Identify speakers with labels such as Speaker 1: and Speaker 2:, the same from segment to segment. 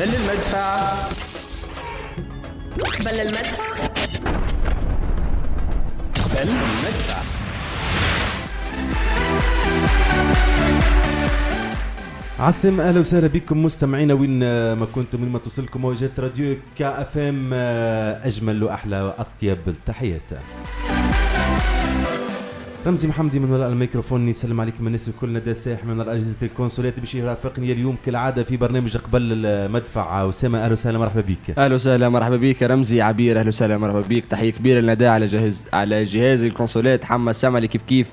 Speaker 1: قبل المدفع.
Speaker 2: قبل المدفع؟
Speaker 1: قبل المدفع.
Speaker 3: عسلامة أهلا وسهلا بكم مستمعينا وين ما كنتم وين ما توصلكم موجات راديو KFM أجمل وأحلى وأطيب. التحيات رمزي محمدي من وراء الميكروفون يسلم عليكم الناس الكل ندى ساح من وراء أجهزة الكونسولات باش يرافقني اليوم. كالعادة في برنامج قبل المدفع اسامه أهلا وسهلا مرحبا بك.
Speaker 4: أهلا وسهلا مرحبا بك. رمزي عبير أهلا وسهلا مرحبا بك. تحية كبيرة لندى على جهاز على جهاز الكونسولات حمى السمع كيف كيف؟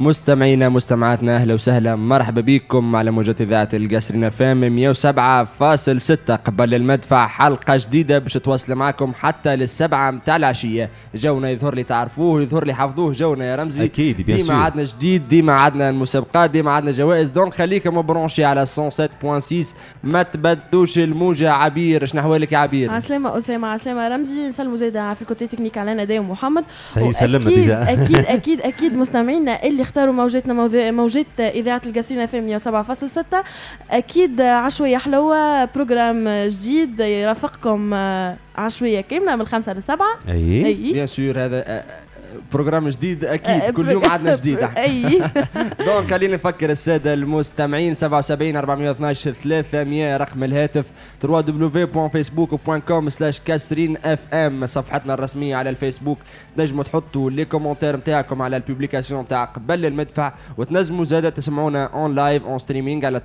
Speaker 4: مستمعينا مستمعاتنا أهلا وسهلا. مرحبا بكم على موجات إذاعة القصرين FM 107.6 قبل المدفع حلقة جديدة باش تواصل معكم حتى للسبعة متاع العشية. جونا يظهر لي تعرفوه يظهر لي حفظوه جونا يا رمزي.
Speaker 3: أكيد، bien
Speaker 4: ديما. عندنا جديد ديما عندنا المسابقات ديما عندنا جوائز. donc خليكم branchés على 107.6 ما تبدلوش الموجة عبير. شنو أحوالك يا عبير؟
Speaker 5: عسلامة أسامة عسلامة. رمزي نسلموا زيادة في ال côté technique على ندى ومحمد
Speaker 3: صحيح سلمنا déjà
Speaker 5: أكيد أكيد أكيد مستمعينا اللي اختاروا موجتنا موضوع- موجة إذاعة القصرين في 107.6 أكيد عشوية حلوة programme جديد يرافقكم عشوية كاملة من الخمسة للسبعة
Speaker 3: أي.
Speaker 5: أي.
Speaker 4: bien sûr هذا آه، آه، programme جديد
Speaker 5: آه،
Speaker 4: أكيد كل
Speaker 5: برو-
Speaker 4: يوم عندنا جديد
Speaker 5: أي.
Speaker 4: donc خلينا نفكر السادة المستمعين 77 412 300 رقم الهاتف www.facebook.com slash Kasserine FM صفحتنا الرسمية على الفيسبوك. تنجموا تحطوا les commentaires نتاعكم على ال publication نتاع قبل المدفع وتنجموا زاده تسمعونا en live en streaming على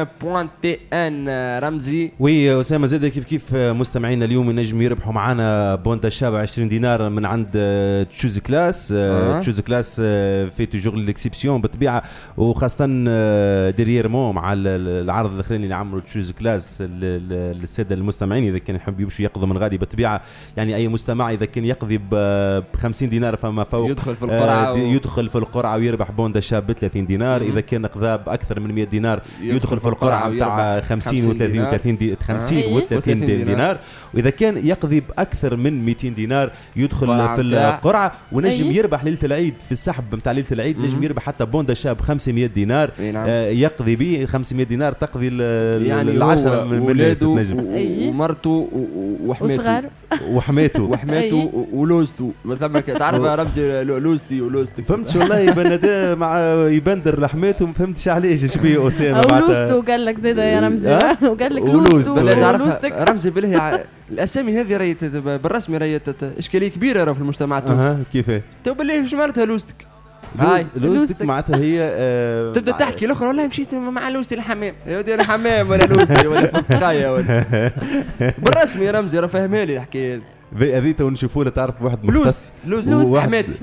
Speaker 4: www.kfm.tn رمزي.
Speaker 3: oui أسامة زاد كيف كيف مستمعينا اليوم؟ ينجم يربحوا معنا bon d'achat ب 20 دينار من عند آه، Shoes Class آه،. Shoes Class آه، في toujours l'exception بالطبيعه وخاصة آه، dernièrement مع ال- ال- العرض الاخراني اللي عملوا Shoes Class للساده المستمعين إذا كان يحب يمشوا يقضوا من غادي بالطبيعه يعني أي مستمع إذا كان يقضي ب 50 دينار فما فوق
Speaker 4: يدخل في القرعة
Speaker 3: آه،
Speaker 4: و-
Speaker 3: يدخل في القرعة ويربح bon d'achat ب 30 دينار. إذا كان قضى باكثر من 100 دينار
Speaker 4: يدخل
Speaker 3: يدخل
Speaker 4: في
Speaker 3: القرعة
Speaker 4: القرعة
Speaker 3: نتاع
Speaker 4: ويربح
Speaker 3: 50 و
Speaker 4: 50
Speaker 3: 30
Speaker 4: دينار.
Speaker 3: و 30 دي 50
Speaker 4: آه.
Speaker 3: و 30
Speaker 4: 30
Speaker 3: دينار. وإذا كان يقضي باكثر من 200 دينار يدخل في القرعة ونجم
Speaker 5: أي.
Speaker 3: يربح ليلة العيد في السحب نتاع ليلة العيد
Speaker 4: مم.
Speaker 3: نجم يربح حتى بوندا شاب 500 دينار
Speaker 4: نعم
Speaker 3: آه، يقضي به 500 دينار تقضي ال-
Speaker 4: يعني
Speaker 3: العشرة من الناس
Speaker 5: أي.
Speaker 4: ومرته وحماته
Speaker 5: وصغار
Speaker 3: وحماته
Speaker 4: وحماته ولوزته. ما ثم تعرف يا رمزي لو- لوزتي ولوزتك.
Speaker 3: فهمتش والله يبان هذا مع يبندر لحماته ما فهمتش علاش إيش بيه اسامه
Speaker 5: لوستو قال لك زيادة يا رمزي؟ وقال لك
Speaker 4: تعرف
Speaker 5: ولوستك
Speaker 4: رمزي بالله الأسامي هذه راهي بالرسمي راهي إشكالية كبيرة في المجتمع التونسي.
Speaker 3: أها كيف
Speaker 4: تو بالله إيش معناتها لوزتك؟ هاي
Speaker 3: لوزتك. معناتها هي آه، تبدأ
Speaker 4: تحكي الاخرى والله مشيت مع لوزتي الحمام يا ودي أنا حمام ولا لوزتي ولا فستقايه ولا بالرسمي يا رمزي راه فاهمها لي الحكاية.
Speaker 3: في- هذه تو نشوفوا له تعرف واحد مختص
Speaker 4: لوز.
Speaker 3: لوز.
Speaker 4: حماتي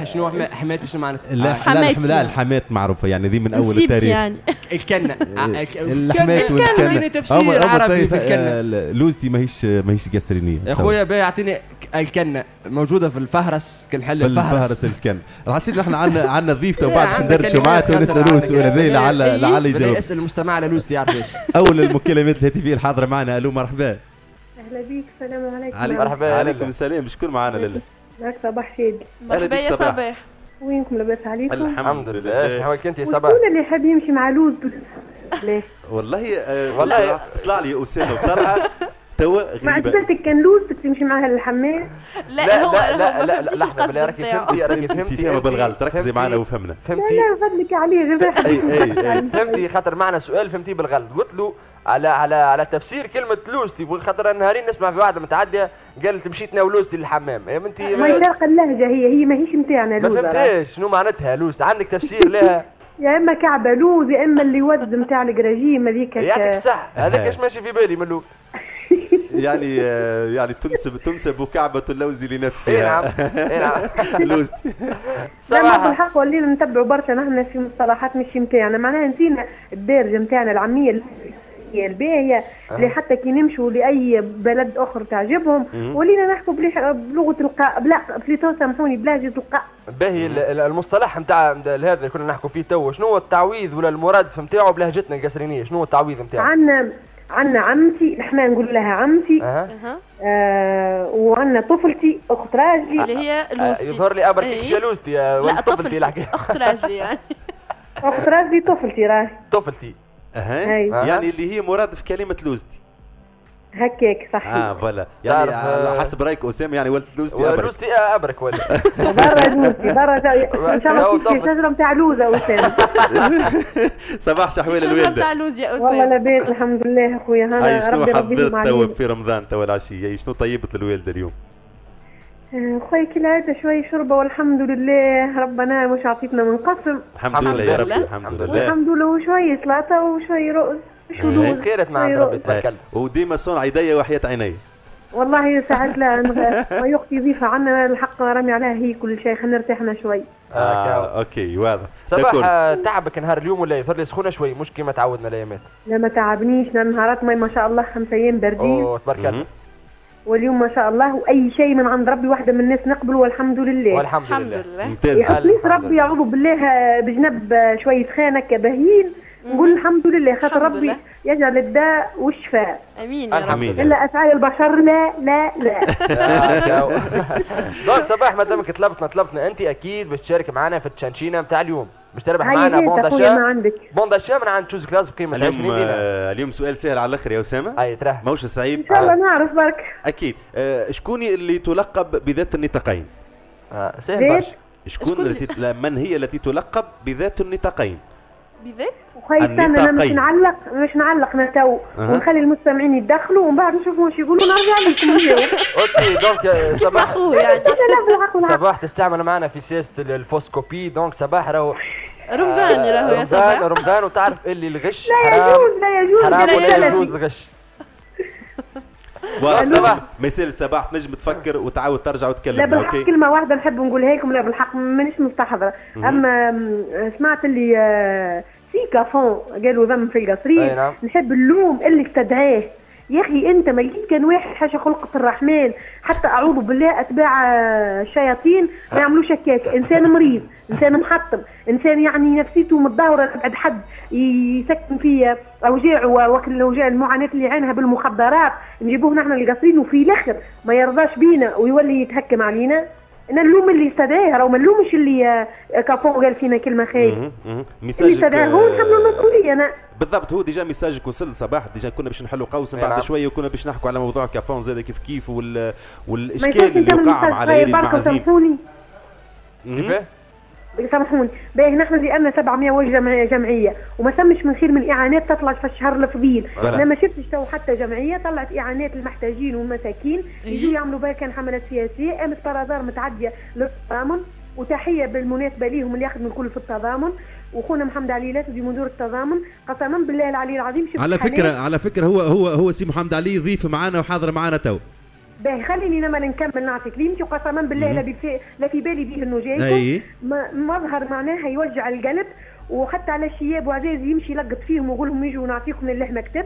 Speaker 4: آه، شنو حما- حماتي شنو معناتها
Speaker 3: لا
Speaker 4: آه،
Speaker 3: لا
Speaker 5: حماتي.
Speaker 3: الحم- لا الحمات معروفة يعني ذي من
Speaker 5: أول
Speaker 3: التاريخ.
Speaker 5: يعني.
Speaker 4: الكنة. آه، الك-
Speaker 3: الحمات أول-
Speaker 4: تفسير عربي
Speaker 3: طيب،
Speaker 4: في
Speaker 3: الكنة. لوزتي ماهيش ماهيش قسرينيه
Speaker 4: يا خويا باهي اعطيني الكنة. موجودة في الفهرس كنحل
Speaker 3: في
Speaker 4: الفهرس.
Speaker 3: الفهرس الكن راح حسيت نحن عندنا عندنا ضيف تو بعد ندردشوا معاه ونسالوه. السؤال هذا لعل
Speaker 4: إيه،
Speaker 3: لعل يجاوب.
Speaker 4: اسال المستمع على لوزتي يعرف إيش.
Speaker 3: أول المكالمات الهاتفية الحاضرة معنا. ألو مرحبا.
Speaker 6: أهلا بيك السلام عليكم.
Speaker 3: عليكم عليكم السلام. شكون معنا لله
Speaker 6: معك صباح شادي
Speaker 5: مرحبا
Speaker 3: بك
Speaker 5: يا
Speaker 3: صباح.
Speaker 6: وينكم؟ لاباس عليكم؟
Speaker 4: الحمد لله. إيش حوالك أنت يا صباح؟
Speaker 6: وشكون اللي حاب يمشي مع لوز. ليه؟
Speaker 3: والله آه،
Speaker 4: والله-
Speaker 3: طلع لي أسامة. طلعه توا
Speaker 6: ما
Speaker 3: غريبة.
Speaker 6: عجبتك كان لوز بدك تمشي معها للحمام.
Speaker 5: لا
Speaker 4: لا
Speaker 5: هو
Speaker 4: لا لا
Speaker 5: ما
Speaker 4: لا لحظة بالله
Speaker 5: القصد
Speaker 4: راكي. فهمتي راكي
Speaker 3: فهمتي
Speaker 4: أنت-
Speaker 3: بالغلط. ركزي معنا وفهمنا.
Speaker 4: فهمتي
Speaker 6: لا فضلك عليه غير
Speaker 3: اي اي اي
Speaker 4: فهمتي خاطر معنا سؤال فهمتي بالغلط. قلت له على على على تفسير كلمة لوزتي خاطر نهارين نسمع في واحدة متعدية قالت مشيت ناولوزتي للحمام. يا بنتي
Speaker 6: ما
Speaker 4: ما,
Speaker 6: يفرق اللهجة هي هي ماهيش نتاعنا
Speaker 4: ما
Speaker 6: لوز
Speaker 4: فهمتهاش. شنو معناتها لوز عندك تفسير لها؟
Speaker 6: يا إما كعبة لوز يا إما اللي ود نتاع الكراجيم هذيك
Speaker 4: يعطيك الصح هذاك إيش ماشي في بالي من الأول
Speaker 3: يعني آه، يعني تنسب تنسب كعبة اللوز
Speaker 4: اي
Speaker 3: لنفسها
Speaker 4: نعم. اي نعم.
Speaker 3: لوزتي
Speaker 4: صراحة.
Speaker 6: بالحق ولينا نتبعوا برشا نحن في مصطلحات مش نتاعنا معناها نسينا الدارجه نتاعنا العامية اللي- الباهيه اللي حتى كي نمشوا لأي بلد أخر تعجبهم ولينا نحكوا بلغة القاء بلا بليتو سامحوني بلهجه القاء
Speaker 4: باهي ال- ال- المصطلح نتاع هذا اللي كنا نحكوا فيه تو شنو هو التعويذ ولا المرادف نتاعو بلهجتنا القسرينية؟ شنو هو التعويذ نتاعو
Speaker 6: عندنا عندنا عمتي إحنا نقول لها عمتي.
Speaker 4: أها.
Speaker 5: أها.
Speaker 6: آه وعندنا طفلتي أخت راجلي
Speaker 5: اللي هي
Speaker 4: آه،
Speaker 5: لوسي.
Speaker 4: يظهر لي ابرك
Speaker 5: إيه.
Speaker 4: شالوستي يا
Speaker 5: لا
Speaker 4: طفلتي
Speaker 5: طفلتي. أخت راجلي يعني.
Speaker 6: أخت راجلي طفلتي راهي.
Speaker 4: طفلتي.
Speaker 7: أها.
Speaker 6: هاي.
Speaker 7: يعني اللي هي مراد في كلمة لوزتي
Speaker 6: هكاك صحيح
Speaker 7: آه فوالا. يعني على
Speaker 4: آه،
Speaker 7: حسب رأيك اسامه يعني ولد لوزتي أبرك.
Speaker 4: لوستي أبرك ولا.
Speaker 6: برا جوزي برا إن شاء الله في. شجرة نتاع لوزه وسام
Speaker 7: صباح شحويل
Speaker 5: شجرة
Speaker 7: الوالده
Speaker 5: نتاع لوز يا
Speaker 6: والله
Speaker 5: اسامه
Speaker 6: لاباس الحمد لله أخويا.
Speaker 7: شنو
Speaker 6: ربي
Speaker 7: حضرت تو
Speaker 6: علينا
Speaker 7: في رمضان تو العشية؟ شنو طيبت الوالده اليوم؟
Speaker 6: آه، خويا كالعادة شوي شربة والحمد لله ربنا مش عطيتنا من قسم
Speaker 7: الحمد لله يا ربي
Speaker 5: لله.
Speaker 7: الحمد
Speaker 4: الحمد
Speaker 7: لله.
Speaker 6: والحمد لله وشوي سلطة وشوي رز
Speaker 7: إيه.
Speaker 6: شلوز
Speaker 4: خيرت ما عند
Speaker 6: شوي
Speaker 4: ربي. تبارك الله
Speaker 7: وديما صنع يدي وحياة عيني.
Speaker 6: والله ساعات لا ما يختي ضيفة عنا الحق رامي عليها هي كل شيء خلينا نرتاحنا شوي.
Speaker 4: آه،
Speaker 7: آه أوكي واضح.
Speaker 4: صباح. آه، تعبك نهار اليوم ولا يفر لي سخونة شوي؟ مش كيما تعودنا الأيامات.
Speaker 6: لا ما تعبنيش نهارات مي ما شاء الله خمسة أيام باردين.
Speaker 4: أوه تبارك الله.
Speaker 6: واليوم ما شاء الله وأي شيء من عند ربي واحدة من الناس نقبل والحمد لله.
Speaker 4: والحمد
Speaker 5: الحمد
Speaker 4: لله.
Speaker 7: ممتاز.
Speaker 6: ربي يعوض بالله آه، بجنب شوية خانك باهيين نقول الحمد لله خاطر ربي
Speaker 5: لله.
Speaker 6: يجعل الداء والشفاء.
Speaker 5: آمين يا رب
Speaker 4: الحمد
Speaker 7: آمين.
Speaker 4: لله.
Speaker 6: إلا أفعال البشر لا لا لا.
Speaker 4: آه،. دونك صباح ما دامك طلبتنا طلبتنا أنت أكيد باش تشارك معنا في التشانشينة نتاع اليوم. باش تربح معنا
Speaker 6: هيك
Speaker 4: بون
Speaker 6: أخويا ما
Speaker 4: داشا
Speaker 6: عندك.
Speaker 4: بون داشا من عند تشوز كلاس بقيمة 20
Speaker 7: اليوم
Speaker 4: دينار.
Speaker 7: آه اليوم سؤال سهل على الأخر يا أسامة.
Speaker 4: اي تراه
Speaker 7: موش صعيب.
Speaker 6: إن شاء الله نعرف برك.
Speaker 7: أكيد. آه شكون اللي تلقب بذات النطاقين
Speaker 4: آه، سهل. برشا.
Speaker 7: شكون التي لا، من هي التي تلقب بذات النطاقين
Speaker 5: بذات
Speaker 6: استنى أنا مش. نعلق مش نعلق تو.
Speaker 7: أها.
Speaker 6: ونخلي المستمعين يتدخلوا ومن بعد نشوفوا واش يقولوا نرجع لكم
Speaker 4: أوكي دونك آه، صباح.
Speaker 5: يعني.
Speaker 4: صباح تستعمل معنا في سياسة الفوسكوبي. دونك صباح راهو.
Speaker 5: رمضان راهو يا
Speaker 4: رمضان
Speaker 5: صباح.
Speaker 4: رمضان وتعرف اللي الغش
Speaker 6: لا يجوز لا يجوز
Speaker 4: حرام
Speaker 6: لا
Speaker 4: ولا
Speaker 6: يجوز.
Speaker 4: يجوز الغش. صباح.
Speaker 7: ما يصير الصباح تنجم تفكر وتعاود ترجع
Speaker 6: لا
Speaker 7: وتكلم
Speaker 6: بالحق
Speaker 7: OK؟
Speaker 6: كلمة واحدة نحب نقولها لكم لا بالحق مانيش مستحضرة. أما م، سمعت اللي آه، في كافون قالوا ذم في القصرين
Speaker 4: نعم.
Speaker 6: نحب اللوم اللي استدعاه يا أخي أنت ما لقيت كان واحد حاجة خلقة الرحمن. حتى أعوذ بالله أتباع آه، الشياطين ما يعملوش هكاك. إنسان مريض. إنسان محطم إنسان يعني نفسيته متدهوره لأبعد حد يسكن في أوجاع ووكل الاوجاع المعاناة اللي يعانها بالمخدرات نجيبوه نحن القصرين وفي الآخر ما يرضاش بينا ويولي يتهكم علينا أنا نلوم اللي استدعاه راهو ما نلومش اللي آه، كافون قال فينا كلمه خايبه. اللي استدعاه هو نحمل المسؤولية أنا
Speaker 7: بالضبط هو déjà message ك وصل صباح déjà كنا باش نحلوا قوس بعد
Speaker 4: نعم.
Speaker 7: شوية وكنا باش نحكوا على موضوع كافون زاد كيف كيف وال
Speaker 6: ما والإشكال
Speaker 7: اللي وقع على
Speaker 6: بركة
Speaker 7: المعازيم.
Speaker 4: كيفاه؟
Speaker 6: سامحوني باهي نحن لأن 700 وجه جمعية, جمعية وما تمش من خير من اعانات تطلع في الشهر الفضيل. أنا ما شفتش تو حتى جمعية طلعت إعانات المحتاجين والمساكين. يجوا يعملوا بها كان حملات سياسية. قامت برادار متعدية للتضامن وتحية بالمناسبة ليهم اللي يخدموا الكل في التضامن. وخونا محمد علي لاتو في مدير التضامن. قسما بالله العلي العظيم
Speaker 3: على فكره على فكرة هو هو هو سي محمد علي ضيف معنا وحاضر معنا تو.
Speaker 6: باهي خليني أنا ما نكمل نعطي كلمتي وقسما بالله لا, بفي لا في بالي به انه جايكم. ما- مظهر معناها يوجع القلب وحتى على الشياب وعزيز يمشي يلقط فيهم ويقول لهم يجوا نعطيكم اللي إحنا كتب.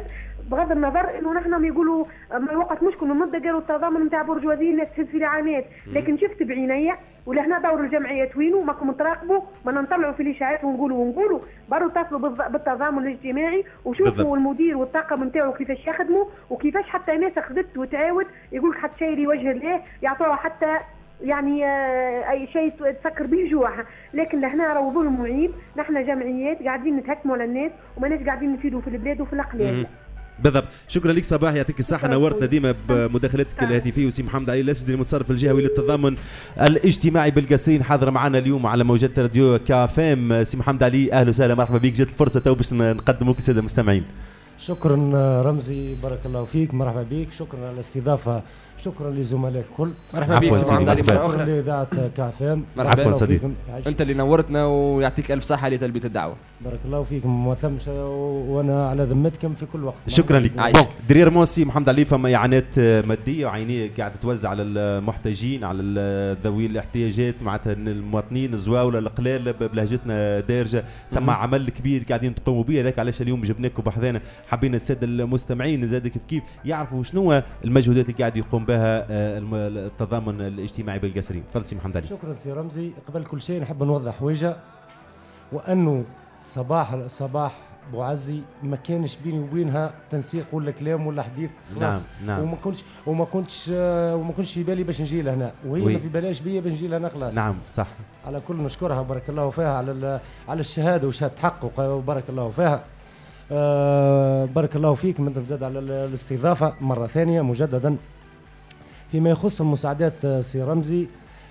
Speaker 6: بغض النظر إنه نحن ما يقولوا ما الوقت مشكل من مدة قالوا التضامن نتاع برجوازيه الناس تهز في الاعانات لكن شفت بعيني ولهنا دور الجمعيات وينو ماكم تراقبوا ما نطلعوا في الإشاعات ونقولوا ونقولوا برضو اتصلوا بالتضامن الاجتماعي وشوفوا
Speaker 3: بالضبط.
Speaker 6: المدير والطاقم نتاعو كيفاش يخدموا وكيفاش حتى ناس اخذت وتعاود يقول لك حتى شيء لوجه الله يعطوها حتى يعني آه، أي شيء تفكر به جوعها. لكن لهنا راهو ظلم وعيب نحن جمعيات قاعدين نتهكموا على الناس وماناش قاعدين نفيدوا في البلاد وفي الاقليم
Speaker 3: بالضبط. شكرا لك صباح يعطيك الصحة
Speaker 6: شكراً
Speaker 3: نورتنا. ديما بمداخلتك الهاتفية وسي محمد علي الأسود المتصرف الجهوي للتضامن الاجتماعي بالقصرين. حاضر معنا اليوم على موجات راديو KFM سي محمد علي أهلا وسهلا مرحبا بك. جات الفرصة تو باش نقدموا لك المستمعين.
Speaker 8: شكرا رمزي بارك الله فيك مرحبا بك. شكرا على الاستضافة شكرا لزملاء الكل.
Speaker 4: مرحبا بك
Speaker 7: سيدي،
Speaker 4: سي محمد علي
Speaker 7: مرحبا.
Speaker 4: مره
Speaker 8: شكرا
Speaker 4: أخرى
Speaker 8: لاذاعه كعفام
Speaker 4: مرحبا.
Speaker 7: صديق.
Speaker 4: أنت اللي نورتنا ويعطيك ألف صحة لتلبية الدعوة.
Speaker 8: بارك الله فيكم. ما ثمش وأنا على ذمتكم في كل وقت.
Speaker 3: شكرا لك.
Speaker 4: عايش.
Speaker 3: بون درير موسي محمد علي فما إعانات مادية وعينية قاعدة توزع على المحتاجين على ذوي الاحتياجات معناتها إن المواطنين الزواوله القلال بلهجتنا دارجة. ثم عمل كبير قاعدين تقوموا به هذاك علاش اليوم جبناكم بحذانا حابين السادة المستمعين زاد كيف كيف يعرفوا شنو المجهودات اللي قاعد يقوم بها. آه، الم- التضامن الاجتماعي بالقصرين تفضل سي محمد علي.
Speaker 8: شكرا سي رمزي. قبل كل شيء نحب نوضح حويجة وانه صباح صباح بوعزي ما كانش بيني وبينها تنسيق ولا كلام ولا حديث خلاص.
Speaker 3: نعم، نعم.
Speaker 8: وما كنتش وما كنتش آه، وما كنتش في بالي باش نجي لهنا. وهي
Speaker 3: oui.
Speaker 8: ما في بلاش بيا باش نجي لهنا خلاص.
Speaker 3: نعم صح.
Speaker 8: على كل نشكرها بارك الله فيها على على الشهادة وشهادة حق وبارك الله فيها. آه بارك الله فيك من زاد على ال- الاستضافة مرة ثانية مجددا. فيما يخص المساعدات آه، سي رمزي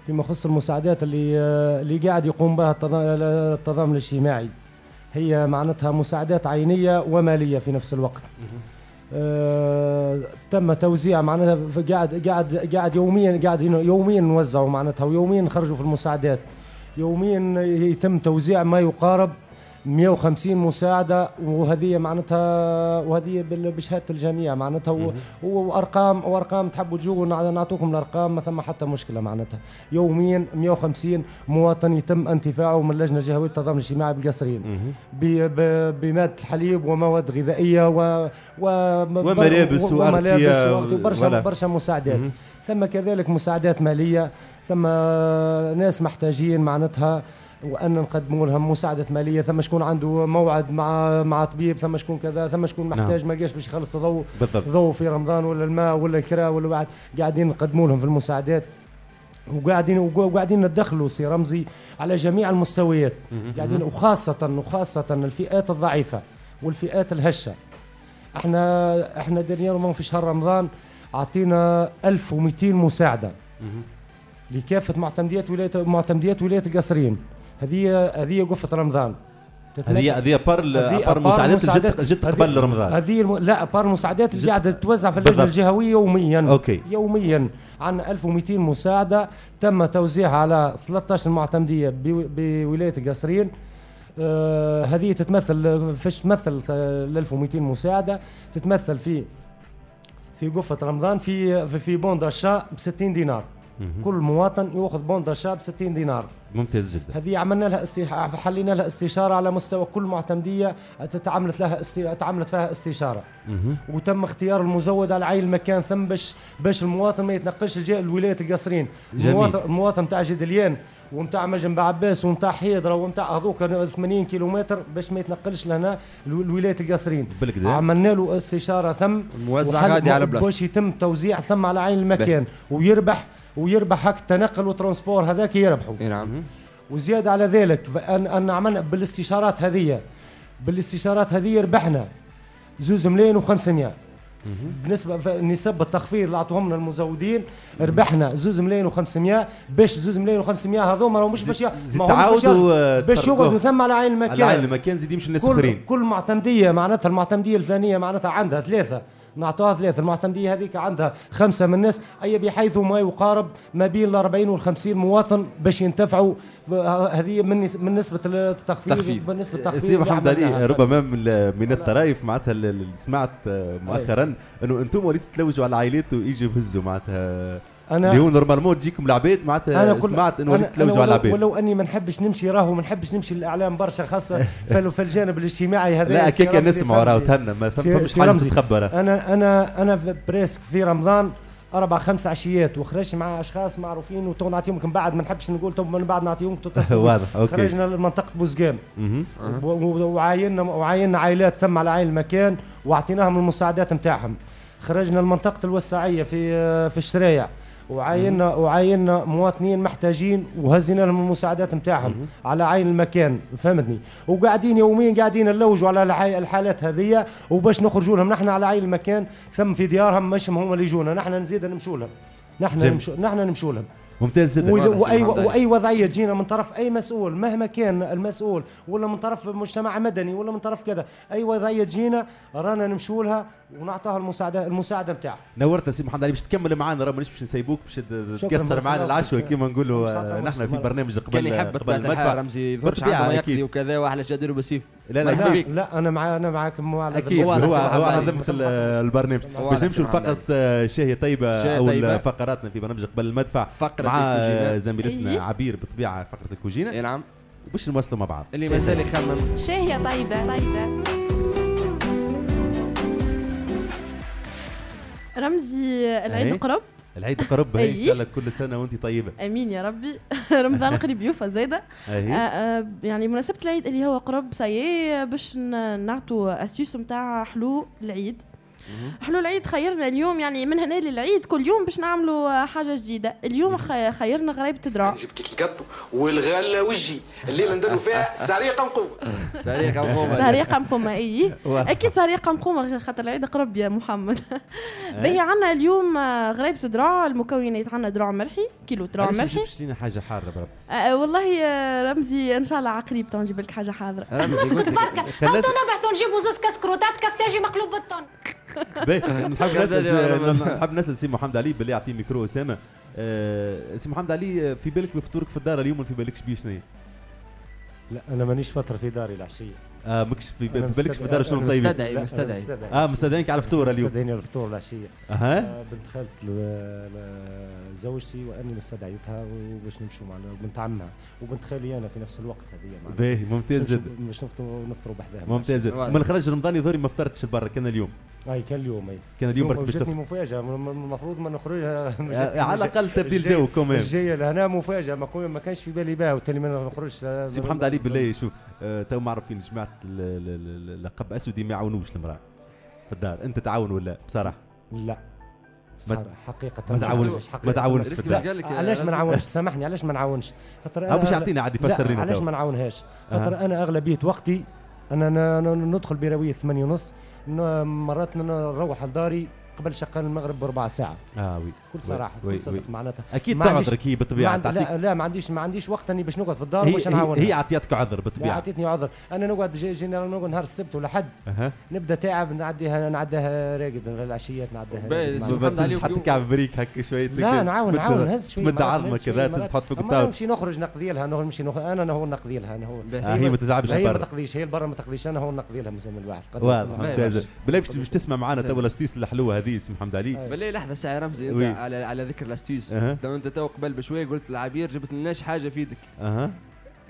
Speaker 8: فيما يخص المساعدات اللي آه، اللي قاعد يقوم بها التضا- التضامن الاجتماعي. هي معناتها مساعدات عينية ومالية في نفس الوقت. آه تم توزيع معناتها قاعد قاعد قاعد يوميا قاعد يوميا نوزعوا معناتها ويوميا نخرجوا في المساعدات. يوميا يتم توزيع ما يقارب 150 مساعدة وهذه معناتها وهذه بشهادة الجميع معناتها و- و- وأرقام وأرقام تحبوا تجوا نع- نعطوكم الأرقام ما ثم حتى مشكلة معناتها. يوميا 150 مواطن يتم انتفاعه من اللجنة الجهوية للتضامن الاجتماعي بالقصرين. ب- ب- بمادة الحليب ومواد غذائية و, و
Speaker 3: وملابس وأغطية و-
Speaker 8: وبرشا. برشا مساعدات. ثم كذلك مساعدات مالية ثم ناس محتاجين معناتها. وأن نقدموا لهم مساعدة مالية ثم شكون عنده موعد مع مع طبيب ثم شكون كذا ثم شكون محتاج ما جاش باش يخلص ضوء
Speaker 3: بالضبط.
Speaker 8: ضوء في رمضان ولا الماء ولا الكراء ولا بعد قاعدين نقدموا لهم في المساعدات. وقاعدين وقاعدين ندخلوا سي رمزي على جميع المستويات. قاعدين وخاصة وخاصة الفئات الضعيفة والفئات الهشة. إحنا إحنا dernièrement في شهر رمضان اعطينا 1200 مساعدة. لكافة معتمديات ولاية معتمديات ولاية القصرين. هذه هذه قفة رمضان.
Speaker 3: هذه هذه à
Speaker 8: part
Speaker 3: à
Speaker 8: part
Speaker 3: المساعدات اللي جت قبل رمضان.
Speaker 8: هذه الم... لا à part المساعدات اللي قاعدة تتوزع في
Speaker 3: اللجنة.
Speaker 8: الجهوية يوميا.
Speaker 3: OK.
Speaker 8: يوميا. عن 1200 مساعدة. تم توزيعها على 13 معتمديه بو... بولاية القصرين آه هذه تتمثل فيش تمثل ال 1200 مساعدة. تتمثل في في قفه رمضان في في, في bon d'achat ب 60 دينار. كل مواطن يأخذ bon d'achat ب 60 دينار.
Speaker 3: ممتاز جدا.
Speaker 8: هذه عملنا لها استي... حلينا لها استشارة على مستوى كل معتمدية تعملت لها استي... تعملت فيها استشارة. وتم اختيار المزود على عين المكان ثم باش باش المواطن ما يتنقلش الجا- الولايات القصرين. المواطن المواطن تاع جدليان ومتاع مجنب عباس ومتاع حيدرة ومتاع هذوك 80 كيلومتر باش ما يتنقلش لهنا الو- الولايات القصرين
Speaker 3: بالكدا.
Speaker 8: عملنا له استشارة ثم
Speaker 4: موزع غادي على بلاصته.
Speaker 8: باش يتم توزيع ثم على عين المكان. ويربح ويربح هك التنقل وال transport هذاك يربحوا
Speaker 4: إي نعم.
Speaker 8: وزيادة على ذلك أن, أن عملنا بالاستشارات هذه بالاستشارات هذه ربحنا زوز ملايين و500 بالنسبة ف- نسب التخفيض اللي عطوهم لنا المزودين ربحنا زوز ملايين و500 باش زوز ملايين و500 هذوما راهو مش باش ي-
Speaker 3: زيد
Speaker 8: ما همش باش
Speaker 3: تعاودوا، آه،
Speaker 8: باش. يقعدوا ثم على عين
Speaker 3: على
Speaker 8: المكان
Speaker 3: عين المكان زيد يمشي الناس
Speaker 8: كل كل معتمدية معناتها المعتمدية الفلانية معناتها عندها ثلاثة. نعطوها ثلاثة المعتمدية هذيك عندها خمسة من الناس أي بحيث ما يقارب ما بين ال 40 وال 50 مواطن باش ينتفعوا ب- هذه من من نسبة التخفيض
Speaker 4: تخفيض.
Speaker 8: من نسبة التخفيض
Speaker 3: سي محمد. علي ربما من من الطرائف معناتها اللي سمعت آه، مؤخرا إنه أنتم وليتوا تلوجوا على العائلات ويجوا يهزوا معناتها
Speaker 8: أنا
Speaker 3: اللي هو normalement تجيكم العباد معناتها
Speaker 8: كل-
Speaker 3: سمعت إنه تلوجوا على العباد
Speaker 8: ولو أني ما نحبش نمشي راهو ما نحبش نمشي للاعلام برشا خاصة في الجانب الاجتماعي هذا.
Speaker 3: لا كيك نسمعوا راهو. تهنا ما
Speaker 8: سي حاجة.
Speaker 3: تتخبى
Speaker 8: أنا أنا أنا presque في رمضان أربع خمس عشيات وخرجت مع أشخاص معروفين وتو نعطيهم من بعد ما نحبش نقول تو من بعد نعطيهم
Speaker 3: واضح، OK.
Speaker 8: خرجنا لمنطقة بوزقام وعاينا وعاينا عائلات ثم على عين المكان وأعطيناهم المساعدات نتاعهم. خرجنا لمنطقة الوساعيه في في الشرايع وعاينا وعاينا مواطنين محتاجين وهزينا لهم المساعدات نتاعهم على عين المكان فهمتني؟ وقاعدين يوميا قاعدين نلوجوا على الحالات هذه وباش نخرجوا لهم. نحن على عين المكان ثم في ديارهم مش هم اللي يجونا. نحن نزيد نمشوا لهم. نحن. نمشوا نحن نمشوا لهم.
Speaker 3: ممتاز جدا.
Speaker 8: واي وأي وضعية تجينا من طرف أي مسؤول مهما كان المسؤول ولا من طرف مجتمع مدني ولا من طرف كذا أي وضعية تجينا رانا نمشوا لها. ونعطاها المساعده المساعدة نتاعها
Speaker 3: نورتنا سي محمد علي باش تكمل معنا راه مانيش باش نسيبوك باش تكسر معنا العشوة
Speaker 8: فيك.
Speaker 3: كما نقولوا نحن في. برنامج
Speaker 4: كان
Speaker 3: قبل
Speaker 4: يحب
Speaker 3: قبل المدفع
Speaker 4: رمزي يظهرش ما. يقضي وكذا وأحلى جدير وبسيف
Speaker 3: لا لا
Speaker 8: لا. لا أنا مع أنا معاكم على
Speaker 3: أكيد
Speaker 4: هو
Speaker 3: هو
Speaker 4: على.
Speaker 3: ذمه ال- البرنامج باش نمشوا لفقره شاهية
Speaker 4: طيبة أو.
Speaker 3: فقراتنا في برنامج قبل المدفع
Speaker 4: فقرة
Speaker 3: مع. زميلتنا
Speaker 5: إيه.
Speaker 3: عبير بالطبيعة فقرة الكوجينة
Speaker 4: اي نعم
Speaker 3: وباش نواصلوا مع بعض
Speaker 4: اللي مازال يخمم
Speaker 9: شاهية طيبة طيبة
Speaker 5: رمزي العيد
Speaker 3: أي.
Speaker 5: قرب.
Speaker 3: العيد قرب هاي
Speaker 5: إن.
Speaker 3: شاء الله كل سنة وانت طيبة.
Speaker 5: آمين يا ربي. رمضان قريب يوفى أهي. آه، يعني مناسبة العيد اللي هو قرب سايي باش نعطوا استيوس نتاع حلو العيد حلول العيد خيرنا اليوم يعني من هنا للعيد كل يوم باش نعملوا حاجة جديدة. اليوم خ- خيرنا غريبه دراع
Speaker 10: جبت لك القطو والغالة وجهي. الليلة نديروا فيها سعريه قمقوم
Speaker 4: سريع قمقومة
Speaker 5: سارية قمقمة إي. أكيد سارية قمقمة خاطر العيد قرب يا محمد. باهي عندنا اليوم آه، غريبة دراع المكونات عندنا دراع مرحي كيلو دراع
Speaker 3: ما
Speaker 5: مرحي
Speaker 3: لنا حاجة حارة برب.
Speaker 5: آه والله آه، رمزي إن شاء الله عقريب تو نجيب لك حاجة حاضره
Speaker 4: رمزي قلت لك
Speaker 11: هاو نبعثوا نجيبوا زوز كاسكروتات كفتاجي مقلوب بالطن.
Speaker 3: نحب نسال. نحب نسال سي محمد علي بالله يعطيه ميكرو أسامة آه، سي محمد علي آه، في بالك بفطورك في الدار اليوم ولا في بالكش بيه شنو؟
Speaker 8: لا أنا مانيش فترة في داري العشية
Speaker 3: آه ماكش في
Speaker 8: أنا
Speaker 3: بالك في الدار شنو؟ طيب.
Speaker 4: مستدعي مستدعي.
Speaker 3: آه مستدعينك على الفطور اليوم.
Speaker 8: مستدعيني على الفطور العشيه
Speaker 3: أها.
Speaker 8: آه، بنت خالت ل- زوجتي واني مستدعيتها وباش نمشوا مع بنت عمها. وبنت خالي أنا في نفس الوقت هذه معناها.
Speaker 3: باهي ممتاز جدا.
Speaker 8: باش نفطروا نفطروا بحذاها
Speaker 3: ممتاز. من خرج رمضان يظهر ما فطرتش برا كان اليوم.
Speaker 8: أي كان اليوم أي.
Speaker 3: كان اليوم برك باش
Speaker 8: جاتني مفاجأة. المفروض ما نخرج
Speaker 3: آه، على الأقل تبديل جو كمان
Speaker 8: الجاية لهنا مفاجأة. ما, كانش في بالي بها وتالي ما نخرجش. آه،
Speaker 3: سي محمد علي بالله شوف آه، تو معرفين جماعة اللقب اسود ما يعاونوش المرأة في الدار. أنت تعاون ولا بصراحة.
Speaker 8: لا. صار حقيقة.
Speaker 3: ما تعاونش ما تعاونش في الدار.
Speaker 8: علاش ما. نعاونش؟ سامحني علاش ما نعاونش؟ خاطر
Speaker 3: أو باش يعطينا عاد
Speaker 8: لا،
Speaker 3: يفسر لنا
Speaker 8: علاش. ما نعاونهاش؟ خاطر أنا أغلبية وقتي أنا ندخل براوية ثمانية ونص مرات نروح لداري قبل شقان المغرب بربع ساعة.
Speaker 3: آه oui
Speaker 8: بكل صراحة
Speaker 3: oui
Speaker 8: بكل صدق
Speaker 3: oui.
Speaker 8: معناتها.
Speaker 3: أكيد
Speaker 8: ما
Speaker 3: تعذرك هي
Speaker 8: ما
Speaker 3: بالطبيعه. تعطيك
Speaker 8: لا لا ما عنديش ما عنديش وقت إني باش نقعد في الدار
Speaker 3: هي
Speaker 8: باش نعاونها
Speaker 3: هي عطيتك عذر
Speaker 8: لا
Speaker 3: بالطبيعه
Speaker 8: عطيتني عذر. أنا نقعد gé- général نقعد نهار السبت والأحد
Speaker 3: أها.
Speaker 8: نبدأ تعب نعديها نعديها راقد العشيات نعديها
Speaker 3: تنجم حتى كعب بريك هكا شوية
Speaker 8: لا نعاون نعاون هز شوية
Speaker 3: مد
Speaker 8: شوية
Speaker 3: كذا. تحط فوق الطاوله
Speaker 8: نمشي نخرج نقضي لها نمشي نخرج. أنا هو نقضي لها أنا هو.
Speaker 3: آه هي ما تتعبش
Speaker 8: هي ما تقضيش هي البرا ما تقضيش. أنا هو نقضي لها مثلا الواحد.
Speaker 3: ممتازه بالله باش تسمع معنا تو الاستيس الحلوة سي محمد علي.
Speaker 4: بالله لحظة ساعة رمزي
Speaker 3: أنت.
Speaker 4: على على ذكر لاستيوس
Speaker 3: أنت
Speaker 4: تو قبل بشوية قلت العبير جبت لناش حاجة في يدك.
Speaker 3: أها.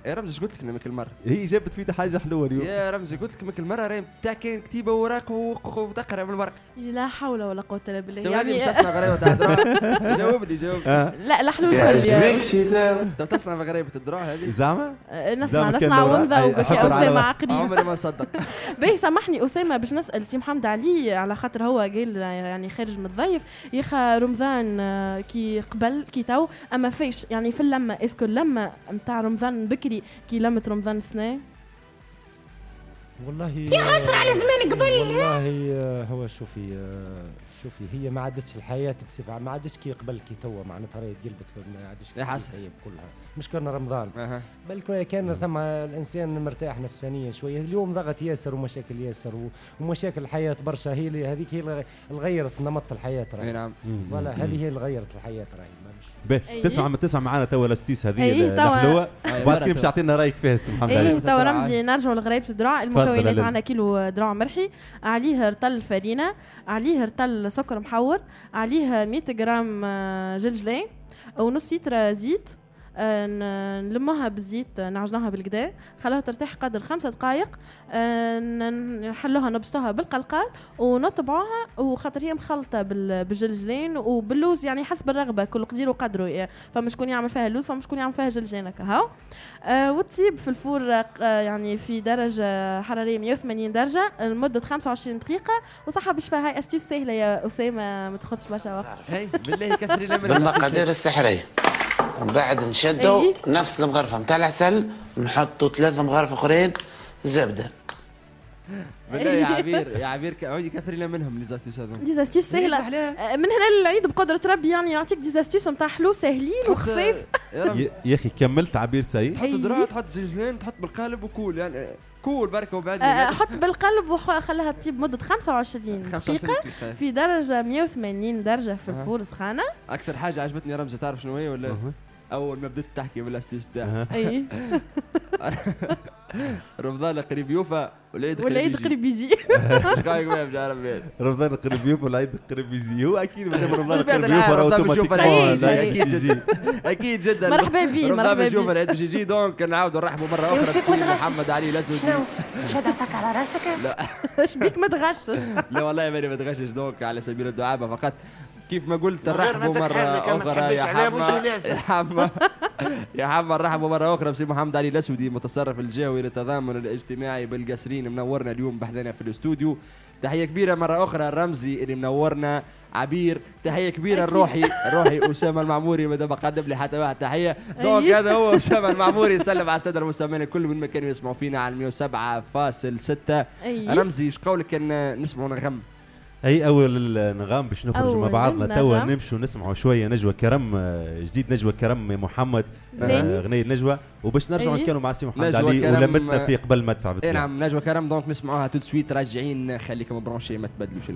Speaker 4: يا رمزي إيش قلت لك أنا كل مرة.
Speaker 3: هي جابت فينا حاجة حلوة اليوم.
Speaker 4: يا رمزي قلت لك كل مرة راهي بتاع كاين كتيبة وراك وتقرأ من الورق
Speaker 5: لا حول ولا قوة إلا بالله.
Speaker 4: تو هذه مش
Speaker 5: يعني
Speaker 4: تصنع غريبة تاع الدراع جاوبني جاوب
Speaker 5: لا الحلول الكل يا-
Speaker 4: تو تصنع غريبة الدراع هذه؟
Speaker 3: زعما
Speaker 5: آه، نسمع نسمع
Speaker 3: أحب على-
Speaker 5: أسامة عقريب
Speaker 4: عمري ما نصدق
Speaker 5: باهي سامحني أسامة باش نسأل سي محمد علي على خاطر هو قال يعني خارج من الضيف. يا أخي رمضان آه، كي قبل كي تو أما فيش يعني في اللمة est-ce que اللمة نتاع رمضان بكري. كي لمه رمضان السنة
Speaker 8: والله
Speaker 11: يا خسر على زمان قبل.
Speaker 8: والله آه، هو شوفي آه، شوفي هي ما عادتش الحياة بصفه ما عادش كي قبل كي توا معناتها راهي تقلبت ما عادش كي
Speaker 4: يا حسن.
Speaker 8: الحياة كلها مش كان رمضان.
Speaker 4: أها.
Speaker 8: بل كان ثم الإنسان مرتاح نفسانيا شوية. اليوم ضغط ياسر ومشاكل ياسر ومشاكل الحياة برشا. هي هذيك هي اللي غيرت نمط الحياة
Speaker 4: أي
Speaker 8: راهي
Speaker 4: نعم.
Speaker 8: ولا هذه هي اللي غيرت الحياة راهي
Speaker 3: باهي. تسمع تسمع معنا تو ال
Speaker 5: astuce
Speaker 3: هذه
Speaker 5: توا-
Speaker 3: الحلوه وبعد كده باش. تعطينا رأيك فيها سي محمد علي
Speaker 5: توا. رمزي نرجعوا لغريبه الدراع المكونات. عندنا كيلو دراع مرحي عليه رطل فرينه عليه رطل سكر محور عليه 100 جرام آه، جلجلين ونص لتر زيت نلموها بالزيت آه، نعجنوها بالكدا خلوها ترتاح قدر خمسة دقائق آه، نحلوها نبسطوها بالقلقال ونطبعوها وخاطر هي مخلطة بال- بالجلجلين وباللوز يعني حسب الرغبة كل قدير وقدره يعني فما شكون يعمل فيها اللوز فما شكون يعمل فيها جلجلين هكا هاو؟ آه، وتطيب في الفور آه، يعني في درجة حرارية 180 درجة لمدة 25 دقيقة وصحة بالشفاء هاي استيوس سهلة يا أسامة ما تاخذش برشا وقت.
Speaker 4: هي بالله كثري
Speaker 10: بالمقادير السحرية. من بعد نشدوا
Speaker 5: أي.
Speaker 10: نفس المغرفة نتاع العسل نحطوا ثلاثة مغارف أخرين زبدة.
Speaker 4: بالله يا عبير يا عبير عودي كثري لنا منهم لي زاستيوس هذوم
Speaker 5: دي زاستيوس سهلة. آه، من هنا للعيد بقدرة ربي يعني يعطيك دي زاستيوس نتاع حلو ساهلين وخفيف.
Speaker 4: يا
Speaker 3: ي- يا أخي كملت عبير سعيد؟
Speaker 4: تحط
Speaker 5: أي.
Speaker 4: دراع تحط زنجلين تحط بالقالب وكول يعني كول بركة وبعد
Speaker 5: آه، حط بالقلب وخليها تطيب مدة 25
Speaker 4: 25
Speaker 5: دقيقة.
Speaker 4: دقيقة.
Speaker 5: في درجة 180 درجة في.
Speaker 4: ال
Speaker 5: four سخانة.
Speaker 4: أكثر حاجة عجبتني يا رمزي تعرف شنو هي ولا. أول ما بديت تحكي
Speaker 3: أها.
Speaker 5: أي.
Speaker 4: رمضان قريب يوفى والعيد قريب
Speaker 5: والعيد. قريب يجي.
Speaker 4: رأيك بها يا ربي
Speaker 3: رمضان قريب يوفى والعيد قريب يجي. هو أكيد ما دام رمضان قريب يوفى
Speaker 4: بنشوف
Speaker 5: automatiquement.
Speaker 3: لا،
Speaker 5: أي.
Speaker 3: أكيد يجي.
Speaker 4: أكيد جدا.
Speaker 5: مرحبا بيه،
Speaker 4: رمضان
Speaker 5: مرحبا بيه.
Speaker 4: العيد باش يجي. donc نعاودوا نرحبوا مرة أخرى
Speaker 11: يوسف
Speaker 4: بسي
Speaker 11: متغشش.
Speaker 4: محمد علي الأسود.
Speaker 11: شنو؟ شد عطاك على راسك؟
Speaker 5: إيش بيك ما تغشش؟
Speaker 4: لا والله ماني بتغشش donc على سبيل الدعابة فقط. كيف ما قلت
Speaker 10: من
Speaker 4: نرحبوا
Speaker 10: ما
Speaker 4: أخرى. يا حما. يا حما مرحبا مرة أخرى بسي محمد علي الأسودي متصرف الجهوي للتضامن الاجتماعي بالقصرين منورنا اليوم بحذنا في الاستوديو. تحية كبيرة مرة أخرى رمزي اللي منورنا عبير. تحية كبيرة الروحي الروحي أسامة المعموري ما دام قدم لي حتى واحد. تحية. donc
Speaker 5: أي.
Speaker 4: هذا هو أسامة المعموري. يسلم على السادة المستمعين الكل وين ما كانوا يسمعوا فينا على 107.6
Speaker 5: أي.
Speaker 4: رمزي إيش قولك كان نسمعوا نغم
Speaker 3: أي أول النغام باش نخرجوا مع بعضنا توا. نمشوا نسمعوا شوية نجوى كرم آه، جديد نجوى كرم يا محمد. آه، غنية نجوى وباش نرجعوا. نكونوا مع سي محمد علي ولمتنا في قبل مدفع
Speaker 4: أي
Speaker 3: بالطبيعة.
Speaker 4: نعم نجوى كرم donc نسمعوها tout de suite راجعين خليكم branchés ما تبدلوش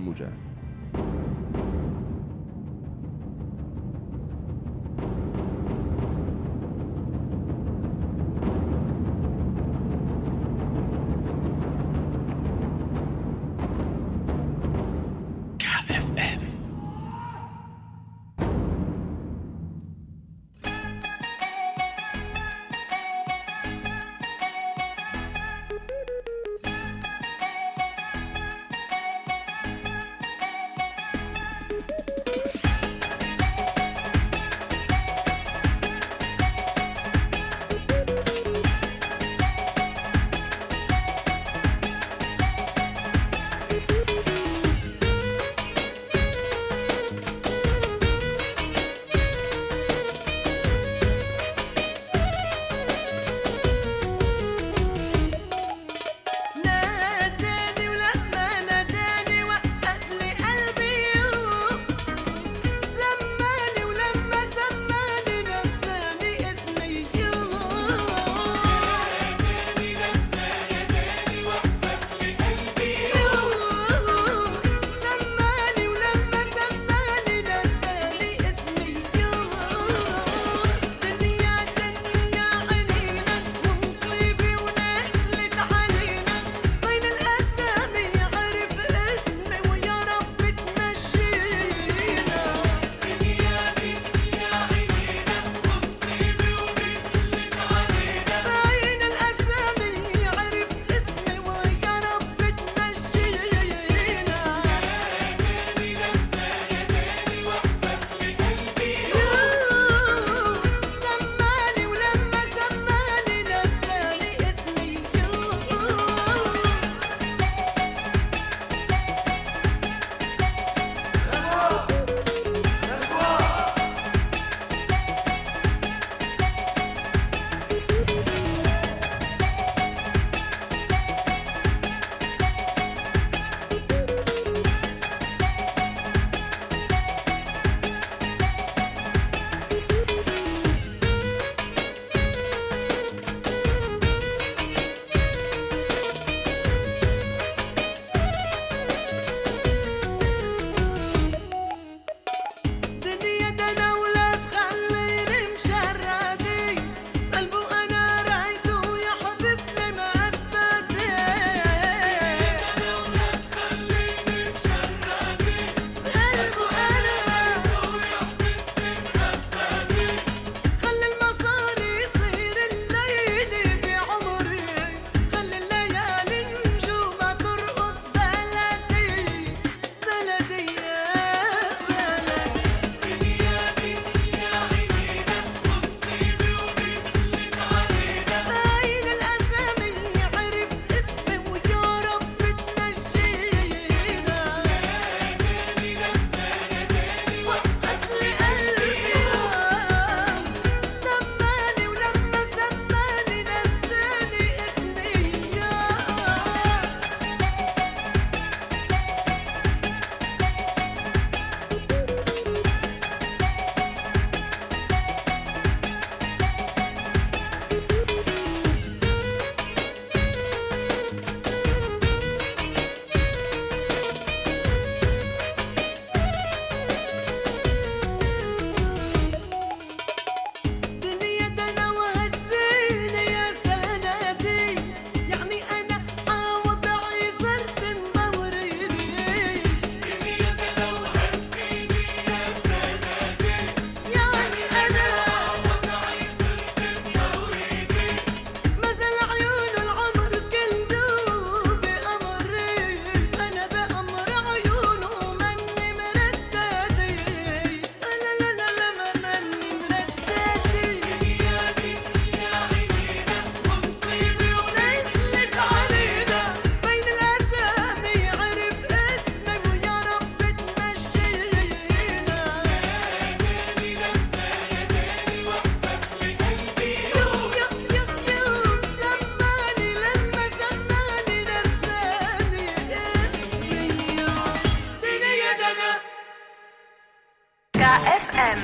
Speaker 12: KFM.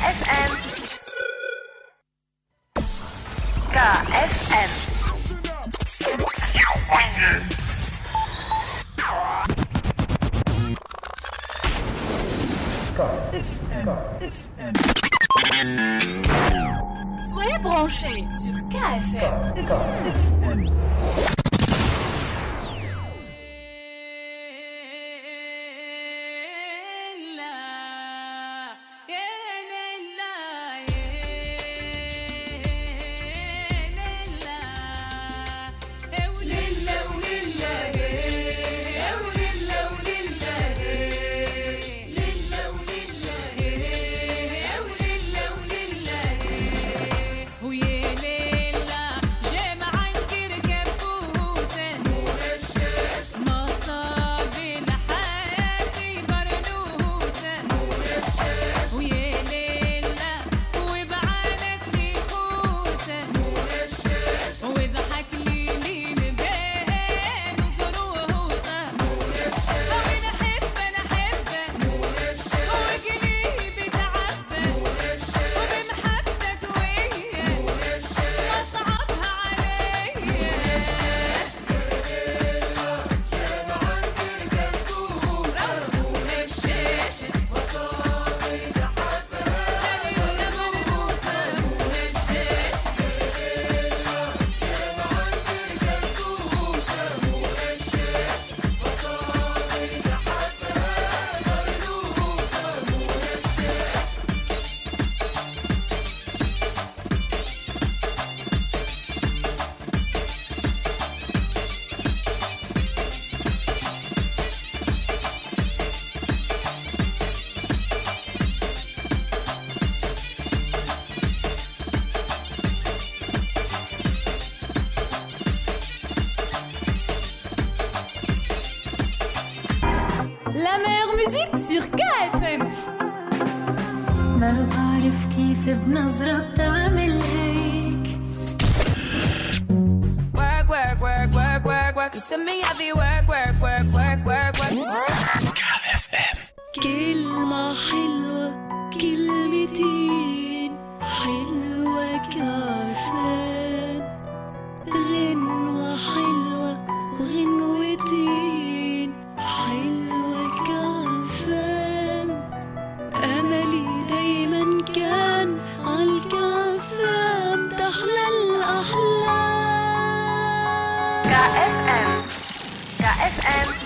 Speaker 12: KFM. KFM. Soyez branchés sur KFM. KFM. KFM. KFM.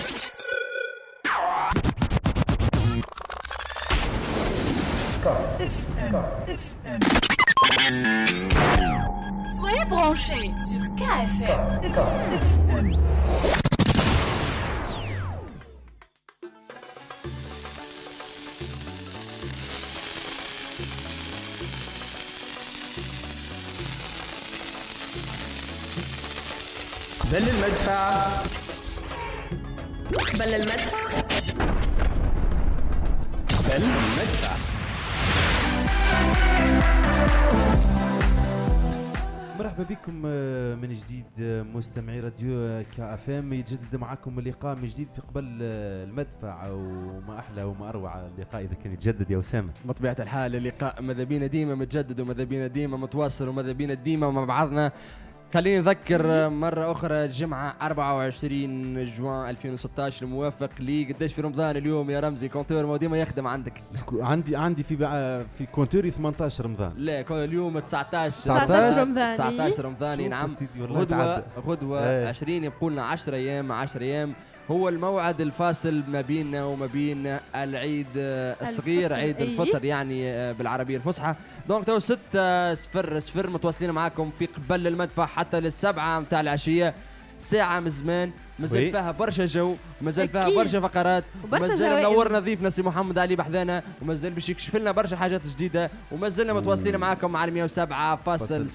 Speaker 1: قبل المدفع.
Speaker 12: قبل المدفع.
Speaker 1: قبل المدفع.
Speaker 3: مرحبا بكم آه، من جديد آه، مستمعي راديو كا اف ام. يتجدد معكم اللقاء من جديد في قبل آه، المدفع وما أحلى وما أروع اللقاء إذا كان يتجدد يا أسامة.
Speaker 4: بطبيعة الحال اللقاء ماذا بينا ديما متجدد وماذا بينا ديما متواصل وماذا بينا ديما مع بعضنا. خليني نذكر مرة أخرى الجمعة 24 جوان 2016 الموافق لي. قديش في رمضان اليوم يا رمزي؟ compteur ما ديما يخدم عندك.
Speaker 3: عندي عندي في في compteur ي 18 رمضان.
Speaker 4: لا اليوم 19
Speaker 5: 19 رمضاني.
Speaker 4: 19 رمضاني
Speaker 3: شوف
Speaker 4: نعم. غدوة. غدوة
Speaker 3: إيه.
Speaker 4: 20 يبقوا لنا 10 أيام 10 أيام. هو الموعد الفاصل ما بيننا وما بين العيد آه، الصغير
Speaker 5: الفطر،
Speaker 4: عيد. الفطر يعني آه، بالعربية الفصحى donc تو 6 صفر صفر متواصلين معاكم في قبل المدفع حتى للسبعة متاع العشية ساعة من زمان مازال
Speaker 3: oui.
Speaker 4: فيها برشا جو مازال فيها. برشا فقرات مازال. منورنا ضيفنا سي محمد علي بحذانا ومازال باش يكشف لنا برشا حاجات جديدة ومازلنا متواصلين معاكم على 107.6
Speaker 3: فاصل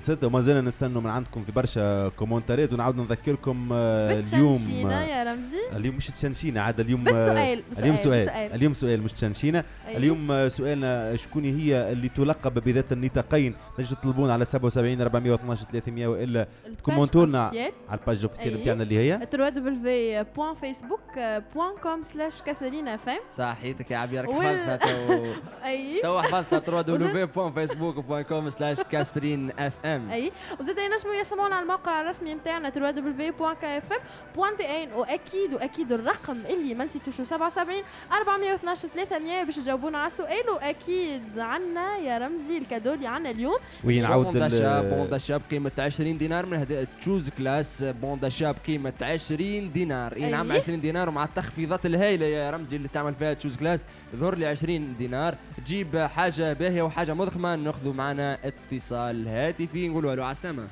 Speaker 3: ستة وما زلنا نستنوا من عندكم في برشا commentaire ات ونعاود نذكركم آه، اليوم آه،
Speaker 5: يا رمزي
Speaker 3: اليوم مش تشنشينا عاد اليوم
Speaker 5: بس
Speaker 3: آه،
Speaker 5: سؤال-
Speaker 3: اليوم
Speaker 5: سؤال-
Speaker 3: سؤال
Speaker 5: سؤال.
Speaker 3: اليوم سؤال مش تشنشينا
Speaker 5: أي.
Speaker 3: اليوم سؤالنا شكون هي اللي تلقب بذات النطاقين تجدوا تطلبونا على 77 412 300
Speaker 5: وإلا
Speaker 3: تكومنتوا لنا. على ال page officielle
Speaker 5: أي.
Speaker 3: نتاعنا اللي هي
Speaker 5: www.facebook.com slash Kasserine FM
Speaker 4: صحيتك يا عبير حفظتها تو
Speaker 5: أي.
Speaker 4: تو حفظتها www.facebook.com Kasserine FM
Speaker 5: أي. وزاد ينجموا يسمعونا على الموقع الرسمي نتاعنا www.kfm.tn واكيد وأكيد الرقم اللي ما نسيتوش 77 412 300 باش تجاوبونا على السؤال وأكيد عنا يا رمزي ال cadeau اللي عنا اليوم.
Speaker 3: وين نعاود
Speaker 4: bon d'achat بقيمة 20 دينار من تشوز كلاس bon d'achat بقيمة 20 دينار اي نعم
Speaker 5: أي.
Speaker 4: 20 دينار ومع التخفيضات الهائلة يا رمزي اللي تعمل فيها تشوز كلاس ظهر لي 20 دينار تجيب حاجة باهية وحاجة مضخمة ناخذوا معنا اتصال هاتفي نقولوا ألو على السلامة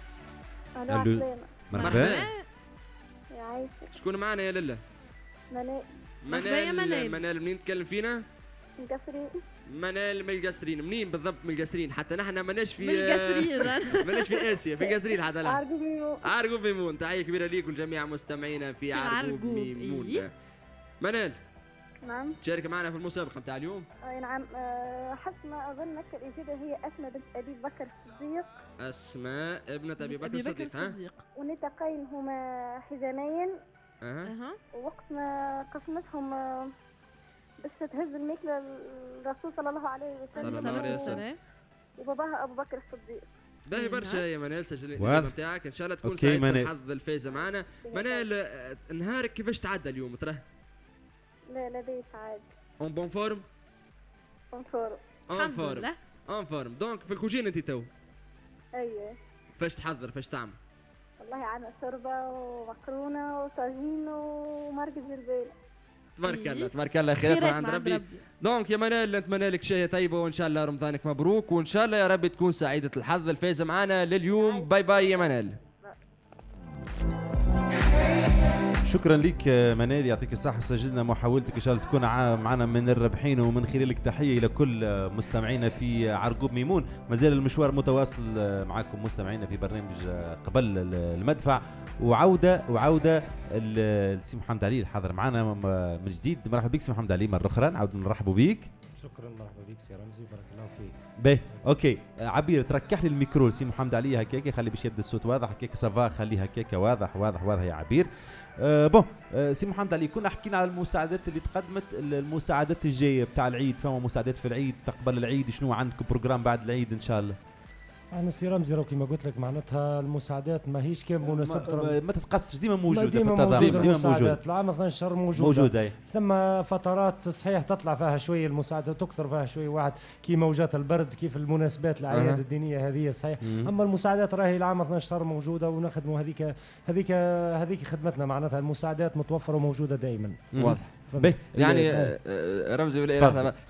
Speaker 3: ألو. مرحبا
Speaker 5: مرحبا.
Speaker 13: يا عايشة
Speaker 4: شكون معنا يا لله؟
Speaker 13: منال
Speaker 5: يا منال.
Speaker 4: منال منين تتكلم فينا؟
Speaker 13: مقصرين
Speaker 4: منال من القصرين منين بالضبط من القصرين؟ حتى نحن ماناش في
Speaker 5: من القصرين.
Speaker 4: ماناش في آسيا في القصرين حتى لا
Speaker 13: ميمون
Speaker 4: عرقوب ميمون تحية كبيرة ليك ولجميع مستمعينا في عرقوب
Speaker 5: عرقوب،
Speaker 4: ميمون
Speaker 5: إيه.
Speaker 4: منال
Speaker 13: نعم.
Speaker 4: تشارك معنا في المسابقة نتاع اليوم.
Speaker 13: أي نعم. أه، حسب ما اظن الاجابه هي أسماء بنت أبي بكر الصديق.
Speaker 4: أسماء ابنة أبي بكر
Speaker 5: أبي بكر
Speaker 4: الصديق ها؟
Speaker 5: الصديق.
Speaker 13: ونتقين هما حزامين.
Speaker 4: أها.
Speaker 13: ووقت ما قسمتهم بس تهز الماكلة الرسول صلى الله عليه
Speaker 4: صلى
Speaker 13: وسلم.
Speaker 4: الله عليه وسلم.
Speaker 13: وباباها أبو بكر الصديق.
Speaker 4: باهي برشا يا منال سجل. الإجابة نتاعك إن شاء الله تكون
Speaker 3: منال.
Speaker 4: الحظ الفايزة معنا. منال نهارك كيفاش تعدى اليوم؟ تراه؟
Speaker 13: لا لديش عاد
Speaker 4: en
Speaker 13: bonne
Speaker 4: forme؟
Speaker 5: en
Speaker 4: forme
Speaker 5: لله.
Speaker 4: en forme donc في الكوجينة أنت تو.
Speaker 13: اي
Speaker 4: فاش تحضر فاش تعمل؟
Speaker 13: والله عنا شوربة ومكرونة وطاجين ومرقة البيل
Speaker 4: تبارك
Speaker 5: إيه.
Speaker 4: الله تبارك الله خير
Speaker 5: خيرات
Speaker 4: من عند ربي. donc يا منال نتمنى لك شيء طيبه وإن شاء الله رمضانك مبروك وإن شاء الله يا ربي تكون سعيدة الحظ الفايزه معنا لليوم bye bye يا منال
Speaker 3: شكرا لك منال يعطيك الصحة سجلنا محاولتك إن شاء الله تكون معنا من الرابحين ومن خلالك تحية إلى كل مستمعينا في عرقوب ميمون. مازال المشوار متواصل معكم مستمعينا في برنامج قبل ال- المدفع. وعودة وعودة ال- السي محمد علي الحاضر معنا من جديد. مرحبا بك سي محمد علي مرة أخرى. نعود نرحبوا بك
Speaker 8: شكرا مرحبا بك سي رمزي. بارك الله فيك.
Speaker 3: باهي OK. عبير تركح لي الميكرو سي محمد علي. هكاك خلي باش يبدأ الصوت واضح. هكاك ça va خليه هكاك واضح واضح واضح يا عبير. آه bon آه سي محمد علي كنا حكينا على المساعدات اللي تقدمت ال- المساعدات الجاية بتاع العيد فما مساعدات في العيد تقبل العيد شنو عندكم programme بعد العيد إن شاء الله؟
Speaker 8: أنا سي رمزي لو كما قلت لك معناتها المساعدات ما هيش كان بمناسبه
Speaker 3: ما, ما تتقصش ديما موجودة
Speaker 8: ديما موجودة
Speaker 3: ديما
Speaker 8: موجودة. العام 12 موجودة.
Speaker 3: موجودة أي.
Speaker 8: ثم فترات صحيح تطلع فيها شوية المساعدة تكثر فيها شوية واحد كي موجات البرد كيف المناسبات الأعياد
Speaker 4: أها.
Speaker 8: الدينية هذه صحيح.
Speaker 3: مم.
Speaker 8: أما المساعدات راهي العام 12 شهر موجودة ونخدموا هذيك هذيك هذيك خدمتنا معناتها المساعدات متوفرة وموجودة دائما.
Speaker 4: واضح. يعني آه، رمزي.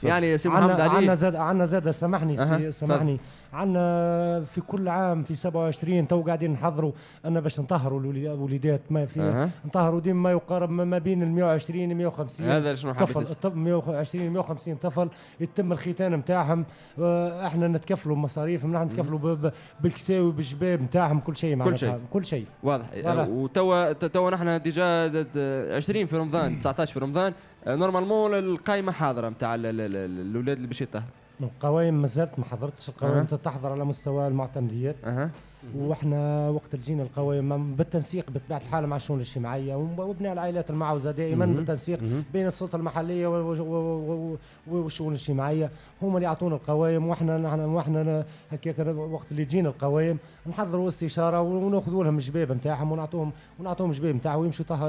Speaker 4: يعني سي محمد
Speaker 8: عنا
Speaker 4: علي.
Speaker 8: عنا زاد عنا زاد سامحني سي سامحني. عنا في كل عام في 27 تو قاعدين نحضروا أن باش نطهروا الولي- الوليدات ما في
Speaker 4: أها.
Speaker 8: نطهروا ديما ما يقارب ما بين ال 120 ل 150
Speaker 4: هذا شنو
Speaker 8: طفل
Speaker 4: نسأل.
Speaker 8: طب 120 150 طفل يتم الختان نتاعهم آه، إحنا نتكفلوا بمصاريف نحن نتكفلوا بالكساوي بالجباب نتاعهم كل شيء معناتها
Speaker 4: شيء.
Speaker 8: كل شيء
Speaker 4: واضح
Speaker 8: voilà.
Speaker 4: وتوا توا نحن déjà د- د- 20 في رمضان 19 في رمضان آه، نورمالمون القائمه حاضرة نتاع ال- ال- ال- الاولاد اللي باش يطهروا
Speaker 8: القوائم ما زالت ما حضرتش القوائم
Speaker 4: أها.
Speaker 8: تحضر على مستوى المعتمديات
Speaker 4: أها
Speaker 8: وإحنا وقت اللي جينا القوائم بالتنسيق بطبيعة الحال مع الشؤون الاجتماعية وب- وابناء العائلات المعوزه دائما. بالتنسيق. بين السلطة المحلية والشؤون الاجتماعية هم اللي يعطونا القوائم وإحنا نحن وإحنا هكاك وقت اللي تجينا القوائم نحضروا استشاره وناخذوا لهم الجباب نتاعهم ونعطوهم ونعطوهم الجباب نتاعهم ويمشوا يطه-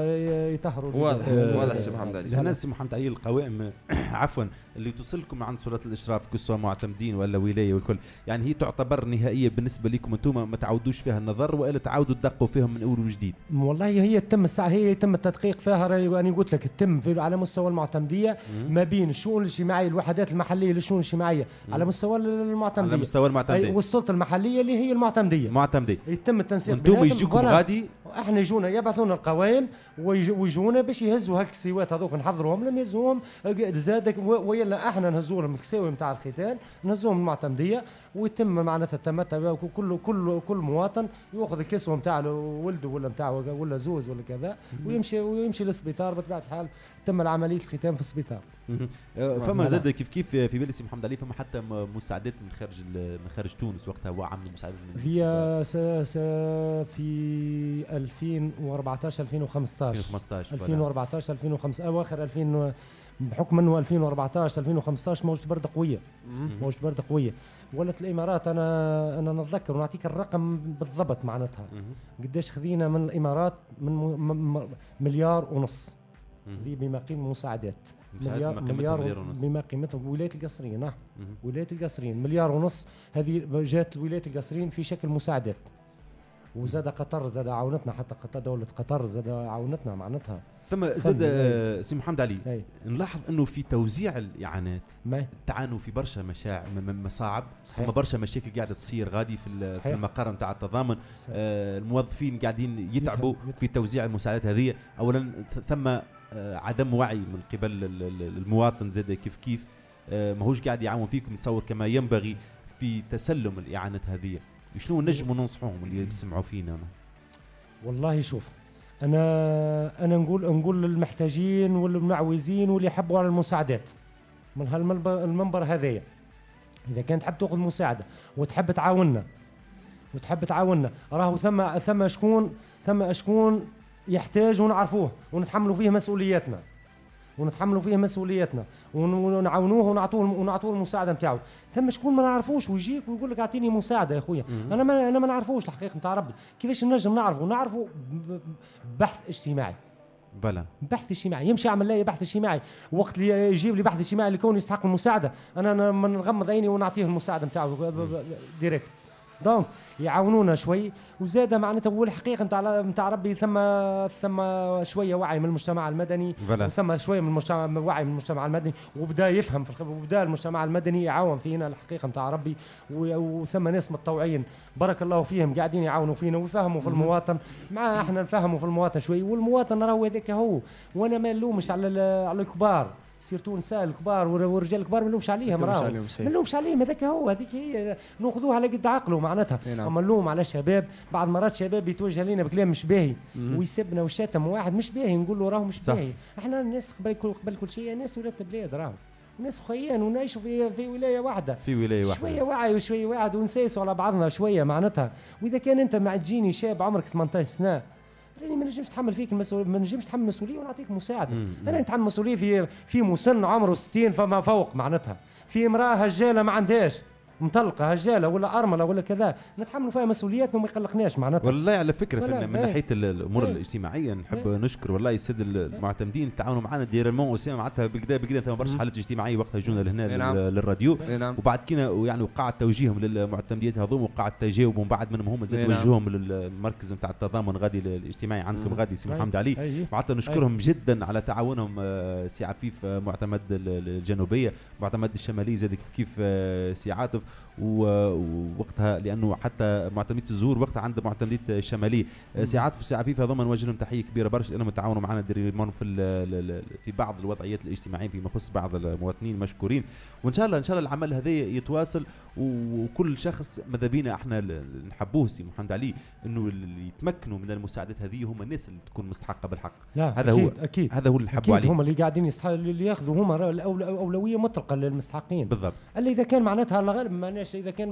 Speaker 8: يطهروا
Speaker 4: واضح واضح سي محمد علي
Speaker 3: الناس سي محمد علي القوائم عفوا اللي توصلكم عند سلطه الإشراف كسوا معتمدين ولا ولاية والكل. يعني هي تعتبر نهائية بالنسبة لكم أنتم ما تعودوش فيها النظر وإلا تعودوا تدقوا فيهم من أول وجديد.
Speaker 8: والله هي تم الساعة هي يتم التدقيق فيها. أنا قلت لك تم في على مستوى المعتمدية. ما بين الشؤون الاجتماعية الوحدات المحلية للشؤون الاجتماعية. على مستوى المعتمدية.
Speaker 3: على مستوى المعتمدية.
Speaker 8: أي والسلطة المحلية اللي هي المعتمدية.
Speaker 3: معتمدين
Speaker 8: يتم التنسيق بيناتهم.
Speaker 3: يجيكم. غادي
Speaker 8: إحنا يجونا يبعثونا القوائم ويج- ويجونا باش يهزوا هالكسيوات هذوك نحضروهم لم يهزوهم زادك ويلا إحنا نهزوا لهم الكساوي نتاع الختان نهزوهم المعتمدية ويتم معناتها التمتع. كل كل كل مواطن يأخذ الكسوة نتاع ولده ولا نتاع ولا زوز ولا كذا ويمشي ويمشي للسبيطار بطبيعة الحال تم عمليه الختان في السبيطار.
Speaker 3: آه، فما. زاد كيف كيف في بالي سي محمد علي فما حتى مساعدات من خارج من خارج تونس؟ وقتها هو عملوا مساعدات من
Speaker 8: هي س س في 2014 2015
Speaker 3: 2015 فوالا.
Speaker 8: 2014 2005 أواخر 2000 بحكم إنه 2014 2015 موجة برد قوية. موجة برد قوية. ولت الإمارات أنا أنا نتذكر ونعطيك الرقم بالضبط معناتها. قديش خذينا من الإمارات من مليار ونص. بما قيمة المساعدات
Speaker 3: مساعدة
Speaker 8: مليار مليار,
Speaker 3: ونص.
Speaker 8: بما قيمتها ولاية القصرين نعم. ولاية القصرين مليار ونص هذه جات ولاية القصرين في شكل مساعدات وزاد قطر زاد عاونتنا حتى قطر دولة قطر زاد عاونتنا معناتها
Speaker 3: ثم زاد. آه، سي محمد علي
Speaker 8: أي.
Speaker 3: نلاحظ أنه في توزيع
Speaker 8: الإعانات
Speaker 3: تعانوا في برشا مشاعر م- م- مصاعب
Speaker 8: صحيح.
Speaker 3: ثم برشا مشاكل قاعدة تصير غادي في ال- في
Speaker 8: صحيح.
Speaker 3: المقر نتاع التضامن
Speaker 8: صحيح.
Speaker 3: آه الموظفين قاعدين يتعبوا
Speaker 8: يتعب-
Speaker 3: في توزيع المساعدات هذه اولا ثم عدم وعي من قبل ال- ال- المواطن زاد كيف كيف. آه ماهوش قاعد يعاون فيكم يتصور كما ينبغي في تسلم الإعانات هذه. شنو نجموا ننصحوهم اللي يسمعوا فينا؟
Speaker 8: والله شوف أنا أنا نقول نقول للمحتاجين والمعوزين واللي يحبوا على المساعدات. من هالمنبر المنبر هذايا. إذا كانت تحب تأخذ مساعدة وتحب تعاوننا وتحب تعاوننا راهو ثم ثم شكون ثم شكون يحتاج ونعرفوه ونتحملوا فيه مسؤولياتنا. ونتحملوا فيه مسؤولياتنا. ون- ونعاونوه ونعطوه ونعطوه المساعدة نتاعو. ثم شكون ما نعرفوش ويجيك ويقول لك اعطيني مساعدة يا خويا. أنا ما أنا ما نعرفوش الحقيقة نتاع ربي. كيفاش نجم نعرفه نعرفه بحث اجتماعي.
Speaker 3: بلا
Speaker 8: بحث اجتماعي. يمشي يعمل لي بحث اجتماعي. وقت اللي يجيب لي بحث اجتماعي اللي كون يستحق المساعدة أنا من نغمض عيني ونعطيه المساعدة نتاعو direct donc يعاونونا شوي. وزاد معناتها والحقيقة نتاع نتاع ربي ثم ثم شوية وعي من المجتمع المدني
Speaker 3: بلى.
Speaker 8: وثم شوية من المجتمع وعي من المجتمع المدني وبدا يفهم في وبدا المجتمع المدني يعاون فينا الحقيقة نتاع ربي. وثم ناس متطوعين. بارك الله فيهم قاعدين يعاونوا فينا ويفهموا في المواطن. مع إحنا نفهموا في المواطن شوي والمواطن راهو هذاك هو. وأنا ما نلومش على على الكبار. سيرتو نساء الكبار والر- والرجال الكبار ما نلومش عليهم راهو. ما نلومش عليهم هذاك هو هذيك هي ناخذوها على قد عقله معناتها
Speaker 4: نعم.
Speaker 8: أما نلوم على الشباب بعض مرات شباب يتوجه لنا بكلام مش باهي. ويسبنا ويشتم واحد مش باهي نقول له راهو مش
Speaker 3: صح.
Speaker 8: باهي إحنا الناس قبل كل قبل كل شيء ناس ولاد بلاد راهو ناس خيان ونعيشوا في في ولاية واحدة
Speaker 3: في ولاية واحدة
Speaker 8: شوية وعي وشوية وعد ونسيسوا على بعضنا شوية معناتها وإذا كان أنت مع تجيني شاب عمرك 18 سنة راني ما نجمش نتحمل فيك المسؤولية ما نجمش نتحمل مسؤوليه ونعطيك
Speaker 3: مساعدة.
Speaker 8: أنا نتحمل مسؤوليه في في مسن عمره 60 فما فوق معناتها. في امرأة هجالة ما عندهاش. مطلقة هجاله ولا أرملة ولا كذا نتحملوا فيها مسؤولياتنا وما يقلقناش معناتها
Speaker 3: والله على فكرة في من
Speaker 8: إيه.
Speaker 3: ناحية ال- الأمور
Speaker 8: إيه.
Speaker 3: الاجتماعية نحب
Speaker 8: إيه.
Speaker 3: نشكر والله الساده المعتمدين اللي تعاونوا معنا vraiment أسامة معناتها بكدا بكدا ثم برشا حالات اجتماعية وقتها جونا لهنا
Speaker 4: نعم.
Speaker 3: لل- للراديو
Speaker 4: نعم.
Speaker 3: وبعد كنا يعني وقعت توجيههم للمعتمديات هذوم وقعت تجاوب ومن بعد منهم هما زاد
Speaker 4: نعم.
Speaker 3: وجهوهم للمركز نتاع التضامن غادي الاجتماعي عندكم. غادي سي. محمد علي. معناتها نشكرهم جدا على تعاونهم آه، سي عفيف آه، معتمد ال- الجنوبية معتمد الشمالية زاد كيف كيف آه، سي عاطف ووقتها لأنه حتى معتمديه الزهور وقتها عند معتمديه الشماليه سي عاطف وسي عفيف هذوما نوجه لهم تحية كبيرة برشا لأنهم تعاونوا معنا vraiment في في بعض الوضعيات الاجتماعية فيما يخص بعض المواطنين مشكورين وإن شاء الله إن شاء الله العمل هذا يتواصل وكل شخص ماذا بينا إحنا نحبوه سي محمد علي إنه اللي يتمكنوا من المساعدات هذه هم الناس اللي تكون مستحقة بالحق.
Speaker 8: لا
Speaker 3: هذا
Speaker 8: أكيد
Speaker 3: هو
Speaker 8: أكيد.
Speaker 3: هذا هو اللي نحبوا عليه.
Speaker 8: هم اللي قاعدين. اللي ياخذوا هم را- الأول... أولوية مطلقة للمستحقين.
Speaker 3: بالضبط.
Speaker 8: ألا إذا كان معناتها معناش إذا كان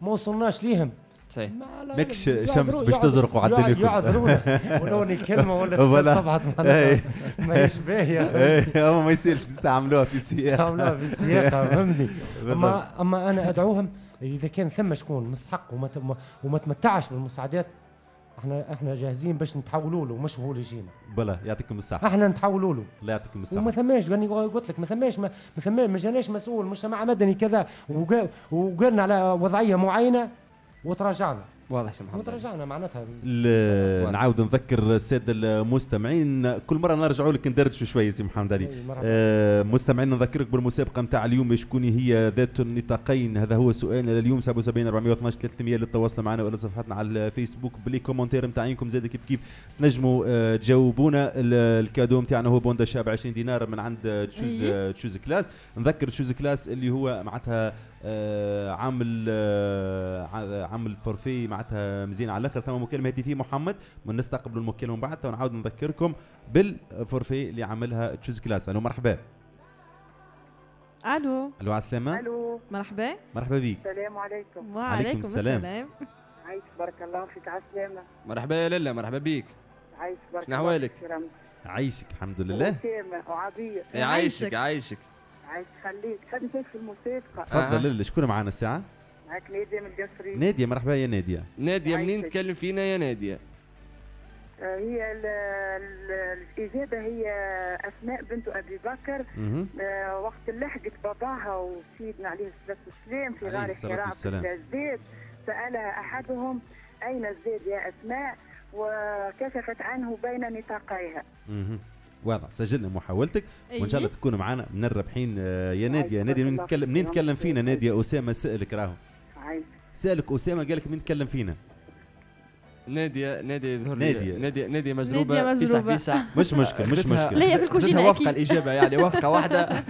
Speaker 8: ما, وصلناش ليهم
Speaker 4: صحيح
Speaker 3: ماكش شمس باش تزرقوا على الدنيا كلها.
Speaker 8: يعذرونا ولو الكلمة ولا. تصبحت
Speaker 3: إيه.
Speaker 8: معناتها ماهيش باهية
Speaker 3: إيه هو ما يصيرش نستعملوها في السياق
Speaker 8: استعملوها في السياق فهمني. اما أما أنا أدعوهم إذا كان ثم شكون مستحق وما- وما تمتعش بالمساعدات إحنا إحنا جاهزين باش نتحولوا له مش هو اللي يجينا
Speaker 3: بلا يعطيكم الصحة.
Speaker 8: إحنا نتحولوا له.
Speaker 3: الله يعطيكم الصحة.
Speaker 8: وما ثماش راني قلت لك ما ثماش ما ما ثماش ما جاناش مسؤول. مجتمع مدني كذا وقا- وقالنا على وضعية معينة وتراجعنا.
Speaker 4: واضح سي محمد.
Speaker 8: وتراجعنا معناتها.
Speaker 3: ل- نعاود نذكر السادة المستمعين. كل مرة نرجعوا لك ندردشوا شوية سي محمد علي. آه مستمعين نذكرك بالمسابقة نتاع اليوم شكون هي ذات النطاقين. هذا هو سؤالنا لليوم 77 412 300 للتواصل معنا ولا صفحتنا على الفيسبوك. ب les commentaires نتاعكم زاد كيف كيف. تنجموا آه تجاوبونا. ال- ال cadeau نتاعنا هو bon d'achat ب 20 دينار من عند تشوز. تشوز كلاس. نذكر تشوز كلاس اللي هو معناتها عامل آه عامل forfait معناتها مزيان على الآخر. ثم مكالمه هاتفيه محمد. من نستقبل المكالمه من بعد. ونعاود نذكركم بال forfait اللي عاملها تشوز كلاس ألو مرحبا.
Speaker 5: ألو.
Speaker 3: ألو على السلامه
Speaker 6: ألو.
Speaker 5: مرحبا.
Speaker 3: مرحبا بك
Speaker 6: السلام عليكم.
Speaker 5: وعليكم
Speaker 3: السلام.
Speaker 5: السلام.
Speaker 13: عايش بارك الله فيك عسلامة.
Speaker 4: مرحبا يا للا مرحبا بيك.
Speaker 13: عايش بارك
Speaker 4: شنو
Speaker 13: الله يا رمزي.
Speaker 3: عايشك الحمد لله.
Speaker 13: وسامة وعبير
Speaker 4: يعيشك يعيشك
Speaker 13: عايش خليك خلينا نشوف في الموسيقى.
Speaker 3: تفضل لله شكون معنا الساعة؟
Speaker 13: معك نادية من القصري
Speaker 3: نادية مرحبا يا نادية.
Speaker 4: نادية منين. تكلم فينا يا نادية؟
Speaker 13: آه، هي ال ال الإجابة هي أسماء بنت أبي بكر. آه، وقت اللي لحقت باباها وسيدنا عليه الصلاة والسلام في غار حراء. الزيت سألها أحدهم أين الزيت يا أسماء؟ وكشفت عنه بين نطاقيها.
Speaker 3: واضح سجلنا محاولتك وإن شاء الله
Speaker 13: إيه.
Speaker 3: تكونوا معنا من الربحين آه، يا ناديه
Speaker 13: عايز
Speaker 3: ناديه من
Speaker 13: الله
Speaker 3: نتكلم منين. تكلم فينا ناديه أسامة سألك راهو سألك أسامة قال لك مين تكلم فينا
Speaker 4: نادية نادية يظهر لي.
Speaker 3: نادية
Speaker 4: ناديه مجروبة
Speaker 5: نادية
Speaker 4: فيسع
Speaker 5: مجروبة.
Speaker 4: فيسع
Speaker 3: مش مشكل، مش مشكل.
Speaker 5: لا، هي في
Speaker 4: وفق
Speaker 5: أكيد.
Speaker 4: الإجابة يعني وفقة واحدة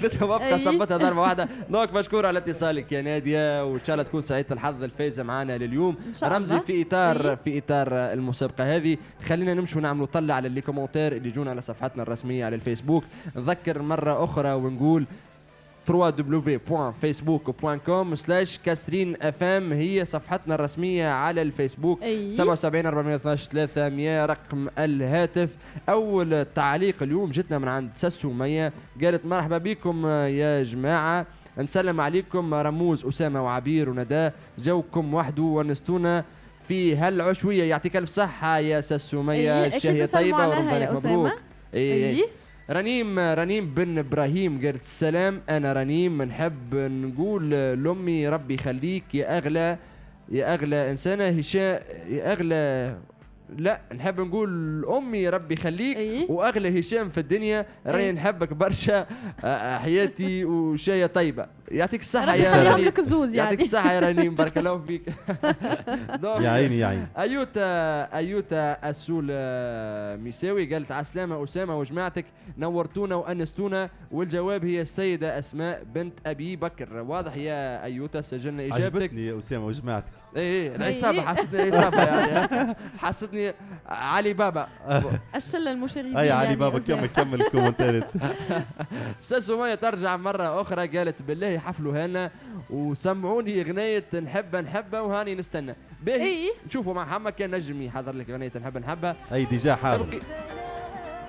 Speaker 4: خذتها
Speaker 5: وفقة.
Speaker 4: صبتها ضربة واحدة donc مشكور على اتصالك يا نادية وإن شاء الله تكون سعيدة الحظ الفايزه معنا لليوم. رمزي في اطار. في إطار المسابقه هذه خلينا نمشوا نعملوا طلة على les commentaires اللي يجونا على صفحتنا الرسمية على الفيسبوك نذكر مرة أخرى ونقول www.facebook.com slash Kasserine FM هي صفحتنا الرسمية على الفيسبوك.
Speaker 5: أي.
Speaker 4: 77 412 300 رقم الهاتف. أول تعليق اليوم جتنا من عند ساسو مية. قالت مرحبا بكم يا جماعة. نسلم عليكم رموز أسامة وعبير وندى جوكم وحده ونستونا في هالعشوية. يعطيك ألف صحة يا ساسو
Speaker 5: نسلموا
Speaker 4: طيبة
Speaker 5: عليها
Speaker 4: ورمضانك مبروك.
Speaker 5: أسامة.
Speaker 4: أي. رنيم رنيم بن إبراهيم قالت السلام أنا رنيم نحب نقول لأمي ربي يخليك يا أغلى يا أغلى إنسانة هشام يا أغلى لا نحب نقول أمي ربي يخليك وأغلى هشام في الدنيا راني نحبك برشا حياتي وشاية طيبة. يعطيك الصحه
Speaker 5: ربي
Speaker 4: يا
Speaker 5: يخليهم
Speaker 4: رنيم
Speaker 5: لك الزوز يعني.
Speaker 4: يعطيك الصحه يا رنيم بارك الله فيك.
Speaker 3: يا عيني يا عيني.
Speaker 4: أيوتا أيوتا السول آه، ميساوي قالت عسلامة أسامة وجماعتك نورتونا وأنستونا والجواب هي السيدة أسماء بنت أبي بكر. واضح يا أيوتا سجلنا إجابتك.
Speaker 3: عجبتني يا أسامة وجماعتك.
Speaker 4: اي اي العصابة حسيتني عصابه يعني. حسيتني علي بابا.
Speaker 5: الشلة المشاغبين
Speaker 3: أي علي
Speaker 5: يعني
Speaker 3: بابا
Speaker 5: أسامة.
Speaker 3: كمل كمل الكومنتات.
Speaker 4: ساسومية ترجع مرة أخرى قالت بالله حفلوا هنا وسمعوني أغنية نحب نحبها وهاني نستنى. باهي نشوفوا مع محمد كان نجم يحضر لك أغنية نحب نحبها.
Speaker 3: أي déjà حاضر.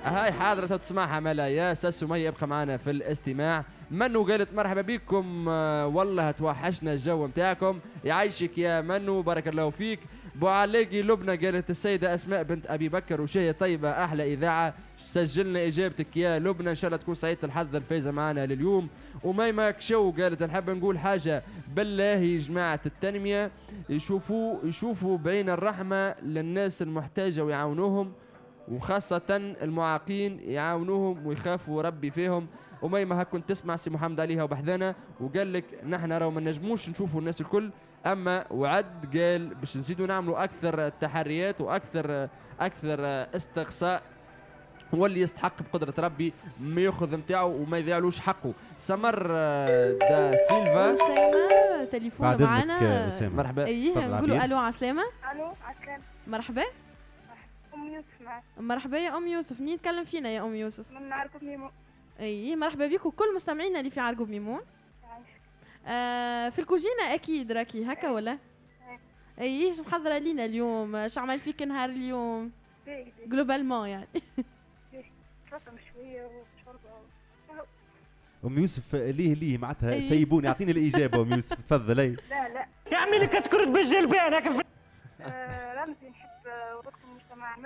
Speaker 4: هاي حاضرة تسمعها ملا يا ساس سمية يبقى معنا في الاستماع. منو قالت مرحبا بكم؟ آه، والله توحشنا الجو متاعكم. يعيشك يا منو بارك الله فيك. بو علاقي لبنى قالت السيدة أسماء بنت أبي بكر وشهية طيبة أحلى إذاعة. سجلنا إجابتك يا لبنى. إن شاء الله تكون سعيدة الحظ الفايزة معنا لليوم. وميمة كشو قالت؟ نحب نقول حاجة. بالله يا جماعة التنمية يشوفوا يشوفوا بعين الرحمة للناس المحتاجة ويعاونوهم وخاصة المعاقين يعاونوهم ويخافوا ربي فيهم. وميمة هكون تسمع سي محمد عليها وبحذانا وقال لك نحن راهو ما نجموش نشوفوا الناس الكل. أما وعد قال باش نزيدوا نعملوا أكثر تحريات وأكثر أكثر استقصاء. واللي يستحق بقدرة ربي ما يأخذ نتاعو وما يضيعلوش حقه. سمر آه، دا سيلفا.
Speaker 5: أسامة تليفون
Speaker 4: بعد إذنك،
Speaker 5: معنا.
Speaker 4: آه، أسامة. مرحبا. إيه
Speaker 5: نقولوا. ألو عسلامة.
Speaker 14: ألو عسلامة.
Speaker 5: مرحبا.
Speaker 14: أم يوسف معك
Speaker 5: مرحبا يا أم يوسف. منين تكلم فينا يا أم يوسف؟
Speaker 14: من عرقب ميمون.
Speaker 5: اي مرحبا بكم كل مستمعينا اللي في عرقوب ميمون. آه في الكوجينة أكيد راكي. هكا ولا؟ اي إيش محضرة لينا اليوم؟ إيش عمل فيك نهار اليوم؟
Speaker 14: باهي
Speaker 5: globalement يعني.
Speaker 3: أم يوسف ليه ليه؟ معناتها
Speaker 14: أي.
Speaker 3: سيبوني. أعطيني الإجابة أم يوسف. تفضل اي
Speaker 14: لا لا.
Speaker 15: يا عمي لك أسكرت بالجلبان هكا في-
Speaker 14: آه، رمزي نحب آه، وقت المجتمع.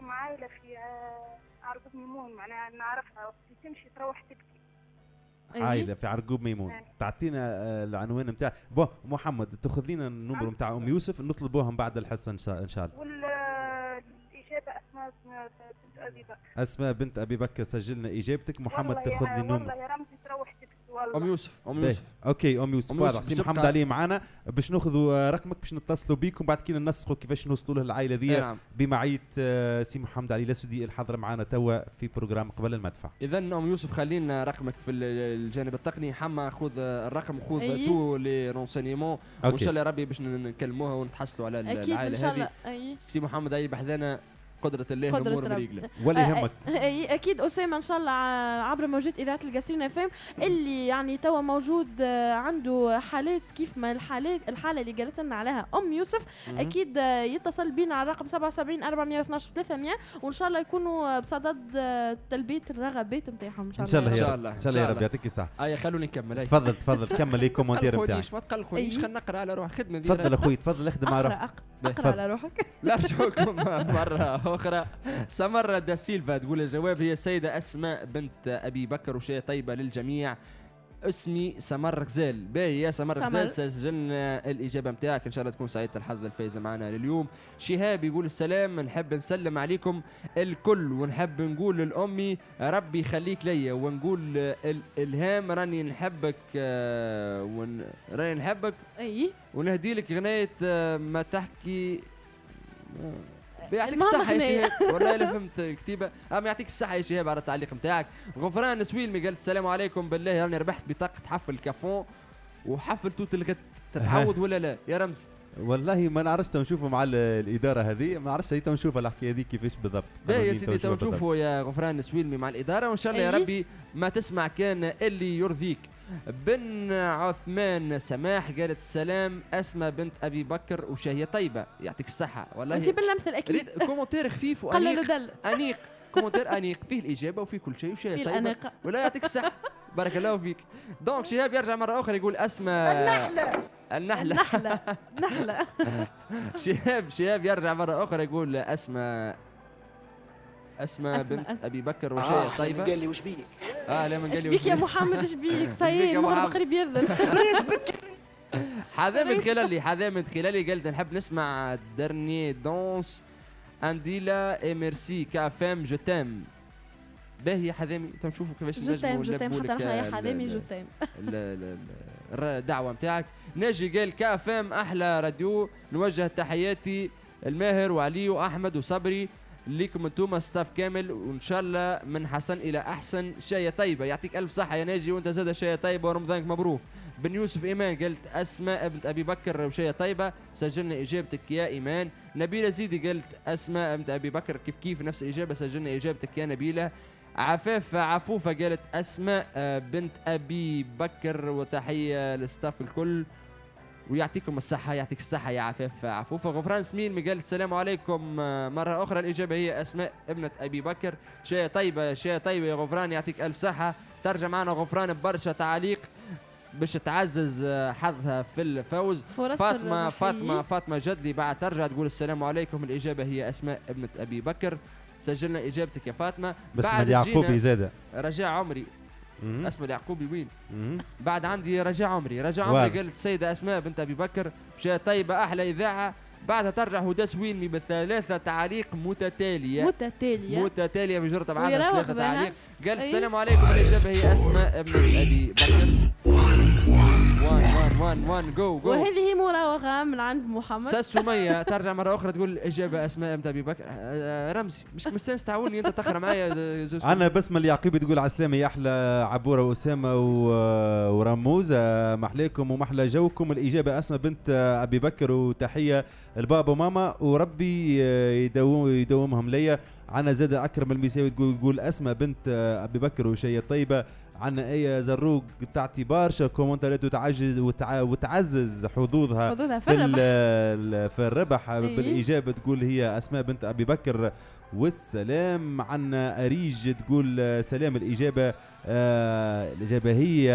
Speaker 14: مع عائلة في آه، عرقب ميمون. معناها نعرفها وقت تمشي تروح تبكي.
Speaker 3: عائلة في عرقوب ميمون. تعطينا آه، العنوان نتاع بون محمد تأخذ لنا النمر نتاع أم يوسف نطلبوها من بعد الحصة إن شاء إن شاء الله.
Speaker 14: والإجابة أسماء بنت أبي بكر.
Speaker 3: أسماء بنت أبي بكر سجلنا إجابتك. محمد
Speaker 14: والله
Speaker 3: تأخذ لي
Speaker 14: والله
Speaker 3: النمر
Speaker 14: يا رمزي والله
Speaker 4: أم يوسف
Speaker 3: أم.
Speaker 4: يوسف.
Speaker 3: OK أم يوسف
Speaker 4: أم
Speaker 3: واضح.
Speaker 4: يوسف
Speaker 3: سي محمد علي معنا باش ناخذوا رقمك باش نتصلوا بيكم بعد كده ننسقوا كيفاش نوصلوا له العائلة ذي
Speaker 4: نعم.
Speaker 3: بمعيه آه، سي محمد علي الاسودي الحاضر معنا توا في programme قبل المدفع.
Speaker 4: إذا أم يوسف خلينا رقمك في ال- الجانب التقني. حما خذ الرقم خذ
Speaker 5: أي.
Speaker 4: tous les renseignements
Speaker 3: وإن.
Speaker 4: شاء الله ربي باش نكلموها ونتحصلوا على
Speaker 5: العائلة
Speaker 4: هذه. سي محمد علي بحذانا.
Speaker 5: قدرة
Speaker 4: الله
Speaker 5: رب.
Speaker 4: برجله
Speaker 3: ولا يهمك.
Speaker 5: أكيد أسامة إن شاء الله عبر موجات إذاعة القاسرين فهم اللي يعني توا موجود آه، عنده حالات كيف ما الحالات الحالة اللي قالت لنا عليها أم يوسف. أكيد آه، يتصل بينا على الرقم 77 412 300 وإن شاء الله يكونوا بصدد آه، تلبية الرغبات نتاعهم
Speaker 3: إن شاء الله.
Speaker 4: إن
Speaker 3: يا
Speaker 4: شاء الله،
Speaker 3: إن شاء الله يا رب يعطيك الصحه
Speaker 4: اي خلوني نكمل.
Speaker 3: تفضل تفضل كمل لي كومنتير نتاعك
Speaker 4: ما تقلقونيش. خلينا نقرأ على روح خدمة ذي
Speaker 3: تفضل أخوي تفضل اخدم
Speaker 5: أقرأ
Speaker 3: روحك.
Speaker 5: أقرأ على روحك.
Speaker 4: لا ارجوكم مرة. أخرى. سمرة دا سيلفا تقول الجواب هي السيدة أسماء بنت أبي بكر وشيء طيبة للجميع. اسمي سمر غزال. باهي يا سمر
Speaker 5: سمر.
Speaker 4: غزال سجلنا الإجابة نتاعك إن شاء الله تكون سعيدة الحظ الفايزه معنا لليوم. شهاب يقول السلام نحب نسلم عليكم الكل ونحب نقول لأمي ربي يخليك ليا. ونقول ال- الهام راني نحبك آه، ون... راني نحبك.
Speaker 5: أي.
Speaker 4: ونهدي لك غناية آه، ما تحكي يعطيك الصحة يا. شهاب. والله لا فهمت الكتيبة أما يعطيك الصحة يا شهاب على التعليق نتاعك غفران سويلمي قالت السلام عليكم. بالله راني ربحت بطاقة حفل كافون وحفل توت الغد تتعود ولا لا؟ يا رمزي.
Speaker 3: والله ما نعرفش تو نشوفوا مع ال- الإدارة هذه. ما نعرفش تو نشوفها الحكاية هذه كيفاش بالضبط.
Speaker 4: باهي يا سيدي تو نشوفوا يا غفران سويلمي مع الإدارة. وإن شاء الله يا. ربي ما تسمع كان اللي يرضيك. بن عثمان سماح قالت السلام أسمى بنت أبي بكر وشهية طيبة. يعطيك الصحة. والله
Speaker 5: أنت بالامثل أكيد
Speaker 4: ريت commentaire خفيف
Speaker 5: وأنيق.
Speaker 4: أنيق. كومنتير أنيق. فيه الإجابة وفيه كل شيء وشيء
Speaker 5: فيه طيبة.
Speaker 4: ولا يعطيك الصحة. بارك الله فيك. دونك شهاب يرجع مرة أخرى يقول أسماء
Speaker 11: النحلة.
Speaker 4: النحلة.
Speaker 5: نحله نحله
Speaker 4: شهاب شهاب يرجع مرة أخرى يقول أسماء أسماء
Speaker 5: أسماء،
Speaker 4: بنت
Speaker 5: أسماء.
Speaker 4: أبي بكر
Speaker 9: آه
Speaker 4: وشيء
Speaker 9: قال
Speaker 4: طيبة؟
Speaker 9: لي وش بيك؟
Speaker 4: آه لا من قال لي
Speaker 5: بيك يا
Speaker 4: وش
Speaker 5: محمد إيش بيك؟
Speaker 4: بيك
Speaker 5: صاي
Speaker 4: يا
Speaker 5: المغرب
Speaker 4: محمد؟
Speaker 5: قريب يذن
Speaker 4: حذا من خلالي حذا من خلالي قلت نحب نسمع درني دونس انديلا اي merci KFM je t'aime باهي يا حذامي أنت نشوفوا كيفاش نجموا
Speaker 5: جو
Speaker 4: لك
Speaker 5: نحن يا
Speaker 4: ال-
Speaker 5: حذامي
Speaker 4: ال-
Speaker 5: جو
Speaker 4: ال- الدعوة نتاعك ناجي قال KFM أحلى راديو. نوجه تحياتي الماهر وعلي وأحمد وصبري. ليكم أنتم staff كامل وإن شاء الله من حسن إلى أحسن. شايه طيبة يعطيك ألف صحة يا ناجي وأنت زاد شايه طيبة ورمضانك مبروك. بن يوسف إيمان قالت أسماء بنت أبي بكر وشايه طيبة. سجلنا إجابتك يا إيمان. نبيلة زيدي قالت أسماء بنت أبي بكر كيف كيف؟ نفس الإجابة سجلنا إجابتك يا نبيلة. عفاف عفوفة قالت أسماء بنت أبي بكر وتحية للستاف الكل. ويعطيكم الصحة يعطيك الصحة يا عفاف عفوفة غفران سمين قال السلام عليكم. مرة أخرى الإجابة هي أسماء ابنة أبي بكر. شيء طيبة شيء طيبة يا غفران يعطيك ألف صحة. ترجع معنا غفران ببرشا تعليق باش تعزز حظها في الفوز.
Speaker 5: فرص
Speaker 4: فاطمة
Speaker 5: الرباحية.
Speaker 4: فاطمة فاطمة جدلي بعد ترجع تقول السلام عليكم. الإجابة هي أسماء ابنة أبي بكر. سجلنا إجابتك يا فاطمة.
Speaker 3: بس
Speaker 4: بعد
Speaker 3: يعقوبي
Speaker 4: جينا
Speaker 3: زاده.
Speaker 4: رجاء عمري. اسمه اليعقوبي وين. بعد عندي رجاء عمري رجاء عمري. قالت السيدة أسماء بنت أبي بكر مشاهد طيبة أحلى إذاعة بعدها ترجع هدى سوينمي بثلاثة تعاليق متتالية
Speaker 5: متتالية
Speaker 4: متتالية بجرة بعدها ثلاثة
Speaker 5: بها.
Speaker 4: تعاليق قالت. السلام عليكم الإجابة هي أسماء ابنة أبي بكر
Speaker 5: وهذه مراوغة من عند محمد.
Speaker 4: أستاذ سمية ترجع مرة أخرى تقول الإجابة أسماء ابنة أبي بكر. آه، رمزي مش مستانس تعاوني أنت تقرأ معايا
Speaker 3: أنا بسمة اليعقوبي تقول عسلامة يا أحلى عبوره وأسامة و- ورموز. آه، محلاكم ومحلى جوكم. الإجابة أسماء بنت آه، أبي بكر وتحية البابا وماما. وربي آه، يدوم يدومهم ليا. عنا زاد أكرم المساوي تقول أسماء بنت آه، أبي بكر وشيء طيبة. عنا إيه زروق تعطي برشا كومنتات وتعجز وتع... وتعزز حظوظها
Speaker 5: حظوظها في
Speaker 3: في,
Speaker 5: الربح.
Speaker 3: ال- في الربح.
Speaker 5: إيه.
Speaker 3: بالإجابة تقول هي أسماء بنت أبي بكر والسلام عنا أريج تقول سلام. الإجابة آه الإجابة هي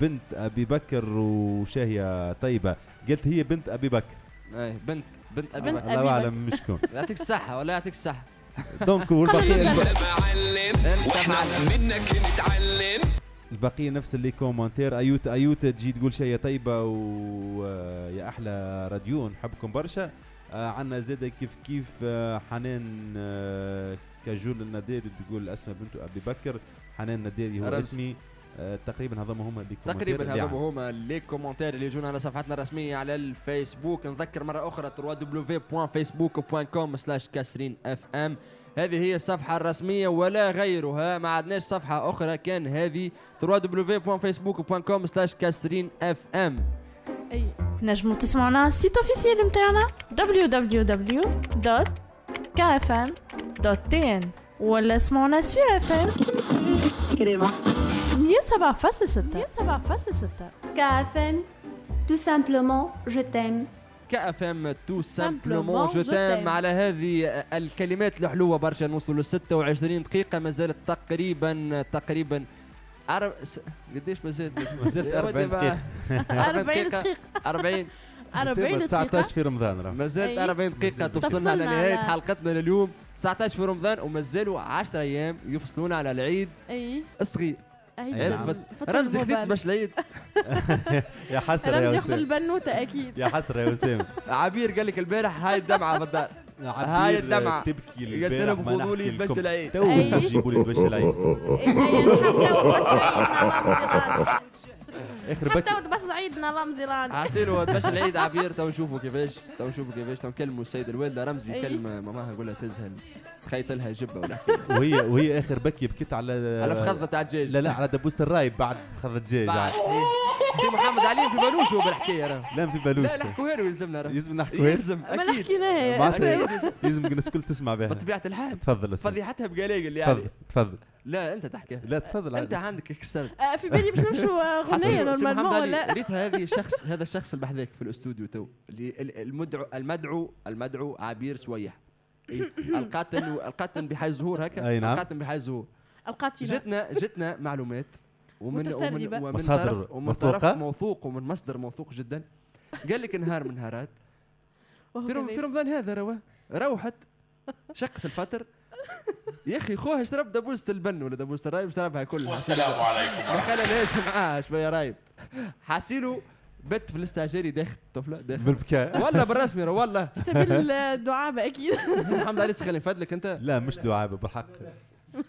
Speaker 3: بنت أبي بكر وشاهية طيبة. قلت هي بنت أبي بكر.
Speaker 4: أي بنت بنت أبي بكر.
Speaker 3: الله أعلم مش كون
Speaker 4: يعطيك الصحة ولا يعطيك الصحة.
Speaker 10: donc
Speaker 4: أنت
Speaker 10: وإحنا
Speaker 4: معلم.
Speaker 10: منك نتعلم.
Speaker 3: البقية نفس les commentaires أيوتا أيوتا تجي تقول شيء طيبة ويا أحلى راديو. نحبكم برشا. آه عنا زادة كيف كيف؟ آه حنان آه كجول تقول اسمها بنت أبي بكر. حنان النداري هو
Speaker 4: رمز.
Speaker 3: اسمي. تقريبا هذوما هما اللي
Speaker 4: تقريبا
Speaker 3: اللي
Speaker 4: هذوما
Speaker 3: عندي.
Speaker 4: هما les commentaires اللي يجونا على صفحتنا الرسمية على الفيسبوك. نذكر مرة أخرى www.facebook.com slash كاسرين FM هذه هي الصفحة الرسمية ولا غيرها. ما عندناش صفحة أخرى كان هذه www.facebook.com slash كاسرين FM
Speaker 5: أي
Speaker 16: نجموا تسمعونا على ال site officiel نتاعنا www.kasrin KFM dot TN ولا اسمعونا سور اف ام كريمة 107.6 107.6
Speaker 17: KFM, tout simplement, je t'aime.
Speaker 4: KFM tout
Speaker 5: simplement je t'aime.
Speaker 4: على هذه الكلمات الحلوه برشا نوصلوا ل 26 دقيقه ما زالت تقريبا تقريبا عرب س... قديش ما زالت
Speaker 3: ما زالت 40 دقيقة.
Speaker 4: 40
Speaker 5: 40
Speaker 4: دقيقة
Speaker 5: دقيقة.
Speaker 4: 40
Speaker 5: 40 دقيقة
Speaker 3: 19 في رمضان راه
Speaker 4: ما زالت
Speaker 5: أي.
Speaker 4: 40 دقيقة توصلنا
Speaker 5: تفصلنا
Speaker 4: على نهاية حلقتنا لليوم 19 في رمضان وما زالوا 10 أيام يفصلونا على العيد
Speaker 5: اي
Speaker 4: الصغير
Speaker 5: عيد
Speaker 4: رمزي خذيت. باش العيد
Speaker 3: يا حسرة
Speaker 5: رمزي
Speaker 3: يا
Speaker 5: ياخذ
Speaker 3: وسام
Speaker 5: البنوتة أكيد.
Speaker 3: يا حسرة يا وسام
Speaker 4: عبير قال لك البارح هاي الدمعة في الدار هاي الدمعة.
Speaker 3: تبكي البارح ما
Speaker 4: خذوا لي
Speaker 3: نحكي لكم.
Speaker 4: العيد.
Speaker 3: تو
Speaker 5: أي.
Speaker 3: تجيبوا لي تبش العيد. آخر بكي
Speaker 5: حتى بس عيدنا رمزي
Speaker 4: عسيلو باش العيد عبير تو نشوفوا كيفاش تو نشوفوا كيفاش تو نكلموا السيد الوالده رمزي
Speaker 5: أي.
Speaker 4: يكلم ماماها يقول لها تزهل خيط لها جبة ولا.
Speaker 3: وهي وهي آخر بكي بكيت على
Speaker 4: على فخذة تاع الدجاج.
Speaker 3: لا لا على دبوسة الرايب بعد فخذة دجاج
Speaker 4: بعد.
Speaker 3: عاد.
Speaker 4: سي محمد علي في بالوش هو بالحكايه راه.
Speaker 3: لا في بالوش
Speaker 4: لا نحكوها له يلزمنا راه.
Speaker 3: يلزم نحكوها
Speaker 4: يلزم
Speaker 5: ما
Speaker 4: أكيد.
Speaker 5: حكيناها
Speaker 3: معناتها
Speaker 5: أسامة.
Speaker 3: لازم الناس الكل تسمع بها.
Speaker 4: بطبيعة الحال.
Speaker 3: تفضل.
Speaker 4: فضيحتها بقلاقل يعني
Speaker 3: تفضل تفضل.
Speaker 4: لا أنت تحكي.
Speaker 3: لا تفضل أنت.
Speaker 4: عندك كسرت
Speaker 5: آه، في بالي باش نمشوا آه، غنية normalement ولا
Speaker 4: ريت هذه شخص هذا الشخص اللي بحذاك في الأستوديو تو. المدعو المدعو المدعو عبير سويح. إيه، القاتل القاتل بحي الزهور هكا.
Speaker 3: أي نعم.
Speaker 4: القاتل بحي الزهور
Speaker 5: القاتلة.
Speaker 4: جتنا جتنا معلومات. ومن ومن. ومن
Speaker 3: مصادر
Speaker 4: طرف ومن طرف
Speaker 3: موثوقة.
Speaker 4: موثوق ومن مصدر موثوق جدا. قال لك نهار من نهارات في, رمضان هذا روى روحت شقت الفطر. يا أخي خوها شرب دبوسة البن ولا دبوسة الرايب؟ شربها كلها؟
Speaker 10: والسلام عليكم
Speaker 4: ما خلاناش معاها شوية رايب. حاسيلو بت في الاستعجالي داخل الطفله داخل
Speaker 3: بالبكاء.
Speaker 4: والله بالرسمي والله.
Speaker 5: في سبيل الدعابة أكيد.
Speaker 4: سي محمد علي تخلي نفدلك أنت.
Speaker 3: لا مش دعابة بالحق.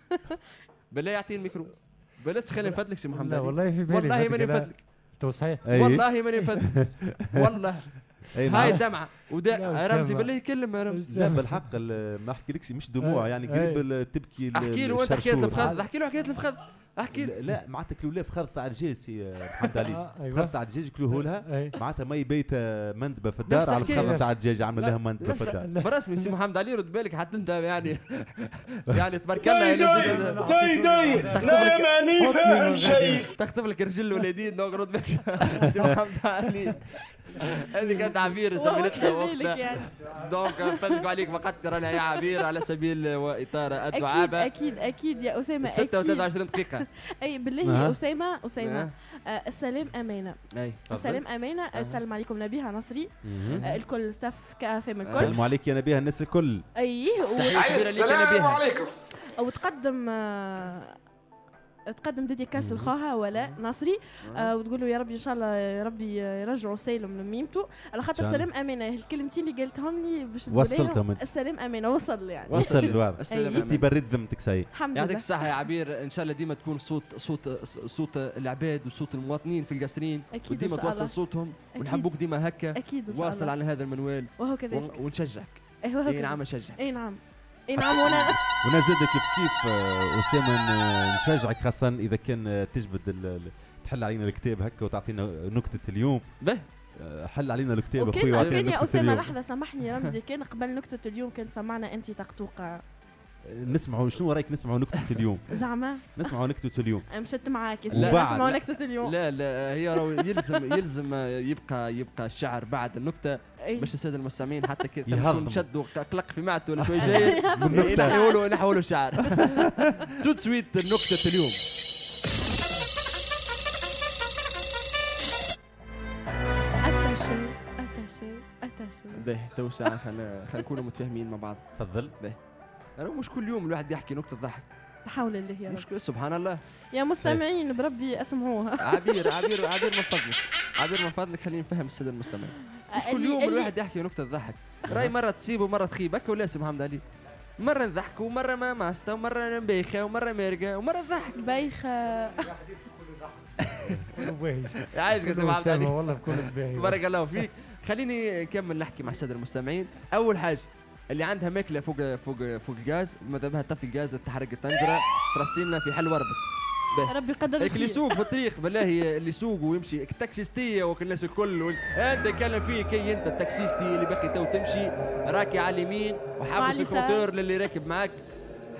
Speaker 4: بالله يعطيني الميكرو بالله تخلي نفدلك سي محمد
Speaker 8: لا
Speaker 4: علي.
Speaker 8: والله في بالي
Speaker 4: والله ماني
Speaker 8: لا.
Speaker 4: نفدلك
Speaker 8: تو صحيح.
Speaker 4: والله ماني نفدلك والله. هاي
Speaker 3: نعم.
Speaker 8: الدمعة.
Speaker 4: ودا رمزي. بالله يكلم يا رمزي.
Speaker 3: لا بالحق ال- ما أحكي مش دموع يعني. قريب تبكي
Speaker 4: احكي له انت حكايه. الفخذ احكي له حكايه الفخذ احكي له.
Speaker 3: لا, لا معناتها كلوا فخذ تاع رجال سي محمد علي.
Speaker 8: آه، أيوة.
Speaker 3: فخذ تاع الدجاج كلوه لها
Speaker 8: أي.
Speaker 3: معناتها ما يبيت مندبه في الدار على. الفخذ تاع الدجاج عامل لها مندبه في الدار.
Speaker 4: برسمي سي محمد علي رد بالك حتى انت يعني. يعني تبارك الله
Speaker 10: داي
Speaker 4: يعني
Speaker 10: داي داي. لا ماني فاهم شيء.
Speaker 4: تخطف لك رجل الوليدين رد بالك. سي محمد علي. هذه كانت عبير
Speaker 5: كذلك
Speaker 4: وقتها.
Speaker 5: يعني.
Speaker 4: دونك فلقوا عليك مقدر أنا يا عبير على سبيل واطار
Speaker 5: أكيد
Speaker 4: الدعابة.
Speaker 5: أكيد أكيد يا أسامة
Speaker 4: 6
Speaker 5: أكيد
Speaker 4: و23 دقيقة.
Speaker 5: أي بالله. يا أسامة
Speaker 4: أسامة.
Speaker 5: آه، السلام أمانة.
Speaker 4: أي
Speaker 5: السلام أمانة. تسلم عليكم نبيها نصري. آه، الكل ستاف كافم الكل.
Speaker 3: سلموا عليك يا نبيها الناس الكل.
Speaker 5: اي
Speaker 4: بها.
Speaker 10: عليكم.
Speaker 5: وتقدم آه، تقدم ديديكاس لخوها ولاء نصري. آه وتقول له يا ربي إن شاء الله يا ربي يرجعوا سالم لميمته على خاطر. سلام امانه الكلمتين اللي قلتهم لي باش
Speaker 3: وصلتهم أنت.
Speaker 5: السلام امانه وصل يعني.
Speaker 3: وصل
Speaker 4: السلام. أنت.
Speaker 3: برد ذمتك سي
Speaker 5: الحمد
Speaker 4: يعطيك
Speaker 5: لله.
Speaker 4: الصحة يا عبير. إن شاء الله ديما تكون صوت صوت صوت العباد وصوت المواطنين في القصرين وديما. توصل صوتهم. ونحبوك ديما هكا.
Speaker 5: أكيد إن
Speaker 4: واصل على هذا المنوال.
Speaker 5: وهو كذلك.
Speaker 4: ون- ونشجعك.
Speaker 5: اي كذلك.
Speaker 4: نعم نشجعك.
Speaker 5: اي نعم. اي نعم وأنا
Speaker 3: وأنا زاد كيف كيف آه، أسامة نشجعك خاصة إذا كان آه، تجبد تحل علينا الكتاب هكا وتعطينا نكتة اليوم.
Speaker 4: به.
Speaker 3: آه، حل علينا الكتاب أخوي
Speaker 5: وكان يا
Speaker 3: أسامة
Speaker 5: لحظة سامحني رمزي. كان قبل نكتة اليوم كان سمعنا أنت طقطوقه
Speaker 3: نسمعوا شنو رأيك نسمعوا نكته اليوم؟
Speaker 5: زعما؟
Speaker 3: نسمعوا نكته اليوم.
Speaker 5: مشت معاك
Speaker 4: لا-
Speaker 5: نكته اليوم.
Speaker 4: لا لا هي يلزم يلزم يبقى يبقى الشعر بعد النكتة.
Speaker 5: أي.
Speaker 4: باش السادة المستمعين حتى كي. يكون شد وقلق في معدته ولا شوي جاي. نحولوا نحولوا شعر. توت سويت نكتة اليوم.
Speaker 5: اتاشي اتاشي attachez
Speaker 4: باهي تو خلينا خلينا نكونوا متفاهمين مع بعض.
Speaker 3: تفضل.
Speaker 4: باهي راهو مش كل يوم الواحد يحكي نكتة ضحك.
Speaker 5: لا حول الله يا رب.
Speaker 4: مش كل- سبحان الله.
Speaker 5: يا مستمعين بربي اسمعوها
Speaker 4: عبير عبير عبير من فضلك. عبير من فضلك خليني نفهم السادة المستمعين مش كل يوم الواحد يحكي نكتة تضحك راهي مرة تصيب ومرة تخيب. هكا ولا سي محمد علي؟ مرة نضحك ومرة ما ماسطة ومرة مبيخة ومرة مارقة ومرة نضحك
Speaker 5: بايخة.
Speaker 8: باهي
Speaker 4: عايش علي.
Speaker 8: أسامة والله بكل باهي
Speaker 4: بارك الله فيك. خليني نكمل نحكي مع السادة المستمعين. أول حاجة اللي عندها ماكلة فوق فوق فوق الغاز ماذا بها تطفي الغاز تحرق الطنجرة ترسلنا في حل باهي.
Speaker 5: ربي
Speaker 4: هيك اللي. يسوق في الطريق بالله اللي يسوق ويمشي. les taxistes وكل الناس الكل. وال... أنت تكلم فيه كي أنت ال taxiste اللي باقي تو تمشي راكي على اليمين
Speaker 5: اليسار.
Speaker 4: ال compteur للي راكب معاك.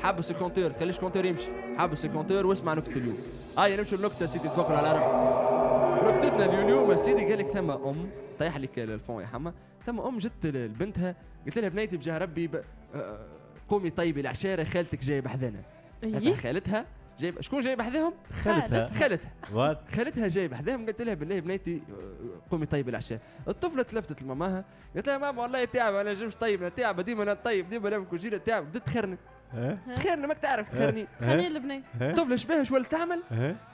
Speaker 4: حبس ال compteur تخليش ال compteur يمشي. حبس ال compteur واسمع نكتة اليوم. هاي نمشي النكته سيدي توكل على ربك نكتتنا اليوم سيدي قال لك ثم أم طيح لك الفون يا حما ثم أم جت لبنتها قلت لها بنيتي بجاه ربي ب... آه، قومي طيبي العشاء راهو خالتك جاية بحذانا
Speaker 5: إيه؟
Speaker 4: خالتها جايب شكون جاي بحذاهم؟
Speaker 3: خالتها.
Speaker 4: خالتها
Speaker 3: وات
Speaker 4: خالتها جاي بحذاهم قلت لها بالله بنيتي آه، قومي طيب العشاء الطفلة تلفتت لماماها قالت لها ماما والله تعبه أنا نجمش طيب أنا تعبه ديما أنا طيب ديما أنا cuisine تعب بدت تخرني
Speaker 3: ها؟
Speaker 4: تخرني ماك تعرف تخرني.
Speaker 5: خليني البنات
Speaker 4: الطفله شبيها شو ولت تعمل؟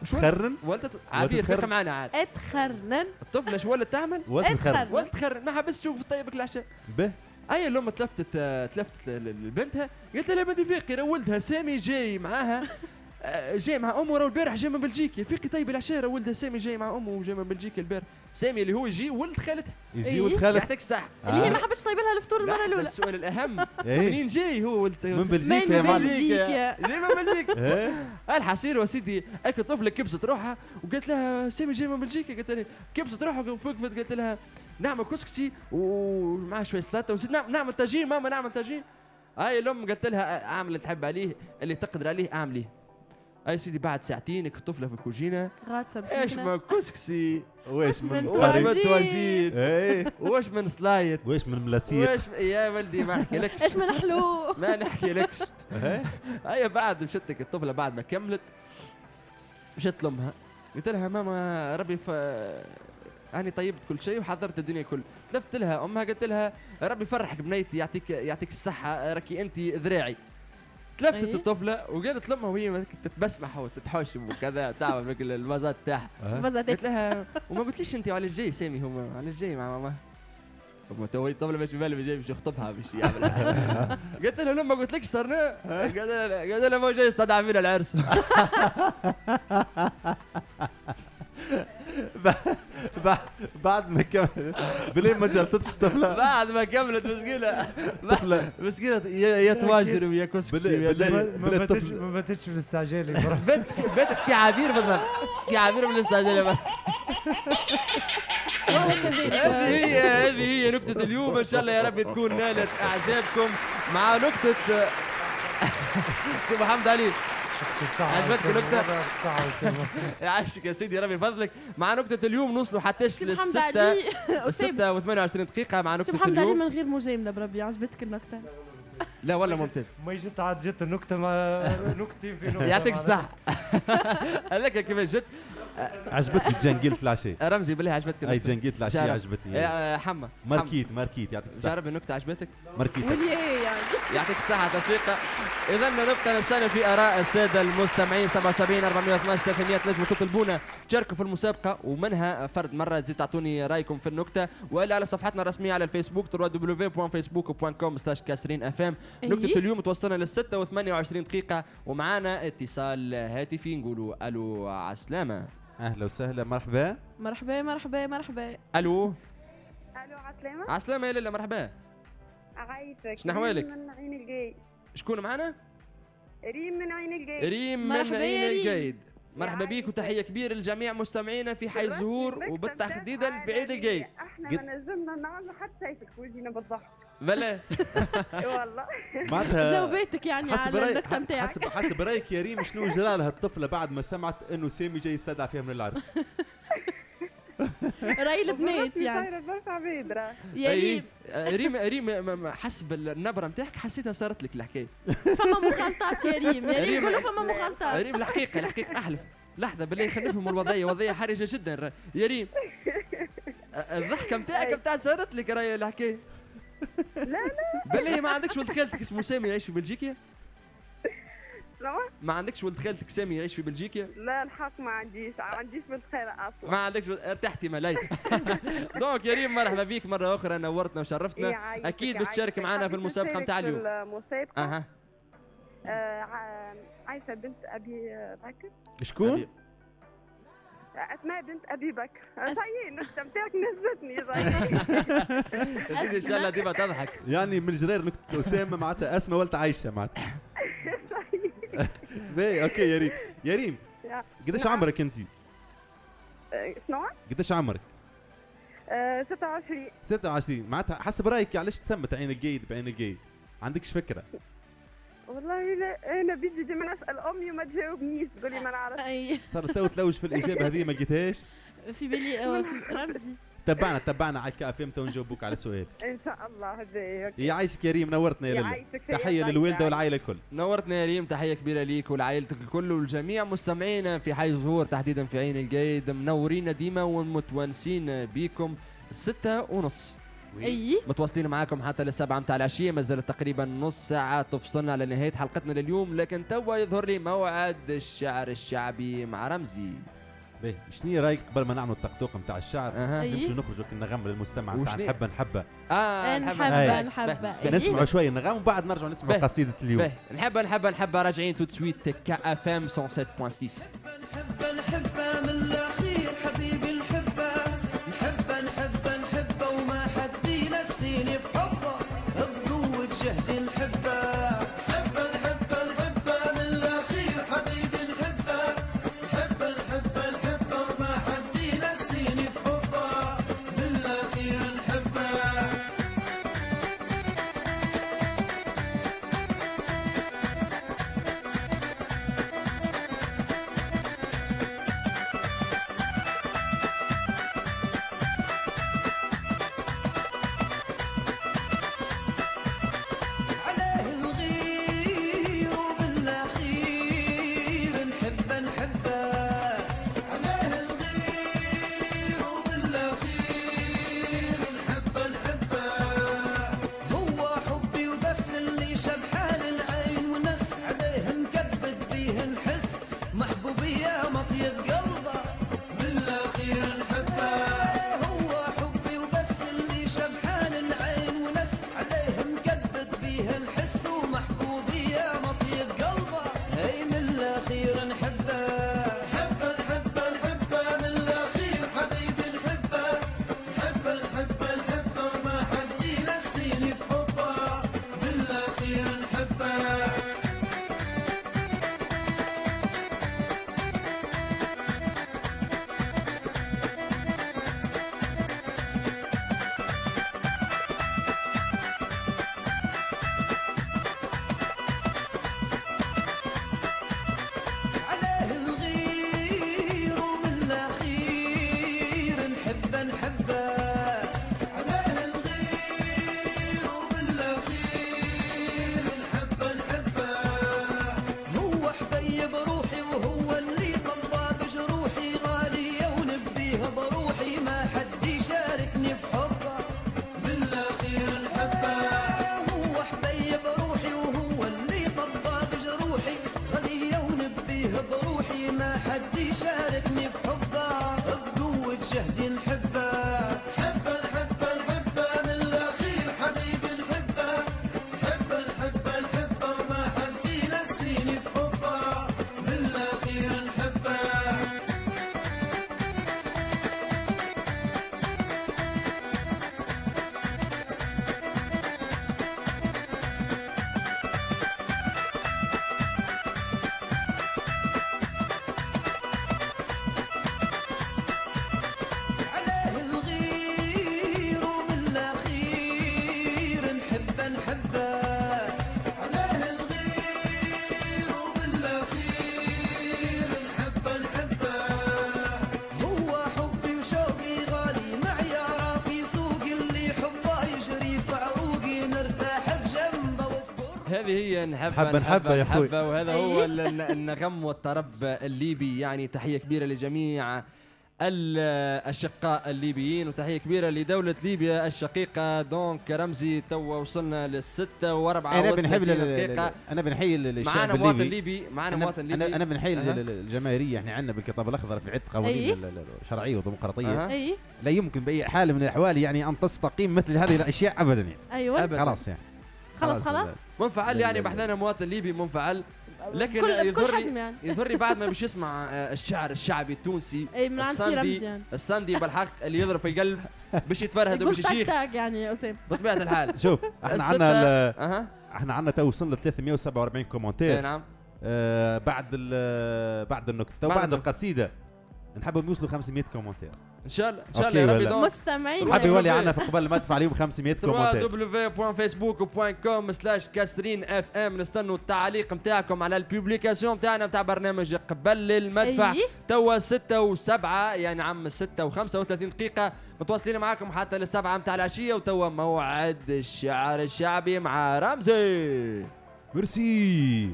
Speaker 4: شو
Speaker 3: تخرن؟
Speaker 4: ولت عبير
Speaker 3: تخرن.
Speaker 4: معنا عاد.
Speaker 5: تخرنن.
Speaker 4: الطفلة شو ولت تعمل؟
Speaker 3: تخرن.
Speaker 4: ولت تخرن. ما حبست تشوف طيبك العشاء
Speaker 3: به.
Speaker 4: أي الام تلفتت تلفتت لبنتها؟ قلت لها بنتي فيقي ولدها سامي جاي معاها. جاي مع أمه راه البارح جاي من بلجيكا. فيقي طيب العشاء ولدها سامي جاي مع أمه وجاي من بلجيكا البارح. سامي اللي هو يجي ولد خالتها.
Speaker 3: يجي
Speaker 5: إيه؟
Speaker 3: ولد خالتها
Speaker 4: يعطيك الصحة
Speaker 5: اللي هي ما حبتش طيب لها الفطور
Speaker 4: المرة
Speaker 5: الأولى.
Speaker 4: السؤال الأهم.
Speaker 3: إيه.
Speaker 4: منين جاي هو ولد
Speaker 3: من بلجيكا يا
Speaker 5: من بلجيكا.
Speaker 4: جاي من بلجيكا.
Speaker 3: إيه؟
Speaker 4: الحاصل يا سيدي هيك الطفله كبست روحها وقالت لها سامي جاي من بلجيكا. قالت لها كبست روحها وقفقفت قالت لها نعمل كسكسي ومعها شوية سلاطة ونسيت نعمل نعمل طاجين ماما نعمل طاجين هاي الأم قالت لها أعمل اللي تحب عليه اللي تقدر عليه أعمليه. هاي سيدي بعد ساعتين الطفله في ال cuisine.
Speaker 5: غاطسه
Speaker 4: إيش
Speaker 5: بسكنه
Speaker 4: من كسكسي؟
Speaker 3: واش
Speaker 5: من
Speaker 4: واش من. طواجين واش من سلايط
Speaker 3: واش من ملاسيق
Speaker 4: واش يا ولدي ما أحكي لكش.
Speaker 5: إيش من حلو؟
Speaker 4: ما نحكي لكش.
Speaker 3: إيه؟
Speaker 4: هيا بعد مشت لك الطفلة بعد ما كملت. مشت لأمها. قلت لها ماما ربي ف أنا طيبت كل شيء وحضرت الدنيا كل تلفت لها. أمها قلت لها ربي يفرحك بنيتي يعطيك يعطيك الصحة راكي انت ذراعي. تلفتت
Speaker 5: أيه.
Speaker 4: الطفلة وقالت لأمها وهي تتبسمح وتتحوشم وكذا تعمل مثل الفازات تاعها. قلت لها وما قلتليش أنت على الجاي سامي هو على الجاي مع ماما. هو تو الطفلة ماشي بالي جاي باش يخطبها باش يعمل قلت لها لما قلت لك صرنا. قلت لها لها ما جاي يستدعى فينا العرس.
Speaker 3: بعد بعد ما كمل بلين ما جلطتش الطفلة
Speaker 4: بعد ما كملت مسكينه. مسكينه يا تواجر ويا كسكسي.
Speaker 8: ما باتتش في الاستعجال.
Speaker 4: بنت بنت كعابير بالضبط كعابير من الاستعجال هذه هي هذه هي نكتة اليوم إن شاء الله يا رب تكون نالت أعجابكم مع نكتة سي محمد علي عجبتك. النكتة؟ يعيشك يا سيدي ربي يفضلك مع نكتة اليوم نوصلوا
Speaker 5: سي محمد
Speaker 4: للستة. الستة و 28 دقيقة مع
Speaker 5: سي
Speaker 4: نكتة
Speaker 5: محمد علي
Speaker 4: اليوم
Speaker 5: من غير مجامله بربي عجبتك النكتة
Speaker 4: لا والله ممتاز.
Speaker 8: ما جت عاد جت النكتة ما نكتة في نكتة
Speaker 4: يعطيك. الصحة. هذاك كيفاش جت
Speaker 3: عجبتني جنجيل في العشاء
Speaker 4: رمزي بالله عجبتك أي
Speaker 3: جنجيل في العشاء
Speaker 4: جارب.
Speaker 3: عجبتني.
Speaker 4: يا حما
Speaker 3: ماركيت ماركيت يعطيك الصحة.
Speaker 4: جرب النكتة عجبتك؟
Speaker 3: ماركيت
Speaker 5: وليه يعني
Speaker 4: يعطيك الصحة تسويقة إذا نبقى نستنى في آراء السادة المستمعين. 77 412 300 تنجموا تطلبونا تشاركوا في المسابقة ومنها فرد مرة زيد تعطوني رأيكم في النكتة. وإلا على صفحتنا الرسمية على الفيسبوك www.facebook.com كاسرين FM
Speaker 5: إيه.
Speaker 4: نكتة اليوم توصلنا لل 6 و 28 دقيقة ومعانا اتصال هاتفي نقولوا ألو عسلامة.
Speaker 3: أهلا وسهلا مرحبا.
Speaker 5: مرحبا مرحبا مرحبا.
Speaker 4: ألو.
Speaker 14: ألو عسلامة؟
Speaker 4: عسلامة يا ليلى مرحبا.
Speaker 14: عايشك
Speaker 4: شنو أحوالك؟
Speaker 14: ريم من عين الجيد
Speaker 4: شكون معانا؟
Speaker 14: ريم من عين الجيد
Speaker 4: ريم من عين. الجيد مرحبا بيك وتحية كبيرة لجميع مستمعينا في حي الزهور وبالتحديد في عين الجيد
Speaker 3: إحنا
Speaker 14: ما نجمنا نعمل حتى شيء في وجهنا بالضحك
Speaker 4: بلا
Speaker 14: والله.
Speaker 3: معناتها
Speaker 5: جاوبتك يعني
Speaker 3: حسب
Speaker 5: على النكتة نتاعك.
Speaker 3: حسب حسب رأيك يا ريم شنو جرى لها الطفله بعد ما سمعت إنه سامي جاي يستدعى فيها من العرس؟
Speaker 5: رأي البنات يعني.
Speaker 14: صايرة برشا راه
Speaker 5: يا. ريم.
Speaker 4: آه، ريم ريم م- م- حسب النبرة نتاعك حسيتها صارت لك الحكاية.
Speaker 5: فما مخالطات يا ريم. يا ريم
Speaker 4: ريم-
Speaker 5: كله فما مخالطات
Speaker 4: ريم الحقيقة الحقيقة أحلف. لحظة بالله خلينا نفهموا الوضعية. وضعية حرجة جدا. يا ريم. آه، الضحكة نتاعك بتاع صارت لك راهي الحكاية.
Speaker 14: لا لا.
Speaker 4: بالله ما عندكش ولد خالتك اسمه سامي يعيش في بلجيكا؟ ما عندكش ولد خالتك سامي يعيش في بلجيكا؟
Speaker 14: لا الحق ما عنديش ما عنديش بالخير أصلا.
Speaker 4: ما عندكش ارتحتي ملا donc يا ريم مرحبا بيك مرة أخرى نورتنا وشرفتنا.
Speaker 14: يعيشك-
Speaker 4: أكيد باش تشارك. معنا في
Speaker 14: المسابقة
Speaker 4: نتاع اليوم.
Speaker 14: المسابقة.
Speaker 4: أها.
Speaker 14: آه، ع- عايشة بنت أبي بكر.
Speaker 3: شكون؟
Speaker 14: أسماء بنت أبي بكر.
Speaker 5: أس-
Speaker 14: صحيح نتاعك نزلتني صحيح.
Speaker 4: سيدي إن شاء الله ديما تضحك.
Speaker 3: يعني من جرة نكتة أسامة معناتها أسماء ولت عايشة معناتها. باهي OK يا ريم. يا ريم.
Speaker 7: قديش
Speaker 14: نعم.
Speaker 7: عمرك أنت؟
Speaker 14: آه، شنو؟
Speaker 7: قديش عمرك؟
Speaker 14: آه، 26
Speaker 7: 26 معناتها حسب رأيك علاش تسمت عين الجيد بعين الجيد عندكش فكرة؟
Speaker 14: والله لا أنا بدي ديما نسأل أمي وما تجاوبنيش تقولي ما نعرف.
Speaker 5: أي.
Speaker 7: صار تو تلوج في الإجابة هذه ما لقيتهاش؟
Speaker 5: في بالي آه، في رمزي.
Speaker 7: تبعنا تبعنا على الكافي متى نجاوبوك على سؤال.
Speaker 14: إن شاء الله هذاك
Speaker 7: يعيشك يا ريم نورتنا يا
Speaker 14: يا
Speaker 7: تحية
Speaker 14: للوالدة.
Speaker 7: والعائلة الكل.
Speaker 4: نورتنا يا ريم تحية كبيرة ليك ولعائلتك الكل والجميع. مستمعينا في حي الزهور تحديدا في عين الجيد منورين ديما ومتونسين بيكم ستة ونص.
Speaker 5: أي؟
Speaker 4: متواصلين معاكم حتى للسبعة متاع العشية ما زالت تقريبا نص ساعة تفصلنا على نهاية حلقتنا لليوم لكن توا يظهر لي موعد الشعر الشعبي مع رمزي.
Speaker 7: باهي شنو رأيك قبل ما نعملوا التقطوق نتاع الشعر؟
Speaker 4: أها.
Speaker 7: نمشوا
Speaker 5: أي.
Speaker 7: نخرجوا كنا نغم للمستمع نتاع
Speaker 4: وشني-
Speaker 7: نحبه نحبه.
Speaker 4: آه
Speaker 5: نحبها
Speaker 7: هاي.
Speaker 5: نحبها
Speaker 7: نسمعوا شوية نغم وبعد نرجعوا نسمعوا. قصيدة اليوم.
Speaker 4: باهي. نحب نحب نحب راجعين tout de suite كا أف إم 107.6
Speaker 1: نحبه من الاخير
Speaker 4: نحبها
Speaker 7: حبة نحبة يا.
Speaker 4: نحبها وهذا هو ال- النغم والطرب الليبي. يعني تحية كبيرة لجميع الأشقاء الليبيين وتحية كبيرة لدولة ليبيا الشقيقة. دونك رمزي توا وصلنا للستة وأربعة
Speaker 7: أنا بنحب
Speaker 4: دقيقة.
Speaker 7: أنا بنحيي للشعب
Speaker 4: معانا
Speaker 7: الليبي.
Speaker 4: مواطن ليبي معانا
Speaker 7: أنا-
Speaker 4: مواطن ليبي.
Speaker 7: أنا أنا بنحيي
Speaker 4: أها.
Speaker 7: لل- للجماهيرية. إحنا عندنا بالكتاب الأخضر في عده قوانين والديمقراطيه
Speaker 4: أها.
Speaker 5: أي.
Speaker 7: لا يمكن بأي حال من الأحوال يعني أن تستقيم مثل هذه الأشياء ابدا يعني.
Speaker 4: أيوه.
Speaker 7: خلاص يعني.
Speaker 5: خلاص خلاص
Speaker 4: منفعل
Speaker 7: لا-
Speaker 4: يعني
Speaker 7: لا-
Speaker 4: بحثنا مواطن ليبي منفعل. لكن
Speaker 5: حزم
Speaker 4: لي
Speaker 5: يعني.
Speaker 4: يظهر لي بعد ما باش يسمع آه، الشعر الشعبي التونسي
Speaker 5: إي من
Speaker 4: الساندي
Speaker 5: يعني.
Speaker 4: الساندي بالحق اللي يضرب في القلب باش يتفرهد وباش يشيخ.
Speaker 5: تاك يعني يا أسامة.
Speaker 4: بطبيعة الحال.
Speaker 7: شوف
Speaker 4: إحنا
Speaker 7: عندنا إحنا عندنا تو وصلنا 347
Speaker 4: اي
Speaker 7: commentaire.
Speaker 4: نعم.
Speaker 3: آه بعد ال- بعد النكتة
Speaker 4: بعد
Speaker 3: وبعد. القصيدة. نحبهم يوصلوا 500 commentaire
Speaker 4: إن شاء الله إن شاء الله يا ربي؟ donc
Speaker 5: مستمعين.
Speaker 3: حاب يولي عنا في قبل المدفع عليهم 500 commentaire
Speaker 4: www.facebook.com slash كاسرين اف ام نستنوا التعليق نتاعكم على ال publication نتاعنا نتاع برنامج قبل المدفع. توا 6 و7 يعني عم 6 و35 دقيقة. متواصلين معاكم حتى للسبعة متاع العشية. وتوا موعد الشعر الشعبي مع رمزي.
Speaker 3: ميرسي.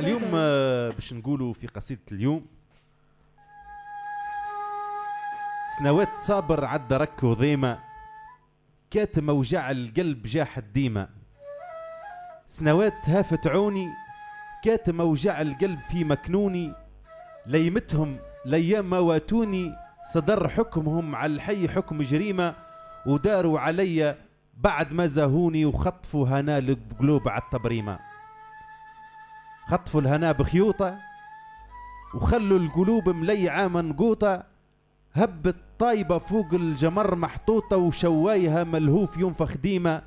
Speaker 3: اليوم آه، باش نقولوا في قصيدة اليوم سنوات صابر عدى رك وضيمة كاتم وجع القلب جاحد ديما سنوات هافت عوني كاتم وجع القلب في مكنوني ليمتهم ليام ما واتوني صدر حكمهم على الحي حكم جريمة وداروا علي بعد ما زاهوني وخطفوا هنا القلوب على التبريمة. خطفوا الهنا بخيوطة وخلوا القلوب مليعة منقوطة. هبت طايبة فوق الجمر محطوطة وشوايها ملهوف ينفخ ديمة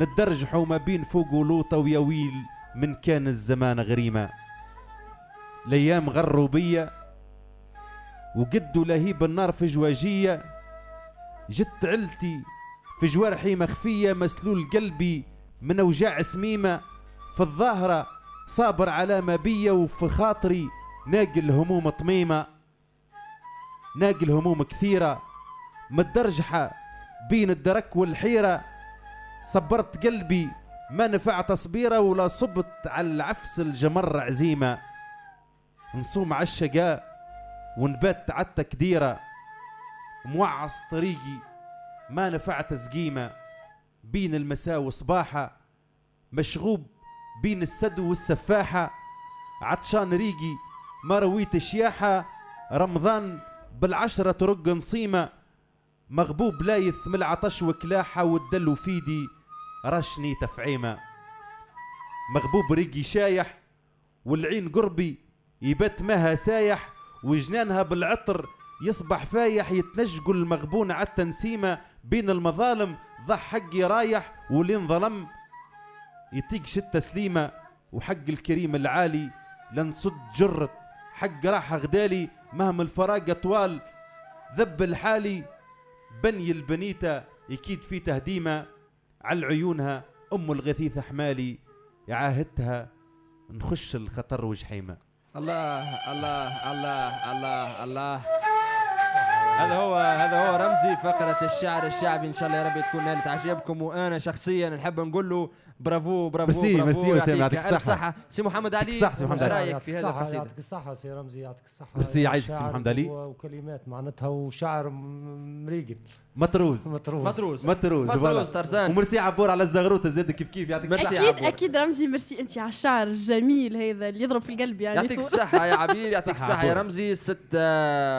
Speaker 3: نتدرجحوا ما بين فوق ولوطة ويا ويل من كان الزمان غريمة. الأيام غروا بيا وقدوا لهيب النار في جواجية. جت علتي في جوارحي مخفية مسلول قلبي من أوجاع سميمة. في الظاهرة صابر على ما بيا وفي خاطري. ناقل هموم طميمة ناقل هموم كثيرة. متدرجحة بين الدرك والحيرة. صبرت قلبي ما نفع تصبيره ولا صبت على العفس الجمر عزيمة. نصوم على الشقاء ونبات على التكديرة. موعص طريقي ما نفع تسقيمة. بين المساء وصباحة مشغوب بين السد والسفاحة. عطشان ريقي ما رويت شياحة. رمضان بالعشرة ترق نصيمة. مغبوب لايث من العطش وكلاحة والدلو فيدي رشني تفعيمة. مغبوب ريقي شايح والعين قربي يبت مها سايح. وجنانها بالعطر يصبح فايح. يتنجقوا المغبون على التنسيمة بين المظالم ضح حقي رايح ولين ظلم يطيق شتة سليمة وحق الكريم العالي لنصد جرة حق راحة غدالي مهما الفراق طوال ذب الحالي بني البنيتة يكيد في تهديمة. على عيونها أم الغثيث حمالي يعاهدتها نخش الخطر وجحيمة.
Speaker 4: الله الله الله الله الله. هذا هو هذا هو رمزي فقرة الشعر الشعبي. إن شاء الله يا رب تكون نالت عجبكم وأنا شخصيا نحب نقول له bravo bravo
Speaker 3: merci،
Speaker 4: bravo.
Speaker 3: merci أسامة،
Speaker 4: يعطيك
Speaker 3: الصحة.
Speaker 4: صحة. سي محمد علي
Speaker 3: الصحة، سي محمد
Speaker 4: إيش
Speaker 3: علي.
Speaker 4: رأيك في هذه
Speaker 8: الصحة
Speaker 4: القصيدة؟
Speaker 8: يعطيك الصحة سي رمزي يعطيك الصحة.
Speaker 3: ميرسي، يعيشك سي محمد علي.
Speaker 8: وكلمات معناتها وشعر مريقل
Speaker 3: مطروز
Speaker 8: مطروز
Speaker 4: مطروز
Speaker 3: مطروز
Speaker 4: مطروز،
Speaker 3: voilà.
Speaker 4: طرزان.
Speaker 3: وميرسي عبور على الزغروطه زاد كيف كيف يعطيك الصحة.
Speaker 5: أكيد أكيد رمزي ميرسي أنت على الشعر الجميل هذا اللي يضرب في القلب يعني
Speaker 4: يعطيك
Speaker 5: طول.
Speaker 4: الصحة يا عبير يعطيك
Speaker 3: صحة
Speaker 4: الصحة يا
Speaker 3: عبور.
Speaker 4: رمزي 6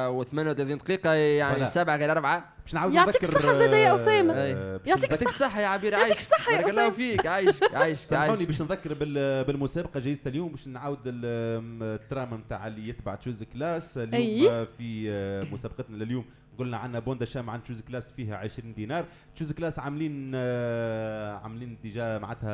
Speaker 4: و 38 دقيقة يعني
Speaker 3: فوالا.
Speaker 4: 7 غير 4
Speaker 3: باش نعاود
Speaker 5: يعطيك
Speaker 3: نذكر،
Speaker 5: الصحة زادة يا أسامة.
Speaker 3: آه،
Speaker 5: يعطيك
Speaker 3: باش
Speaker 4: يعطيك الصحة يا عبير
Speaker 5: يعطيك
Speaker 4: عايش
Speaker 5: الصحة يا
Speaker 4: بارك الله
Speaker 5: أسامة.
Speaker 4: فيك. عايش عايش
Speaker 3: سامحوني باش نذكر بال- بالمسابقة جايزه اليوم باش نعاود ال- الترام نتاع اللي يتبع تشوز كلاس. اليوم في آه، مسابقتنا لليوم قلنا عندنا بوندا شام عن تشوز كلاس فيها 20 دينار. تشوز كلاس عاملين آه، عاملين ديجا معناتها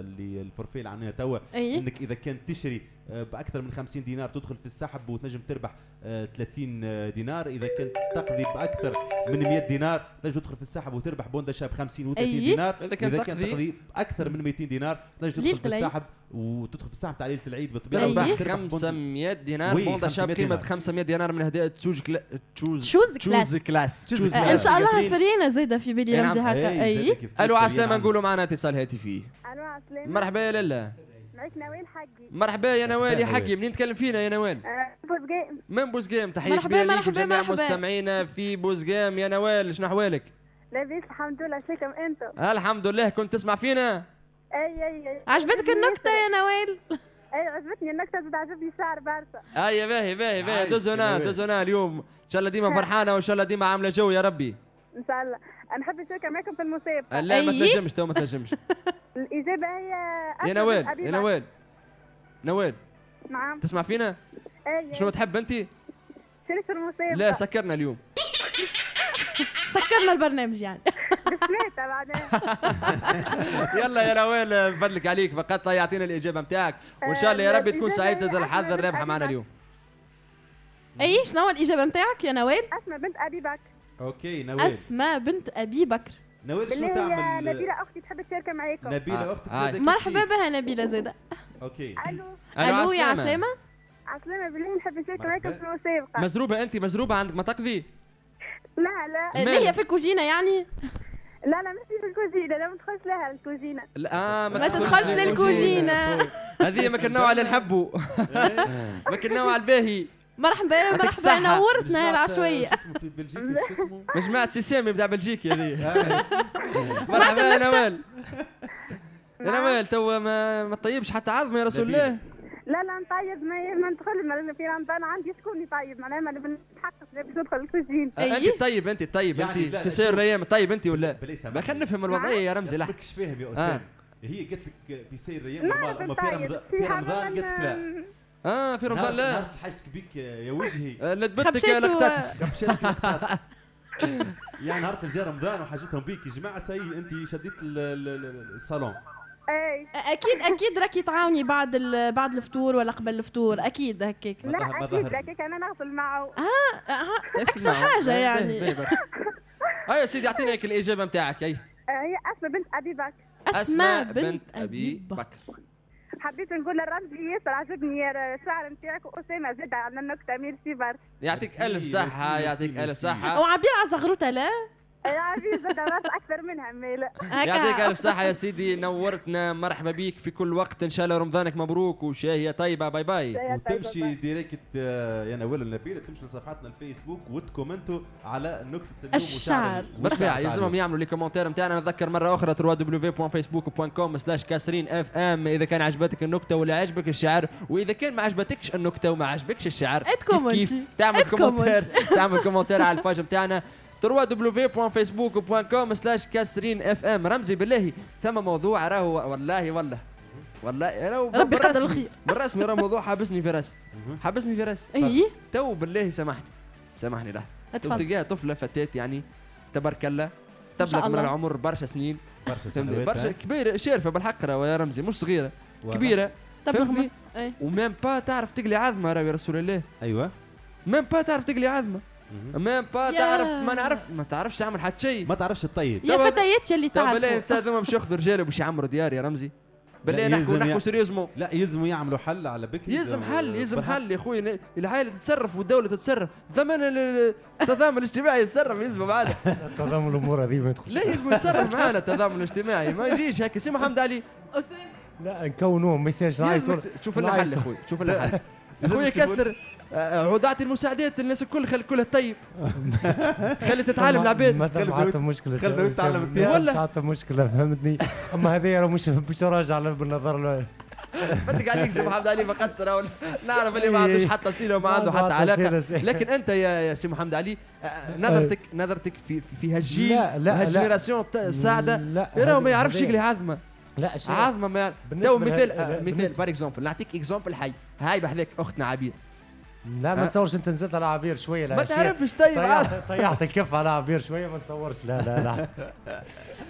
Speaker 3: اللي ال forfait اللي عاملينها توا. إنك إذا كان تشري بأكثر من 50 دينار تدخل في السحب وتنجم تربح آه، 30 دينار إذا كنت تقضي بأكثر من 100 دينار تنجم تدخل في السحب وتربح bon d'achat ب 50 و30
Speaker 5: أي.
Speaker 3: دينار
Speaker 4: إذا كان تقضي-
Speaker 3: بأكثر من 200 دينار تنجم تدخل في. السحب وتدخل في السحب تاع ليله العيد
Speaker 5: بالطبيعة.
Speaker 4: تربح
Speaker 3: تربح bon d'a-
Speaker 4: 500 دينار
Speaker 3: bon
Speaker 4: d'achat ب
Speaker 3: 500
Speaker 4: قيمة
Speaker 3: دينار.
Speaker 4: 500 دينار من هدايا تشوز كلا تشوز
Speaker 5: تشوز كلاس.
Speaker 4: تشوز كلاس
Speaker 5: آه،
Speaker 3: إن.
Speaker 5: شاء الله. فرينا زاده في بالي. رمزي هكا
Speaker 3: أي
Speaker 4: ألو
Speaker 3: عنه.
Speaker 4: نقولوا معنا اتصال هاتفي
Speaker 14: ألو عسلامة
Speaker 4: مرحبا يا لالا
Speaker 14: معك نوال حقي.
Speaker 4: مرحبا يا نوال يا. حقي منين تكلم فينا يا نوال؟
Speaker 14: آه، بوزقام
Speaker 4: من بوزقام تحية كبيرة ليك وجميع
Speaker 5: مرحبا.
Speaker 4: مستمعينا في بوزقام يا نوال شنو أحوالك؟
Speaker 14: لاباس الحمد لله. شكم أنتم
Speaker 4: الحمد لله. كنت تسمع فينا؟
Speaker 14: أي أي أي.
Speaker 5: عجبتك النكتة يا نوال؟
Speaker 14: أي عجبتني النكتة زاد عجبني الشعر برشا
Speaker 4: اي باهي باهي باهي.
Speaker 3: يا نوال.
Speaker 4: دزونا اليوم. إن شاء الله ديما فرحانة وإن شاء الله ديما عاملة جو يا ربي.
Speaker 14: إن شاء الله. أنا نحب نشارك معكم في المسابقة.
Speaker 4: لا ما
Speaker 5: أي.
Speaker 4: تنجمش تو ما تنجمش
Speaker 14: الإجابة هي
Speaker 4: يا نوال
Speaker 14: أبي
Speaker 4: يا. نوال. نوال
Speaker 14: نعم.
Speaker 4: تسمع فينا؟
Speaker 14: أي
Speaker 4: شنو تحب
Speaker 14: أنت؟ في المسابقة.
Speaker 4: لا سكرنا اليوم.
Speaker 5: سكرنا البرنامج يعني.
Speaker 14: بعدين.
Speaker 4: يلا يا نوال نفضلك عليك. فقط يعطينا الإجابة نتاعك وإن شاء الله يا رب تكون سعيدة الحظ الرابحة معنا اليوم.
Speaker 5: أي؟ شنو الإجابة نتاعك يا نوال؟
Speaker 14: أسماء بنت ابي بكر
Speaker 3: okay نوال
Speaker 5: أسماء بنت أبي بكر.
Speaker 3: نوال
Speaker 14: يا
Speaker 3: تعمل؟
Speaker 14: نبيلة أختي تحب تشارك معاكم.
Speaker 3: نبيلة أختك زادة
Speaker 5: مرحبا؟ بها نبيلة زاده
Speaker 3: okay.
Speaker 14: ألو.
Speaker 5: ألو يا عسلامة.
Speaker 14: عسلامة. بالله نحب نشارك معاكم في المسابقة.
Speaker 4: مزروبة أنت مزروبة عندك ما تقضي.
Speaker 14: لا لا.
Speaker 5: اللي هي في الكوجينه يعني.
Speaker 14: لا لا ماشي في الكوزينة لا ما تدخلش لها الكوزينة.
Speaker 4: لا آه
Speaker 5: ما تدخلش للكوجينه
Speaker 4: هذه ما كنا على نحبه ما كنا على الباهي.
Speaker 5: مرحبا مرحبا. نورتنا هالعشوية
Speaker 3: اسمه في بلجيكا شو اسمه؟
Speaker 4: مجموعة سيسامي بتاع بلجيكا هذه
Speaker 5: سمعت
Speaker 4: مرحبا يا؟ نوال يا نوال توا ما ما تطيبش حتى عظمة يا رسول الله.
Speaker 14: لا لا نطيب ما ما ندخل ما في رمضان عندي شكون يطيب؟ معناها ما نتحقق باش ندخل الكوزين
Speaker 4: آه، أنت طيب أنت طيب
Speaker 3: يعني أنت
Speaker 4: في سير. الأيام طيب أنت ولا؟ ما خلينا نفهم الوضعية يا رمزي لا.
Speaker 3: ماكش فاهم يا
Speaker 4: آه.
Speaker 3: اسامه هي قالت لك في سير الأيام
Speaker 14: لا،
Speaker 3: نورمال أما في
Speaker 14: طيب،
Speaker 3: رمضان
Speaker 14: في
Speaker 3: رمضان، قالت لك لا
Speaker 4: آه في رمضان لا.
Speaker 3: نهار حاجتك بيك يا وجهي.
Speaker 4: آه،
Speaker 5: خبشته-
Speaker 4: يا لقطاتس
Speaker 3: كبشتك لقطات يعني نهار الجا رمضان وحاجتهم بيك. يا جماعة سي أنت شديت ال- ال- ال- الصالون.
Speaker 14: أي.
Speaker 5: أكيد أكيد راكي تعاوني بعد ال- بعد الفطور ولا قبل الفطور. أكيد هكاك
Speaker 14: لا
Speaker 3: أكيد.
Speaker 14: هكاك أنا نغسل معه.
Speaker 5: آه، آه،
Speaker 4: أكثر
Speaker 5: حاجة يعني.
Speaker 4: هيا يا سيدي اعطينا هيك الإجابة نتاعك أي.
Speaker 14: آه، هي أسماء بنت أبي بكر.
Speaker 5: أسماء بنت أبي بكر.
Speaker 14: حبيت نقول للرمزي ياسر عجبني الشعر نتاعك واسامه زاد على النكته ميرسي برشا.
Speaker 4: يعطيك ألف
Speaker 3: صحة
Speaker 4: يعطيك
Speaker 3: ألف.
Speaker 4: صحة.
Speaker 5: وعبير على زغروطه لا؟
Speaker 14: برشا أكثر منها ميلا
Speaker 4: يعطيك ألف صحة يا سيدي. نورتنا مرحبا بيك في كل وقت. إن شاء الله رمضانك مبروك وشاهيه طيبة. bye bye.
Speaker 3: وتمشي direct آه، يا نوال النبيله تمشي لصفحتنا الفيسبوك وتكومنتوا على نكتة اليوم
Speaker 5: الشعر.
Speaker 4: بالطبيعه يلزمهم يعملوا لي commentaire نتاعنا نذكر مرة أخرى www.facebook.com slash كاسرين اف ام إذا كان عجبتك النكتة ولا عجبك الشعر وإذا كان ما عجبتكش النكتة وما عجبكش الشعر كيف. تعمل. commentaire. تعمل commentaire على ال page نتاعنا www.facebook.com slash كاسرين اف ام رمزي بالله. ثم موضوع راهو. والله والله. والله
Speaker 5: ربي يقدر
Speaker 4: بالرسمي-
Speaker 5: الخير.
Speaker 4: بالرسمي راه موضوع حابسني في راسي حابسني في راسي
Speaker 5: أي.
Speaker 4: تو بالله سامحني. سامحني لا. تلقاها طفلة فتاه يعني تبارك الله. تبلغ من. العمر برشا سنين.
Speaker 3: برشا سنوات
Speaker 4: برشا؟ كبيرة شارفه بالحق راهو يا رمزي. مش
Speaker 3: صغيرة.
Speaker 4: كبيرة.
Speaker 5: تبلغ.
Speaker 4: ومام با تعرف تقلي عظمة راهو يا رسول الله.
Speaker 3: أيوه.
Speaker 4: مام با تعرف تقلي عظمة. مام با. تعرف ما نعرف ما تعرفش تعمل حتى شيء.
Speaker 3: ما تعرفش تطيب.
Speaker 5: يا فتيات يلي
Speaker 4: تو بالله الانسان ذوما باش ياخذوا رجاله باش يعمروا ديار يا رمزي. بالله نحكوا نحكوا sérieusement
Speaker 3: لا يلزموا يعملوا حل على بكري.
Speaker 4: يلزم حل يلزم. حل يا أخوي. العائلة تتصرف والدولة تتصرف. ال- التضامن الاجتماعي يتصرف يلزم معنا
Speaker 8: تضامن الأمور هذه ما يدخل
Speaker 4: لا يلزم يتصرف معنا التضامن الاجتماعي. ما يجيش هكا سي محمد علي.
Speaker 8: لا نكونوه ما يصيرش
Speaker 4: يلزم شوف لنا حل يا أخوي. شوف لنا حل. أخوي كثر عود اعطي المساعدات الناس الكل خلي كلها طيب خلي تتعلم العباد.
Speaker 8: ما حتى مشكلة
Speaker 3: خلنا نتعلم
Speaker 8: ولا
Speaker 3: التيار.
Speaker 8: ولا؟ حتى مشكلة فهمتني؟ أما هذه راه مش مش راجع بالنظر له.
Speaker 4: فتك عليك سي محمد علي فقط راه نعرف اللي ما عندوش حتى صله وما
Speaker 8: ما
Speaker 4: عنده حتى
Speaker 8: علاقة.
Speaker 4: لكن أنت يا سي محمد علي آه، نظرتك نظرتك في في هالجيل
Speaker 8: لا، لا، لا.
Speaker 4: هال génération الساعدة.
Speaker 8: لا،
Speaker 4: راهو ما يعرفش يقلي عظمه
Speaker 8: لا
Speaker 4: عظمه ما تو مثال آه، مثال par exemple نعطيك exemple حي. هاي بحذاك أختنا عبير
Speaker 8: لا ما؟ تصورش انت نزلت على عبير شوية لا
Speaker 4: ما. تعرفش طيب.
Speaker 8: طيحت الكف على عبير شوية ما تصورش لا لا لا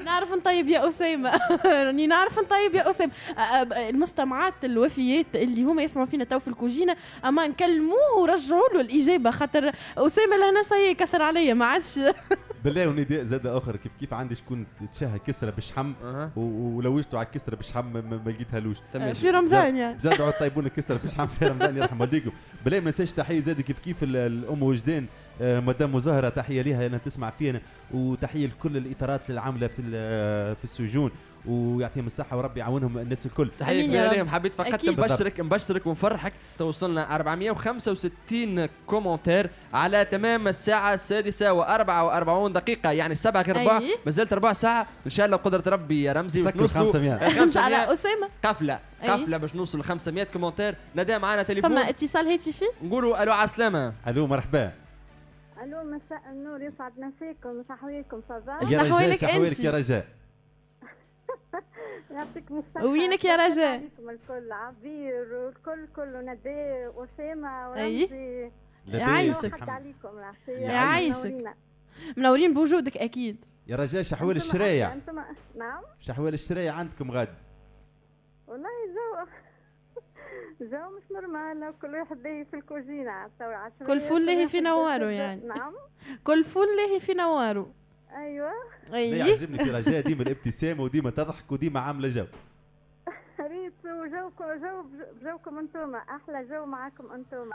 Speaker 5: نعرف نطيب يا أسامة راني نعرف نطيب يا أ- المستمعات الوفيات اللي هما يسمعوا فينا تو في الكوجينة أما نكلموه ورجعوا له الإجابة خاطر أسامة لهنا سي كثر عليا ما عادش
Speaker 3: بالله ونداء زاد آخر كيف كيف عندي شكون تشهى كسره بالشحم
Speaker 4: أها.
Speaker 3: و- ولوجته على الكسره بالشحم ما- لقيتهالوش.
Speaker 5: في رمضان يعني.
Speaker 3: زادوا طيبونا كسره بالشحم في رمضان يرحم والديكم بالله ما ننساش تحية زاد كيف كيف ال- الأم وجدان. آه، مدام مزهرة تحية ليها انها تسمع فينا. وتحية لكل الإطارات العامله في ال- في السجون. ويعطيهم الصحة وربي يعاونهم الناس الكل.
Speaker 5: تحية
Speaker 4: كبيره. ليهم حبيت فقط. نبشرك نبشرك ونفرحك توصلنا 465 commentaires على تمام الساعة السادسة و44 دقيقة يعني غير ربع. مازالت ربع ساعة. إن شاء الله قدرة ربي يا رمزي
Speaker 3: سكر
Speaker 4: وتوصلوا
Speaker 3: 500.
Speaker 4: 500
Speaker 5: على أسامة.
Speaker 4: قفلة.
Speaker 5: أي.
Speaker 4: قفلة باش نوصل ل 500 commentaires ندى معنا تليفون.
Speaker 5: فما اتصال هاتفي؟
Speaker 4: نقولوا ألو عسلامة
Speaker 3: ألو مرحبا.
Speaker 14: ألو مساء النور. يسعد مساكم. صحويكم صباح.
Speaker 3: يا رجاء
Speaker 5: أنت؟
Speaker 3: يا رجاء.
Speaker 14: يعطيكم الصحة
Speaker 5: وينك يا رجاء؟
Speaker 14: الكل عبير والكل كله نداء وأسامة
Speaker 5: أي.
Speaker 14: ورمزي.
Speaker 5: يعيشك يعيشك. منورين. بوجودك أكيد.
Speaker 3: يا رجاء شحوال الشرايع
Speaker 13: نعم؟
Speaker 3: شحوال الشرايع عندكم غادي.
Speaker 13: والله جو جو مش normal كل واحد لاهي في الكوزينة
Speaker 5: كل فول لاهي في نواره يعني.
Speaker 13: نعم؟
Speaker 5: كل فول لاهي في نواره.
Speaker 3: أيوه.
Speaker 5: أي.
Speaker 3: يعجبني في رجاء ديما الابتسامة وديما تضحك وديما عاملة جو.
Speaker 13: ريت وجوكم جو بجوكم أنتم أحلى جو معاكم
Speaker 3: أنتم.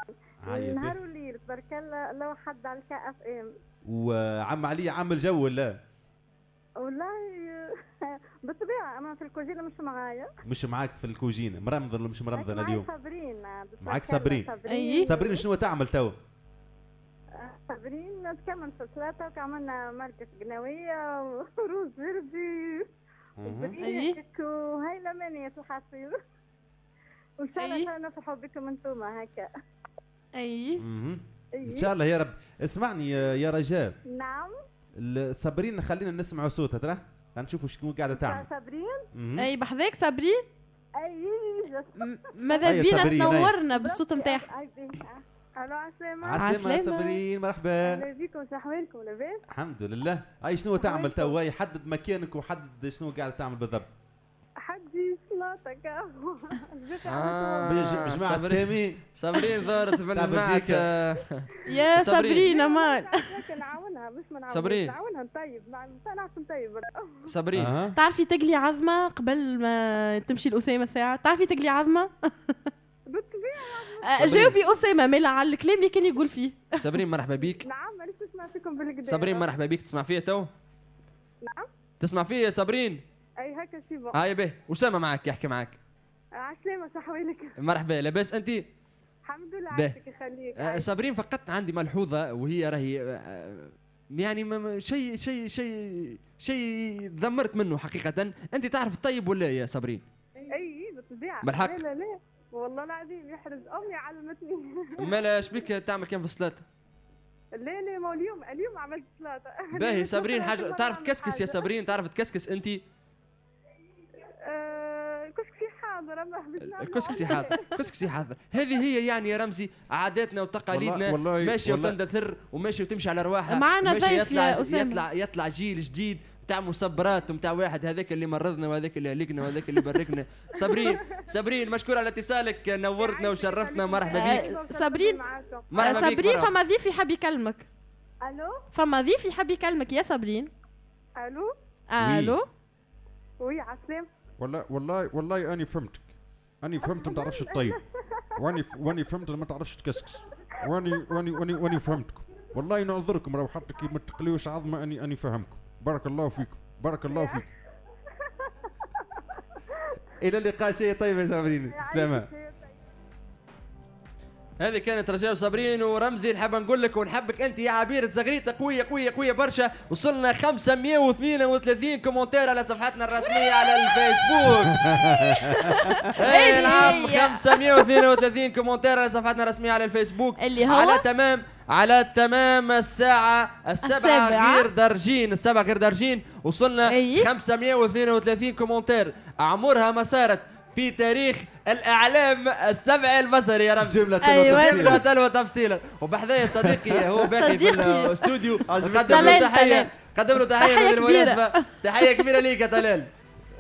Speaker 13: نهار وليل تبارك الله لو حد على الكاف FM.
Speaker 3: وعم علي عامل جو ولا؟
Speaker 13: والله بالطبيعة أما في الكوزينه مش معايا.
Speaker 3: مش معاك في الكوجينة مرمضن ولا مش مرمضن
Speaker 13: معايا
Speaker 3: اليوم؟
Speaker 13: صابرين تبارك
Speaker 3: معاك صابرين. صابرين. شنو تعمل توا
Speaker 13: صابرين تكمل في ثلاثة وعملنا مرقة قناوية وروز زربي وبريك وهاي لمانية الحصير وإن شاء الله نفرحوا بكم أنتم هكا. أي.
Speaker 3: إن شاء الله يا رب. اسمعني يا رجاء.
Speaker 13: نعم.
Speaker 3: صابرين خلينا نسمعوا صوتها ترى نشوفوا شكون قاعدة تعمل.
Speaker 13: صابرين.
Speaker 5: أي بحذاك صابرين
Speaker 13: أي
Speaker 5: ماذا بينا. تنورنا بالصوت نتاعها
Speaker 13: ألو عسلامة.
Speaker 3: عسلامة صابرين مرحبا.
Speaker 13: أهلا بيكم شو احوالكم لاباس؟
Speaker 3: الحمد لله. أي شنو تعمل توا؟ حدد مكانك وحدد شنو قاعدة تعمل بالضبط.
Speaker 13: حجي سلطة قهوة
Speaker 3: بج- جماعة
Speaker 4: صابرين-
Speaker 3: سامي
Speaker 4: صابرين ظهرت من معك. آه،
Speaker 5: يا صابرين. أمان.
Speaker 13: نعاونها مش ما نعاونها
Speaker 4: صابرين.
Speaker 13: نعاونها نطيب نعرف نطيب.
Speaker 4: صابرين.
Speaker 5: تعرفي تقلي عظمة قبل ما تمشي الاسامه ساعة؟ تعرفي تقلي عظمة؟ آه، جاوبي أسامة ملا على الكلام اللي كان يقول فيه؟
Speaker 4: صابرين مرحبا بيك.
Speaker 13: نعم مانيش نسمع فيكم بالقدا
Speaker 4: صابرين مرحبا بيك. تسمع فيا تو؟
Speaker 13: نعم.
Speaker 4: تسمع فيا يا صابرين؟
Speaker 13: أي هكا c'est bon
Speaker 4: هاي به. أسامة معك يحكي معك
Speaker 13: عسلامة شو احوالك؟
Speaker 4: مرحبا. لاباس أنت؟
Speaker 13: الحمد لله
Speaker 4: به.
Speaker 13: عايشك يخليك.
Speaker 4: آه، صابرين فقط عندي ملحوظة وهي راهي آه، يعني شيء شيء شيء شيء ذمرت منه حقيقة. أنت تعرف الطيب ولا يا صابرين؟
Speaker 13: أي بالطبيعة.
Speaker 4: بالحق.
Speaker 13: لا لا لا. والله العظيم يحرز أمي علمتني.
Speaker 4: مالا إيش بك؟ تعمل كان في الصلاة؟
Speaker 13: لا لا ما اليوم اليوم عملت ثلاثة
Speaker 4: باهي صابرين حاجة تعرف تكسكس يا صابرين؟ تعرف تكسكس انت
Speaker 13: حاضر اما مش نعمل
Speaker 4: كسكسي
Speaker 13: عمري.
Speaker 4: حاضر كسكسي حاضر. هذه هي يعني يا رمزي عاداتنا وتقاليدنا. ماشيه. وتندثر وماشيه وتمشي على رواحها.
Speaker 5: معنا ضيف
Speaker 4: يطلع
Speaker 5: يا أسامة.
Speaker 4: يطلع يطلع جيل جديد تاع مصبرات ومتاع واحد هذاك اللي مرضنا وهذاك اللي هلكنا وهذاك اللي بركنا صابرين صابرين مشكور على اتصالك. نورتنا وشرفتنا. مرحبا بك
Speaker 5: صابرين
Speaker 4: مرحبا بك،
Speaker 5: صابرين. فما ضيف يحب يكلمك.
Speaker 13: ألو؟
Speaker 5: فما ضيف يحب يكلمك. يا صابرين.
Speaker 13: ألو؟
Speaker 5: ألو؟
Speaker 13: oui عسلام.
Speaker 7: والله والله والله أني فهمتك. أني فهمت ما تعرفش تطيب. وأني وأني فهمت ما تعرفش تكسكس. وأني وأني وأني وأني فهمتكم. والله نعذركم لو حتى كي ما تقليوش عظمة أني أني فهمكم. بارك الله فيكم. بارك الله فيكم.
Speaker 3: إلى اللقاء شيء طيب يا صابرين سلامة
Speaker 4: هذه كانت رجاء صابرين ورمزي. نحب نقول لك ونحبك أنت يا عبير زغريته قوية قوية قوية برشا. وصلنا 532 commentaires على صفحتنا الرسمية على الفيسبوك. اي نعم 532 commentaires على صفحتنا الرسمية على الفيسبوك.
Speaker 5: اللي هو؟
Speaker 4: على تمام على تمام الساعة السبعة
Speaker 5: السابعة.
Speaker 4: غير درجين السبعة غير درجين. وصلنا
Speaker 5: أي.
Speaker 4: 532 commentaires. عمرها ما صارت. في تاريخ الإعلام السمعي البصري يا رب
Speaker 3: جملة
Speaker 5: أيوة.
Speaker 4: جملة وتفصيلا وبحذايا صديقي هو باقي في. الاستوديو. قدم له
Speaker 5: طلال.
Speaker 4: قدم له تحية
Speaker 5: تحية
Speaker 4: بالمناسبة تحية كبيرة ليك يا طلال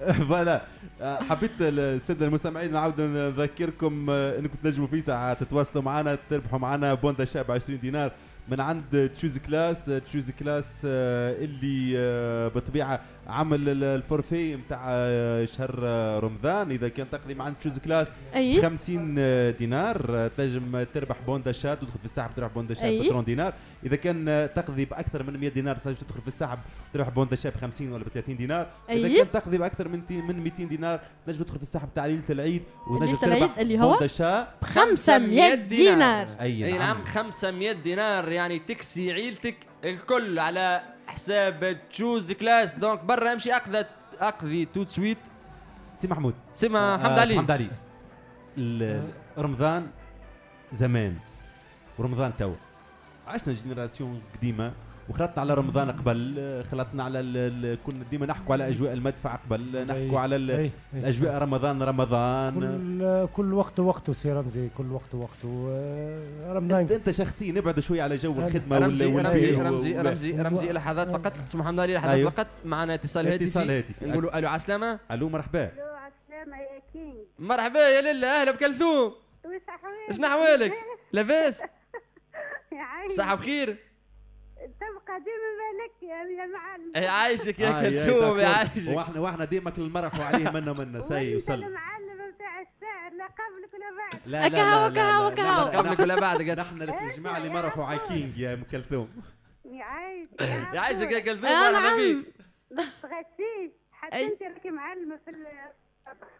Speaker 3: voilà آه، حبيت السادة المستمعين نعاود نذكركم آه، إنكم تنجموا في ساعه تتواصلوا معنا تربحوا معنا bon d'achat ب 20 دينار من عند Shoes Class Shoes Class اللي آه، بالطبيعه عمل ال- الفورفي نتاع آه، شهر آه، رمضان. إذا كان تقضي مع عند Shoes Class
Speaker 5: أي.
Speaker 3: 50 آه، دينار. تنجم تربح bon d'achat وتدخل في السحب تربح bon d'achat
Speaker 5: أي.
Speaker 3: ب 30 دينار. إذا كان تقضي باكثر من 100 دينار تنجم تدخل في السحب تربح bon d'achat ب 50 ولا ب 30 دينار إذا
Speaker 5: أي.
Speaker 3: كان تقضي باكثر من من 200 دينار تنجم تدخل في السحب تاع ليلة العيد وتنجم تربح
Speaker 5: اللي هو
Speaker 3: بوندا شاب
Speaker 5: 500 دينار.
Speaker 3: اي
Speaker 4: أي
Speaker 3: نعم.
Speaker 4: نعم 500 دينار. يعني تكسي عيلتك الكل على حساب Shoes Class. donc برا امشي اقضي اقضي tout de suite.
Speaker 3: سي محمود.
Speaker 4: سي محمد
Speaker 3: آه،
Speaker 4: علي.
Speaker 3: حمد علي. ال- رمضان زمان. ورمضان تو عشنا génération قديمة. وخلطنا على رمضان قبل خلطنا على ال- ال- كنا ديما نحكوا على أجواء المدفع قبل نحكوا على. أجواء رمضان رمضان.
Speaker 8: كل كل وقت وقته سي رمزي كل وقت وقته رمضان.
Speaker 3: انت, أنت شخصيا ابعد شوي على جو الخدمة
Speaker 4: رمزي
Speaker 3: وال-
Speaker 4: رمزي رمزي
Speaker 3: و-
Speaker 4: رمزي رمزي لحظات فقط. تسمح لنا لحظات
Speaker 3: أيوه.
Speaker 4: فقط. معنا اتصال هاتفي.
Speaker 3: اتصال هاتفي.
Speaker 4: نقولوا ألو على السلامه
Speaker 3: ألو مرحبا.
Speaker 14: ألو على السلامة يا king.
Speaker 4: مرحبا يا لله أهلا بكلثوم.
Speaker 14: وش احوالك؟
Speaker 4: شنو احوالك لاباس.
Speaker 14: يا عيني.
Speaker 4: صحة بخير
Speaker 14: تبقى ديما بالك يا يا معلم
Speaker 4: اي عايشك يا
Speaker 3: آه، يا
Speaker 4: كلثوم. عايشك.
Speaker 3: وإحنا وإحنا ديما كل المرح عليه منا منا سي وسلم.
Speaker 14: المعلم بتاع الشعر لا قبلك ولا بعد.
Speaker 3: لا لا لا لا لا.
Speaker 4: قبلك ولا بعد قد؟
Speaker 3: نحن الجماعة اللي مرحوا على كينج يا أم كلثوم.
Speaker 14: يا عايش
Speaker 4: يا عايشك يا كلثوم
Speaker 5: آه،
Speaker 4: مرحبا
Speaker 5: نعم.
Speaker 4: بيك
Speaker 14: تغشيش. حتى. أنت راكي معلمة في ال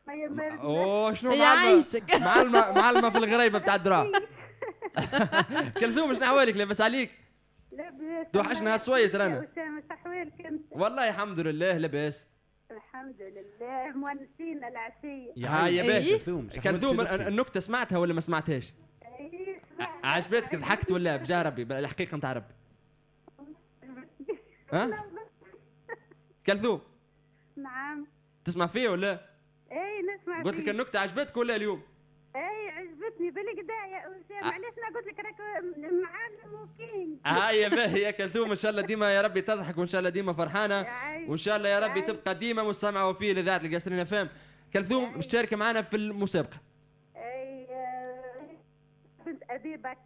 Speaker 14: ما يمرض
Speaker 4: أوه شنو
Speaker 5: عايشك.
Speaker 4: معلمة معلمة في الغريبة بتاع الدراع. كلثوم شنو أحوالك؟ لاباس عليك.
Speaker 14: لاباس
Speaker 4: توحشنا هالسويت رانا.
Speaker 14: يا أسامة انت
Speaker 4: والله الحمد لله لاباس.
Speaker 14: الحمد لله مونسين العشية.
Speaker 4: هاي يا باهي ال- النكتة سمعتها ولا ما سمعتهاش؟ عجبتك؟ ضحكت ولا بجاه ربي؟ الحقيقة نتاع ربي ها؟ كلثوم
Speaker 14: نعم.
Speaker 4: تسمع فيا ولا؟
Speaker 14: أي نسمع
Speaker 4: قلت لك. النكتة عجبتك ولا اليوم؟
Speaker 14: اي عجبتني بالكدا يا أسامة علاش أنا قلت لك راك معلم و king
Speaker 4: هاي يا باهي يا كلثوم. إن شاء الله ديما يا ربي تضحك وإن شاء الله ديما
Speaker 14: فرحانة.
Speaker 4: وإن شاء الله يا ربي. تبقى ديما مستمعة وفية لاذاعه القصرين فام كلثوم مشتركه معنا في المسابقه
Speaker 14: أي آه، بنت ابيبك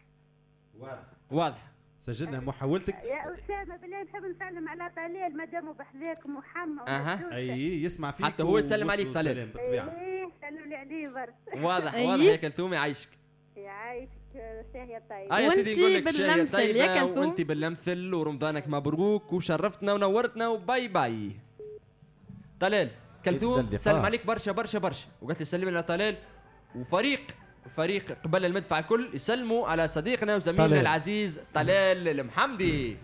Speaker 4: واضح.
Speaker 3: سجلنا محاولتك
Speaker 14: يا اسامه بالله نحب نسلم على طليل مادام بحذاك محمد
Speaker 4: أها.
Speaker 3: أي يسمع فيك
Speaker 4: حتى هو يسلم عليك طلال.
Speaker 3: بالطبيعة
Speaker 14: إيه سلم لي عليه برك
Speaker 4: واضح. واضح يا كلثوم يعيشك
Speaker 14: يعيشك شاهية طيب
Speaker 4: آه يا سيدي نقول لك شاهية
Speaker 5: بالمثل يا
Speaker 4: طيبة
Speaker 5: كلثوم.
Speaker 4: وانت بالمثل ورمضانك مبروك وشرفتنا ونورتنا وباي باي طلال كلثوم. سلم عليك برشا برشا برشا وقالت لي سلم على طلال وفريق فريق قبل المدفع الكل يسلموا على صديقنا وزميلنا
Speaker 3: طلال.
Speaker 4: العزيز طلال المحمدي.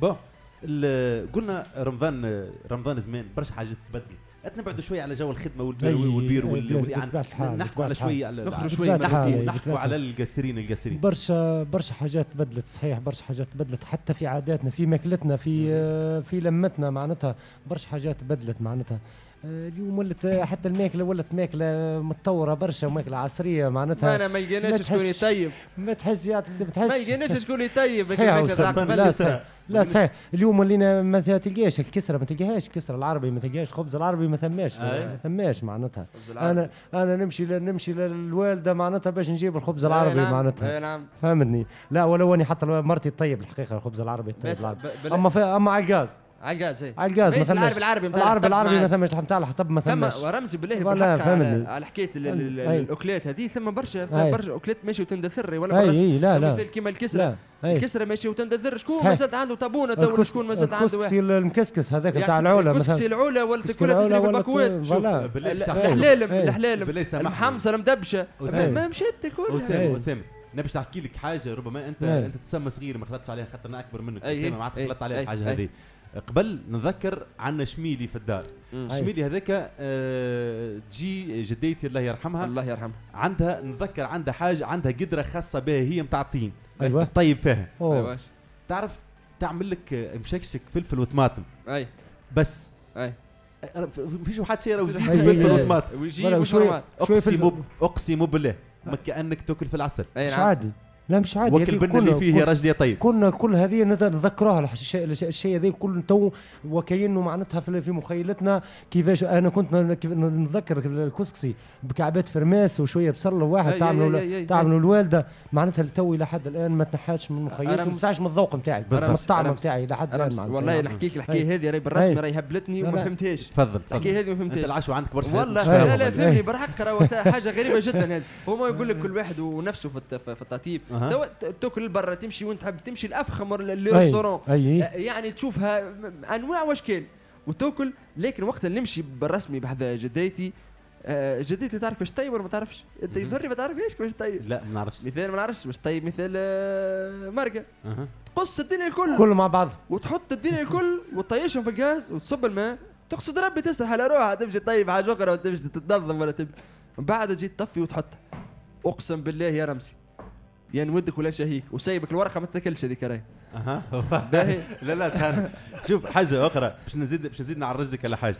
Speaker 3: bon ال- قلنا رمضان رمضان زمان برشا حاجات تبدل. نبعدوا شوي على جو الخدمة والبير
Speaker 8: أي،
Speaker 3: والبير
Speaker 8: أي،
Speaker 3: وال-
Speaker 8: بطبيعة
Speaker 3: وال-
Speaker 8: الحال،
Speaker 3: نحكوا على
Speaker 8: بطبيعة
Speaker 3: شوي على
Speaker 4: نخرج
Speaker 3: على-
Speaker 4: شوي
Speaker 8: بطبيعة
Speaker 3: نحكوا على القاسرين القاسرين
Speaker 8: برشا برشا حاجات تبدلت صحيح برشا حاجات تبدلت. حتى في عاداتنا في ماكلتنا في في لمتنا معناتها برشا حاجات تبدلت معناتها. اليوم ولت آه، حتى الماكلة ولت ماكلة متطورة برشا وماكلة عصرية معناتها.
Speaker 4: ما أنا ما يلقيناش
Speaker 8: ما
Speaker 4: شكون يطيب.
Speaker 8: ما تحس يا تحس ما تحس
Speaker 4: ما يلقيناش شكون يطيب.
Speaker 8: لا صحيح. لا صحيح. اليوم ولينا ما تلقاش الكسرة ما تلقاهاش الكسره العربي ما تلقاش الخبز العربي ما ثماش. ما ثماش معناتها. أنا أنا نمشي نمشي للوالدة معناتها باش نجيب الخبز العربي
Speaker 4: نعم،
Speaker 8: معناتها.
Speaker 4: نعم.
Speaker 8: فهمتني. لا ولو اني حتى مرتي تطيب الحقيقة الخبز العربي الطيب
Speaker 4: بس
Speaker 8: العربي.
Speaker 4: ب- بل-
Speaker 8: أما أما على الغاز.
Speaker 4: على الغاز اي
Speaker 8: على الغاز ثماش
Speaker 4: العربي العربي متاع
Speaker 8: العربي العربي ما
Speaker 4: عادش.
Speaker 8: ثماش نتاع الحطب ما
Speaker 4: ثم ورمزي بالله على. على
Speaker 8: حكاية.
Speaker 4: الأكلات هذه ثم برشا. برشا أكلات ماشي وتندثر ولا أي
Speaker 8: أي لا لا
Speaker 4: مثل كيما
Speaker 8: الكسرة.
Speaker 4: الكسرة ماشي وتندثر شكون. ما زالت عنده طابونة تو شكون ما زالت عنده
Speaker 8: الكسكسي
Speaker 4: واحد
Speaker 8: المكسكس هذاك
Speaker 4: يعني
Speaker 8: نتاع العلا
Speaker 4: الكسكسي
Speaker 8: مثلا
Speaker 4: العلا ولا
Speaker 8: كسكسي
Speaker 4: تاكلها
Speaker 8: ولا
Speaker 4: بالبكوات
Speaker 8: ت-
Speaker 4: شوف
Speaker 8: voilà.
Speaker 3: بالله
Speaker 4: ال-
Speaker 3: بصح
Speaker 4: الحلال
Speaker 8: أي.
Speaker 4: الحلال
Speaker 3: بالله يسامحني.
Speaker 4: المحمصة المدبشة
Speaker 3: أسامة.
Speaker 4: ما مشيت تاكلها
Speaker 3: أسامة
Speaker 8: أي.
Speaker 3: أسامة أنا باش نحكي لك حاجة ربما انت. أنت تسمى صغير ما خلطتش عليها خاطر أنا اكبر منك
Speaker 4: أي.
Speaker 3: أسامة معناتها
Speaker 4: أي.
Speaker 3: خلطت عليها
Speaker 4: أي.
Speaker 3: الحاجة
Speaker 4: أي.
Speaker 3: هذه قبل نذكر عنا شميلي في الدار. شميلي هذاك آه، تجي جديتي الله يرحمها
Speaker 4: الله يرحمه
Speaker 3: عندها نتذكر عندها حاجة عندها قدرة خاصة بها هي متاع الطين
Speaker 8: أيوة.
Speaker 3: طيب فيها.
Speaker 4: أيواش.
Speaker 3: تعرف تعمل لك آه، مشكشك فلفل وطماطم
Speaker 4: أي
Speaker 3: بس
Speaker 4: أي
Speaker 3: آه، فيش واحد شيره وزيت
Speaker 8: أي.
Speaker 3: وفلفل
Speaker 8: أي.
Speaker 3: وطماطم
Speaker 4: ويجي.
Speaker 8: شوي
Speaker 3: أقسم
Speaker 8: فلفل.
Speaker 3: بالله ما كأنك تاكل في العسل
Speaker 4: أي
Speaker 8: مش
Speaker 4: نعم
Speaker 8: عادي لا مش عادي
Speaker 3: وكل بنا اللي فيه يا رجلي طيب
Speaker 8: كنا كل هذه نت- نتذكروها الشيء الشيء هذا كل تو وكأنه معناتها في مخيلتنا كيفاش أنا كنت نتذكر الكسكسي بكعبات فرماس وشوية بصل واحد تعملوا تعملوا الوالدة معناتها تو إلى حد الآن ما تنحاش من مخيلتي. وما تنحاش من الذوق نتاعي من. الطعم. نتاعي إلى حد الآن.
Speaker 4: والله. نحكيك
Speaker 8: الحكاية.
Speaker 4: هذه راهي بالرسمي. راهي هبلتني وما. فهمتهاش
Speaker 3: تفضل
Speaker 4: الحكاية هذه ما فهمتهاش
Speaker 3: العشوة عندك برشا
Speaker 4: والله لا لا فهمني بالحق حاجة غريبة جدا هذه هما يقول لك كل واحد ونفسه في الت- في التطيب. توا تاكل برا تمشي وانت تحب تمشي الافخم ال restaurant
Speaker 8: أي.
Speaker 4: يعني تشوفها أنواع واشكال وتاكل لكن وقت اللي نمشي بالرسمي بحذا جديتي جديتي تعرف كيفاش طيب ولا ما تعرفش؟ أنت يضرني ما تعرفش كيفاش طيب.
Speaker 3: لا ما نعرفش.
Speaker 4: مثال ما نعرفش باش طيب؟ مثال
Speaker 3: مرقة.
Speaker 4: تقص الدنيا الكل.
Speaker 8: كله مع بعض.
Speaker 4: وتحط الدنيا الكل وتطيشهم في الغاز وتصب الماء. تقصد ربي تسرح على روحها تمشي طيب حاجة أخرى وتمشي تتنظم ولا تمشي. من بعد تجي تطفي وتحطها أقسم بالله يا رمزي. يا نودك ولا شهيك وسايبك الورقة ما تاكلش هذيك راهي.
Speaker 3: أها.
Speaker 4: باهي.
Speaker 3: لا لا تهان. شوف حاجة أخرى باش نزيد باش نزيد نعرج لك على حاجة.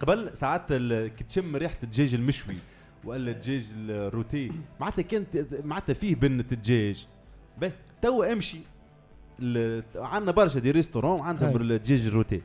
Speaker 3: قبل ساعات كي تشم ريحة الدجاج المشوي ولا الدجاج ال rôti معناتها كانت معناتها فيه بنه الدجاج. باهي. توا امشي عندنا برشا des restaurants عندهم. الدجاج ال rôti.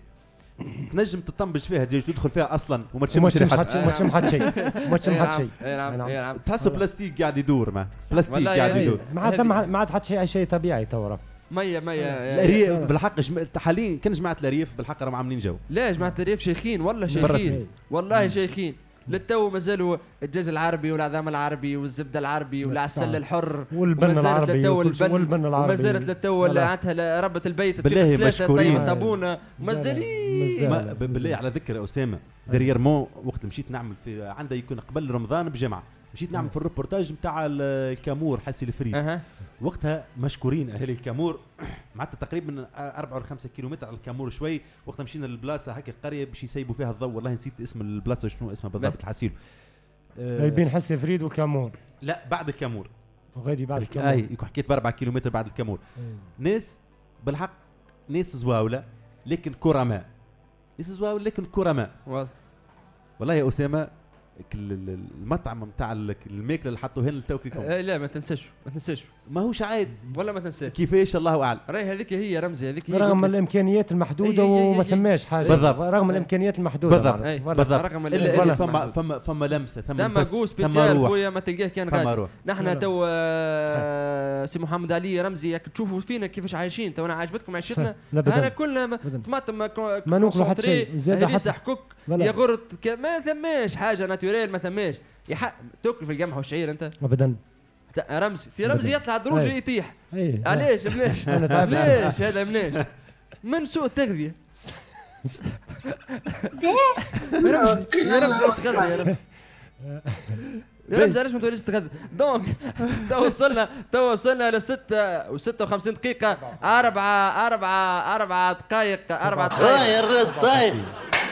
Speaker 3: تنجم تطنبج فيها دجاج تدخل فيها أصلا وما تشمش
Speaker 8: حد شيء وما تشم حد شيء. وما تشم حد
Speaker 4: نعم،
Speaker 8: شيء.
Speaker 4: نعم، نعم.
Speaker 3: تحسوا بلاستيك قاعد يدور ما. بلاستيك قاعد يدور.
Speaker 8: ما عاد ما عاد حد شيء أي شيء طبيعي تو.
Speaker 4: مية مية.
Speaker 3: الارياف بالحق جم... حاليا كان جماعة الأرياف بالحق راهم عاملين جو.
Speaker 4: لا جماعة الريف شيخين؟ والله شيخين. والله شيخين. للتو مازالوا الدجاج العربي والعظام العربي والزبدة العربي والعسل الحر
Speaker 8: والبن العربي
Speaker 4: للتو البن
Speaker 8: والبن العربي.
Speaker 4: وما زالت للتو. عندها ربة البيت
Speaker 3: بالله مشكورين.
Speaker 4: طابونه مازالين.
Speaker 3: بالله على ذكر أسامة dernièrement وقت مشيت نعمل في عندها يكون قبل رمضان بجمعة. مشيت نعمل في الروبورتاج نتاع الكامور حسي الفريد. وقتها مشكورين أهل الكامور. معناتها تقريبا من 4 ولا 5 كيلومتر على الكامور شوي. وقتها مشينا للبلاصة هكا قريه باش يسيبوا فيها الضوء. والله نسيت اسم البلاصة شنو اسمها بالضبط الحسيل آه،
Speaker 8: بين حسي فريد وكامون
Speaker 3: لا بعد الكامور.
Speaker 8: وغادي بعد الكامون
Speaker 3: اي يكون حكيت باربع كيلومتر بعد الكامور. ناس بالحق ناس زواولة لكن كرماء. ناس زواولة لكن كرماء. والله يا أسامة المطعم نتاع ال- الماكلة اللي حطوه هنا للتو فيكم
Speaker 4: آه، لا ما تنساش ما تنساش
Speaker 3: ماهوش عاد
Speaker 4: ولا ما تنساش
Speaker 3: كيفاش الله أعلم
Speaker 4: راهي هذيك هي رمزي هذيك هي
Speaker 8: رغم.
Speaker 4: الإمكانيات المحدودة
Speaker 8: وما. ثماش حاجة
Speaker 3: بالضبط.
Speaker 8: رغم الإمكانيات المحدودة
Speaker 3: بالضبط. بالضبط
Speaker 4: رقم
Speaker 3: الا فما. فما فما لمسة ثم
Speaker 4: ثم جو
Speaker 3: ثم spécial
Speaker 4: خويا ما تلقاه كان غادي نحن. تو آه، سي محمد علي رمزي ياك تشوفوا فينا كيفاش عايشين تو أنا عجبتكم عيشتنا
Speaker 8: أنا.
Speaker 4: كلنا. طماطم ما
Speaker 8: ناكلوا حتى شيء. زاد
Speaker 4: حكوك
Speaker 8: لا.
Speaker 4: ياغورت ك- ما ثماش حاجة naturelle ما ثماش يح- تاكل في القمح والشعير أنت؟
Speaker 8: ابدا.
Speaker 4: رمزي. في رمزي. يطلع دروج. يطيح. علاش بلاش. بلاش هذا بلاش من سوء التغذية. يا رمزي يا رمزي تغذى يا رمزي. يا رمزي علاش ما توليش تغذى donc تو وصلنا تو وصلنا ل 6 و 56 دقيقة. أربعة أربعة أربعة دقائق أربعة دقائق.
Speaker 9: رد طيب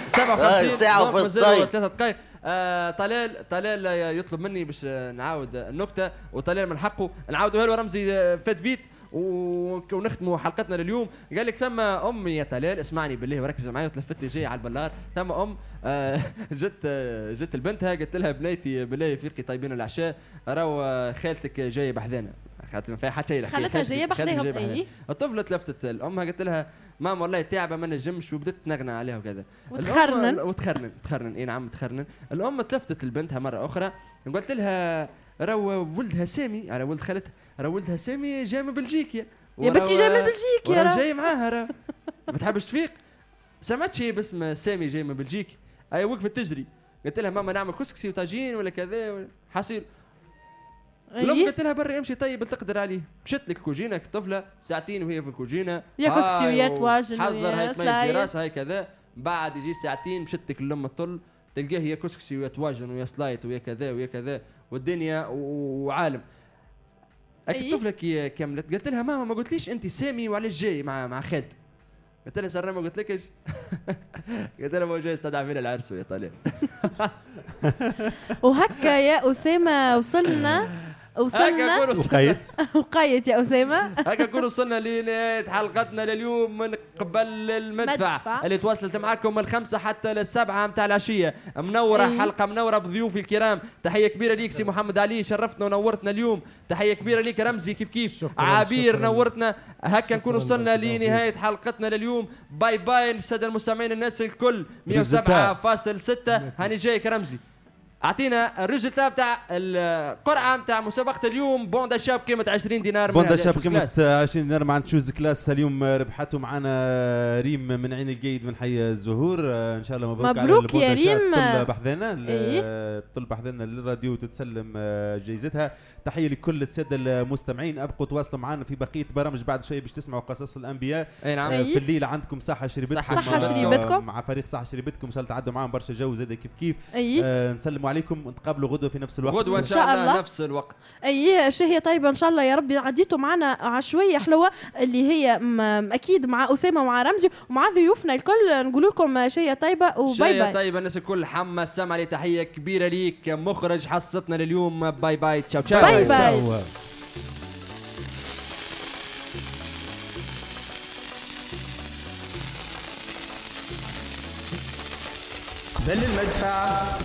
Speaker 4: 57
Speaker 9: آه، ساعة.
Speaker 4: ثلاثة دقائق. آه طلال طلال يطلب مني باش نعاود النكتة وطلال من حقه. نعاودوها له رمزي آه، vite vite. ونختموا حلقتنا لليوم. قال لك ثم أم يا طلال اسمعني بالله وركز معايا وتلفت لي جاي على البلار. ثم أم آه، جت جت لبنتها قلت لها بنيتي بالله فيقي طيبين العشاء. راهو خالتك جاية بحذانا. خاطر ما فيها حتى شيء
Speaker 5: بحذاهم،
Speaker 4: جاية بحذانا.
Speaker 5: أي.
Speaker 4: الطفلة تلفتت لامها قلت لها ماما والله تعبة ما نجمش وبدت تنغنى عليها وكذا.
Speaker 5: وتخرنن.
Speaker 4: وتخرنن تخرنن. إي نعم تخرنن. الأم تلفتت لبنتها مرة أخرى قلت لها راهو ولدها سامي. على ولد خالتها راهو ولدها سامي جاي من بلجيكا
Speaker 5: يا بنتي جاي من بلجيكا راه.
Speaker 4: جاي معاها راه. ما تحبش تفيق؟ سمعت شيء باسم سامي جاي من بلجيكا أي وقفت تجري. قلت لها ماما نعمل كسكسي وطاجين ولا كذا. حصير
Speaker 5: أي.
Speaker 4: قلت لها بري امشي طيب تقدر عليه مشت لك كوجينة طفلة ساعتين وهي في الكوجينة.
Speaker 5: يا
Speaker 4: هاي
Speaker 5: كسكسي ويا
Speaker 4: و-
Speaker 5: طواجن
Speaker 4: حضر
Speaker 5: ويا
Speaker 4: هاي في. راسها هاي كذا. بعد يجي ساعتين مشت لك الأم تطل تلقاه يا كسكسي ويا طواجن ويا سلايت ويا كذا ويا كذا. والدنيا وعالم.
Speaker 5: أي.
Speaker 4: الطفله كي كملت. قلت لها ماما ما قلتليش انت سامي وعلاش جاي مع مع خالته قلت لها سر ما قلت لكش قلت لها ما جاي يستدعى فينا العرس يا طالب
Speaker 5: وهكا يا أسامة وصلنا وصلنا.
Speaker 4: هكا
Speaker 3: وقيت.
Speaker 5: وقيت يا أسامة.
Speaker 4: هكا نكون وصلنا لنهاية حلقتنا لليوم من قبل المدفع
Speaker 5: مدفع.
Speaker 4: اللي تواصلت معكم من خمسة حتى للسبعة متاع العشية. منورة
Speaker 5: أي.
Speaker 4: حلقة منورة بضيوفي الكرام. تحية كبيرة ليك سي محمد علي شرفتنا ونورتنا اليوم. تحية كبيرة ليك رمزي كيف كيف؟ عبير
Speaker 8: شكراً.
Speaker 4: نورتنا. هكا نكون وصلنا. لنهاية حلقتنا لليوم. bye bye السادة المستمعين الناس الكل. 107.6 هاني جايك رمزي. اعطينا ال résultat بتاع القرعه بتاع مسابقة اليوم bon d'achat قيمة 20 دينار
Speaker 3: bon
Speaker 4: d'achat
Speaker 3: Shoes
Speaker 4: Class.
Speaker 3: 20 دينار مع Shoes Class اليوم ربحته معنا ريم من عين القيد من حي الزهور آه، إن شاء الله مبروك
Speaker 5: مبروك
Speaker 3: على
Speaker 5: يا. ريم.
Speaker 3: طل بحذانا
Speaker 5: إيه.
Speaker 3: طل بحذانا للراديو تتسلم آه، جايزتها تحية لكل السادة المستمعين أبقوا تواصلوا معنا في بقية برامج بعد شوي باش تسمعوا قصص الأنبياء
Speaker 4: أي نعم
Speaker 3: آه،
Speaker 5: أي.
Speaker 3: في الليل عندكم
Speaker 4: صحة
Speaker 5: شريبتكم
Speaker 3: آه،
Speaker 5: شريبتكم.
Speaker 3: مع فريق صحة شريبتكم إن شاء الله تعدوا معاهم برشا جو زاد كيف كيف
Speaker 5: أي
Speaker 3: آه، نسلموا عليكم نتقابلوا غدوة في نفس الوقت.
Speaker 4: غدوة
Speaker 5: إن
Speaker 4: شاء الله. نفس الوقت.
Speaker 5: أي شهيه طيبة إن شاء الله يا ربي. عديتوا معنا عشويه حلوة اللي هي أكيد مع أسامة ومع رمزي ومع ضيوفنا الكل. نقول لكم شهيه طيبة و
Speaker 4: bye
Speaker 5: bye.
Speaker 4: شهيه طيبة الناس الكل حما السمع لي تحية كبيرة ليك. مخرج حصتنا لليوم. bye bye. ciao تشاو.
Speaker 5: باي باي,
Speaker 4: باي, المدفع.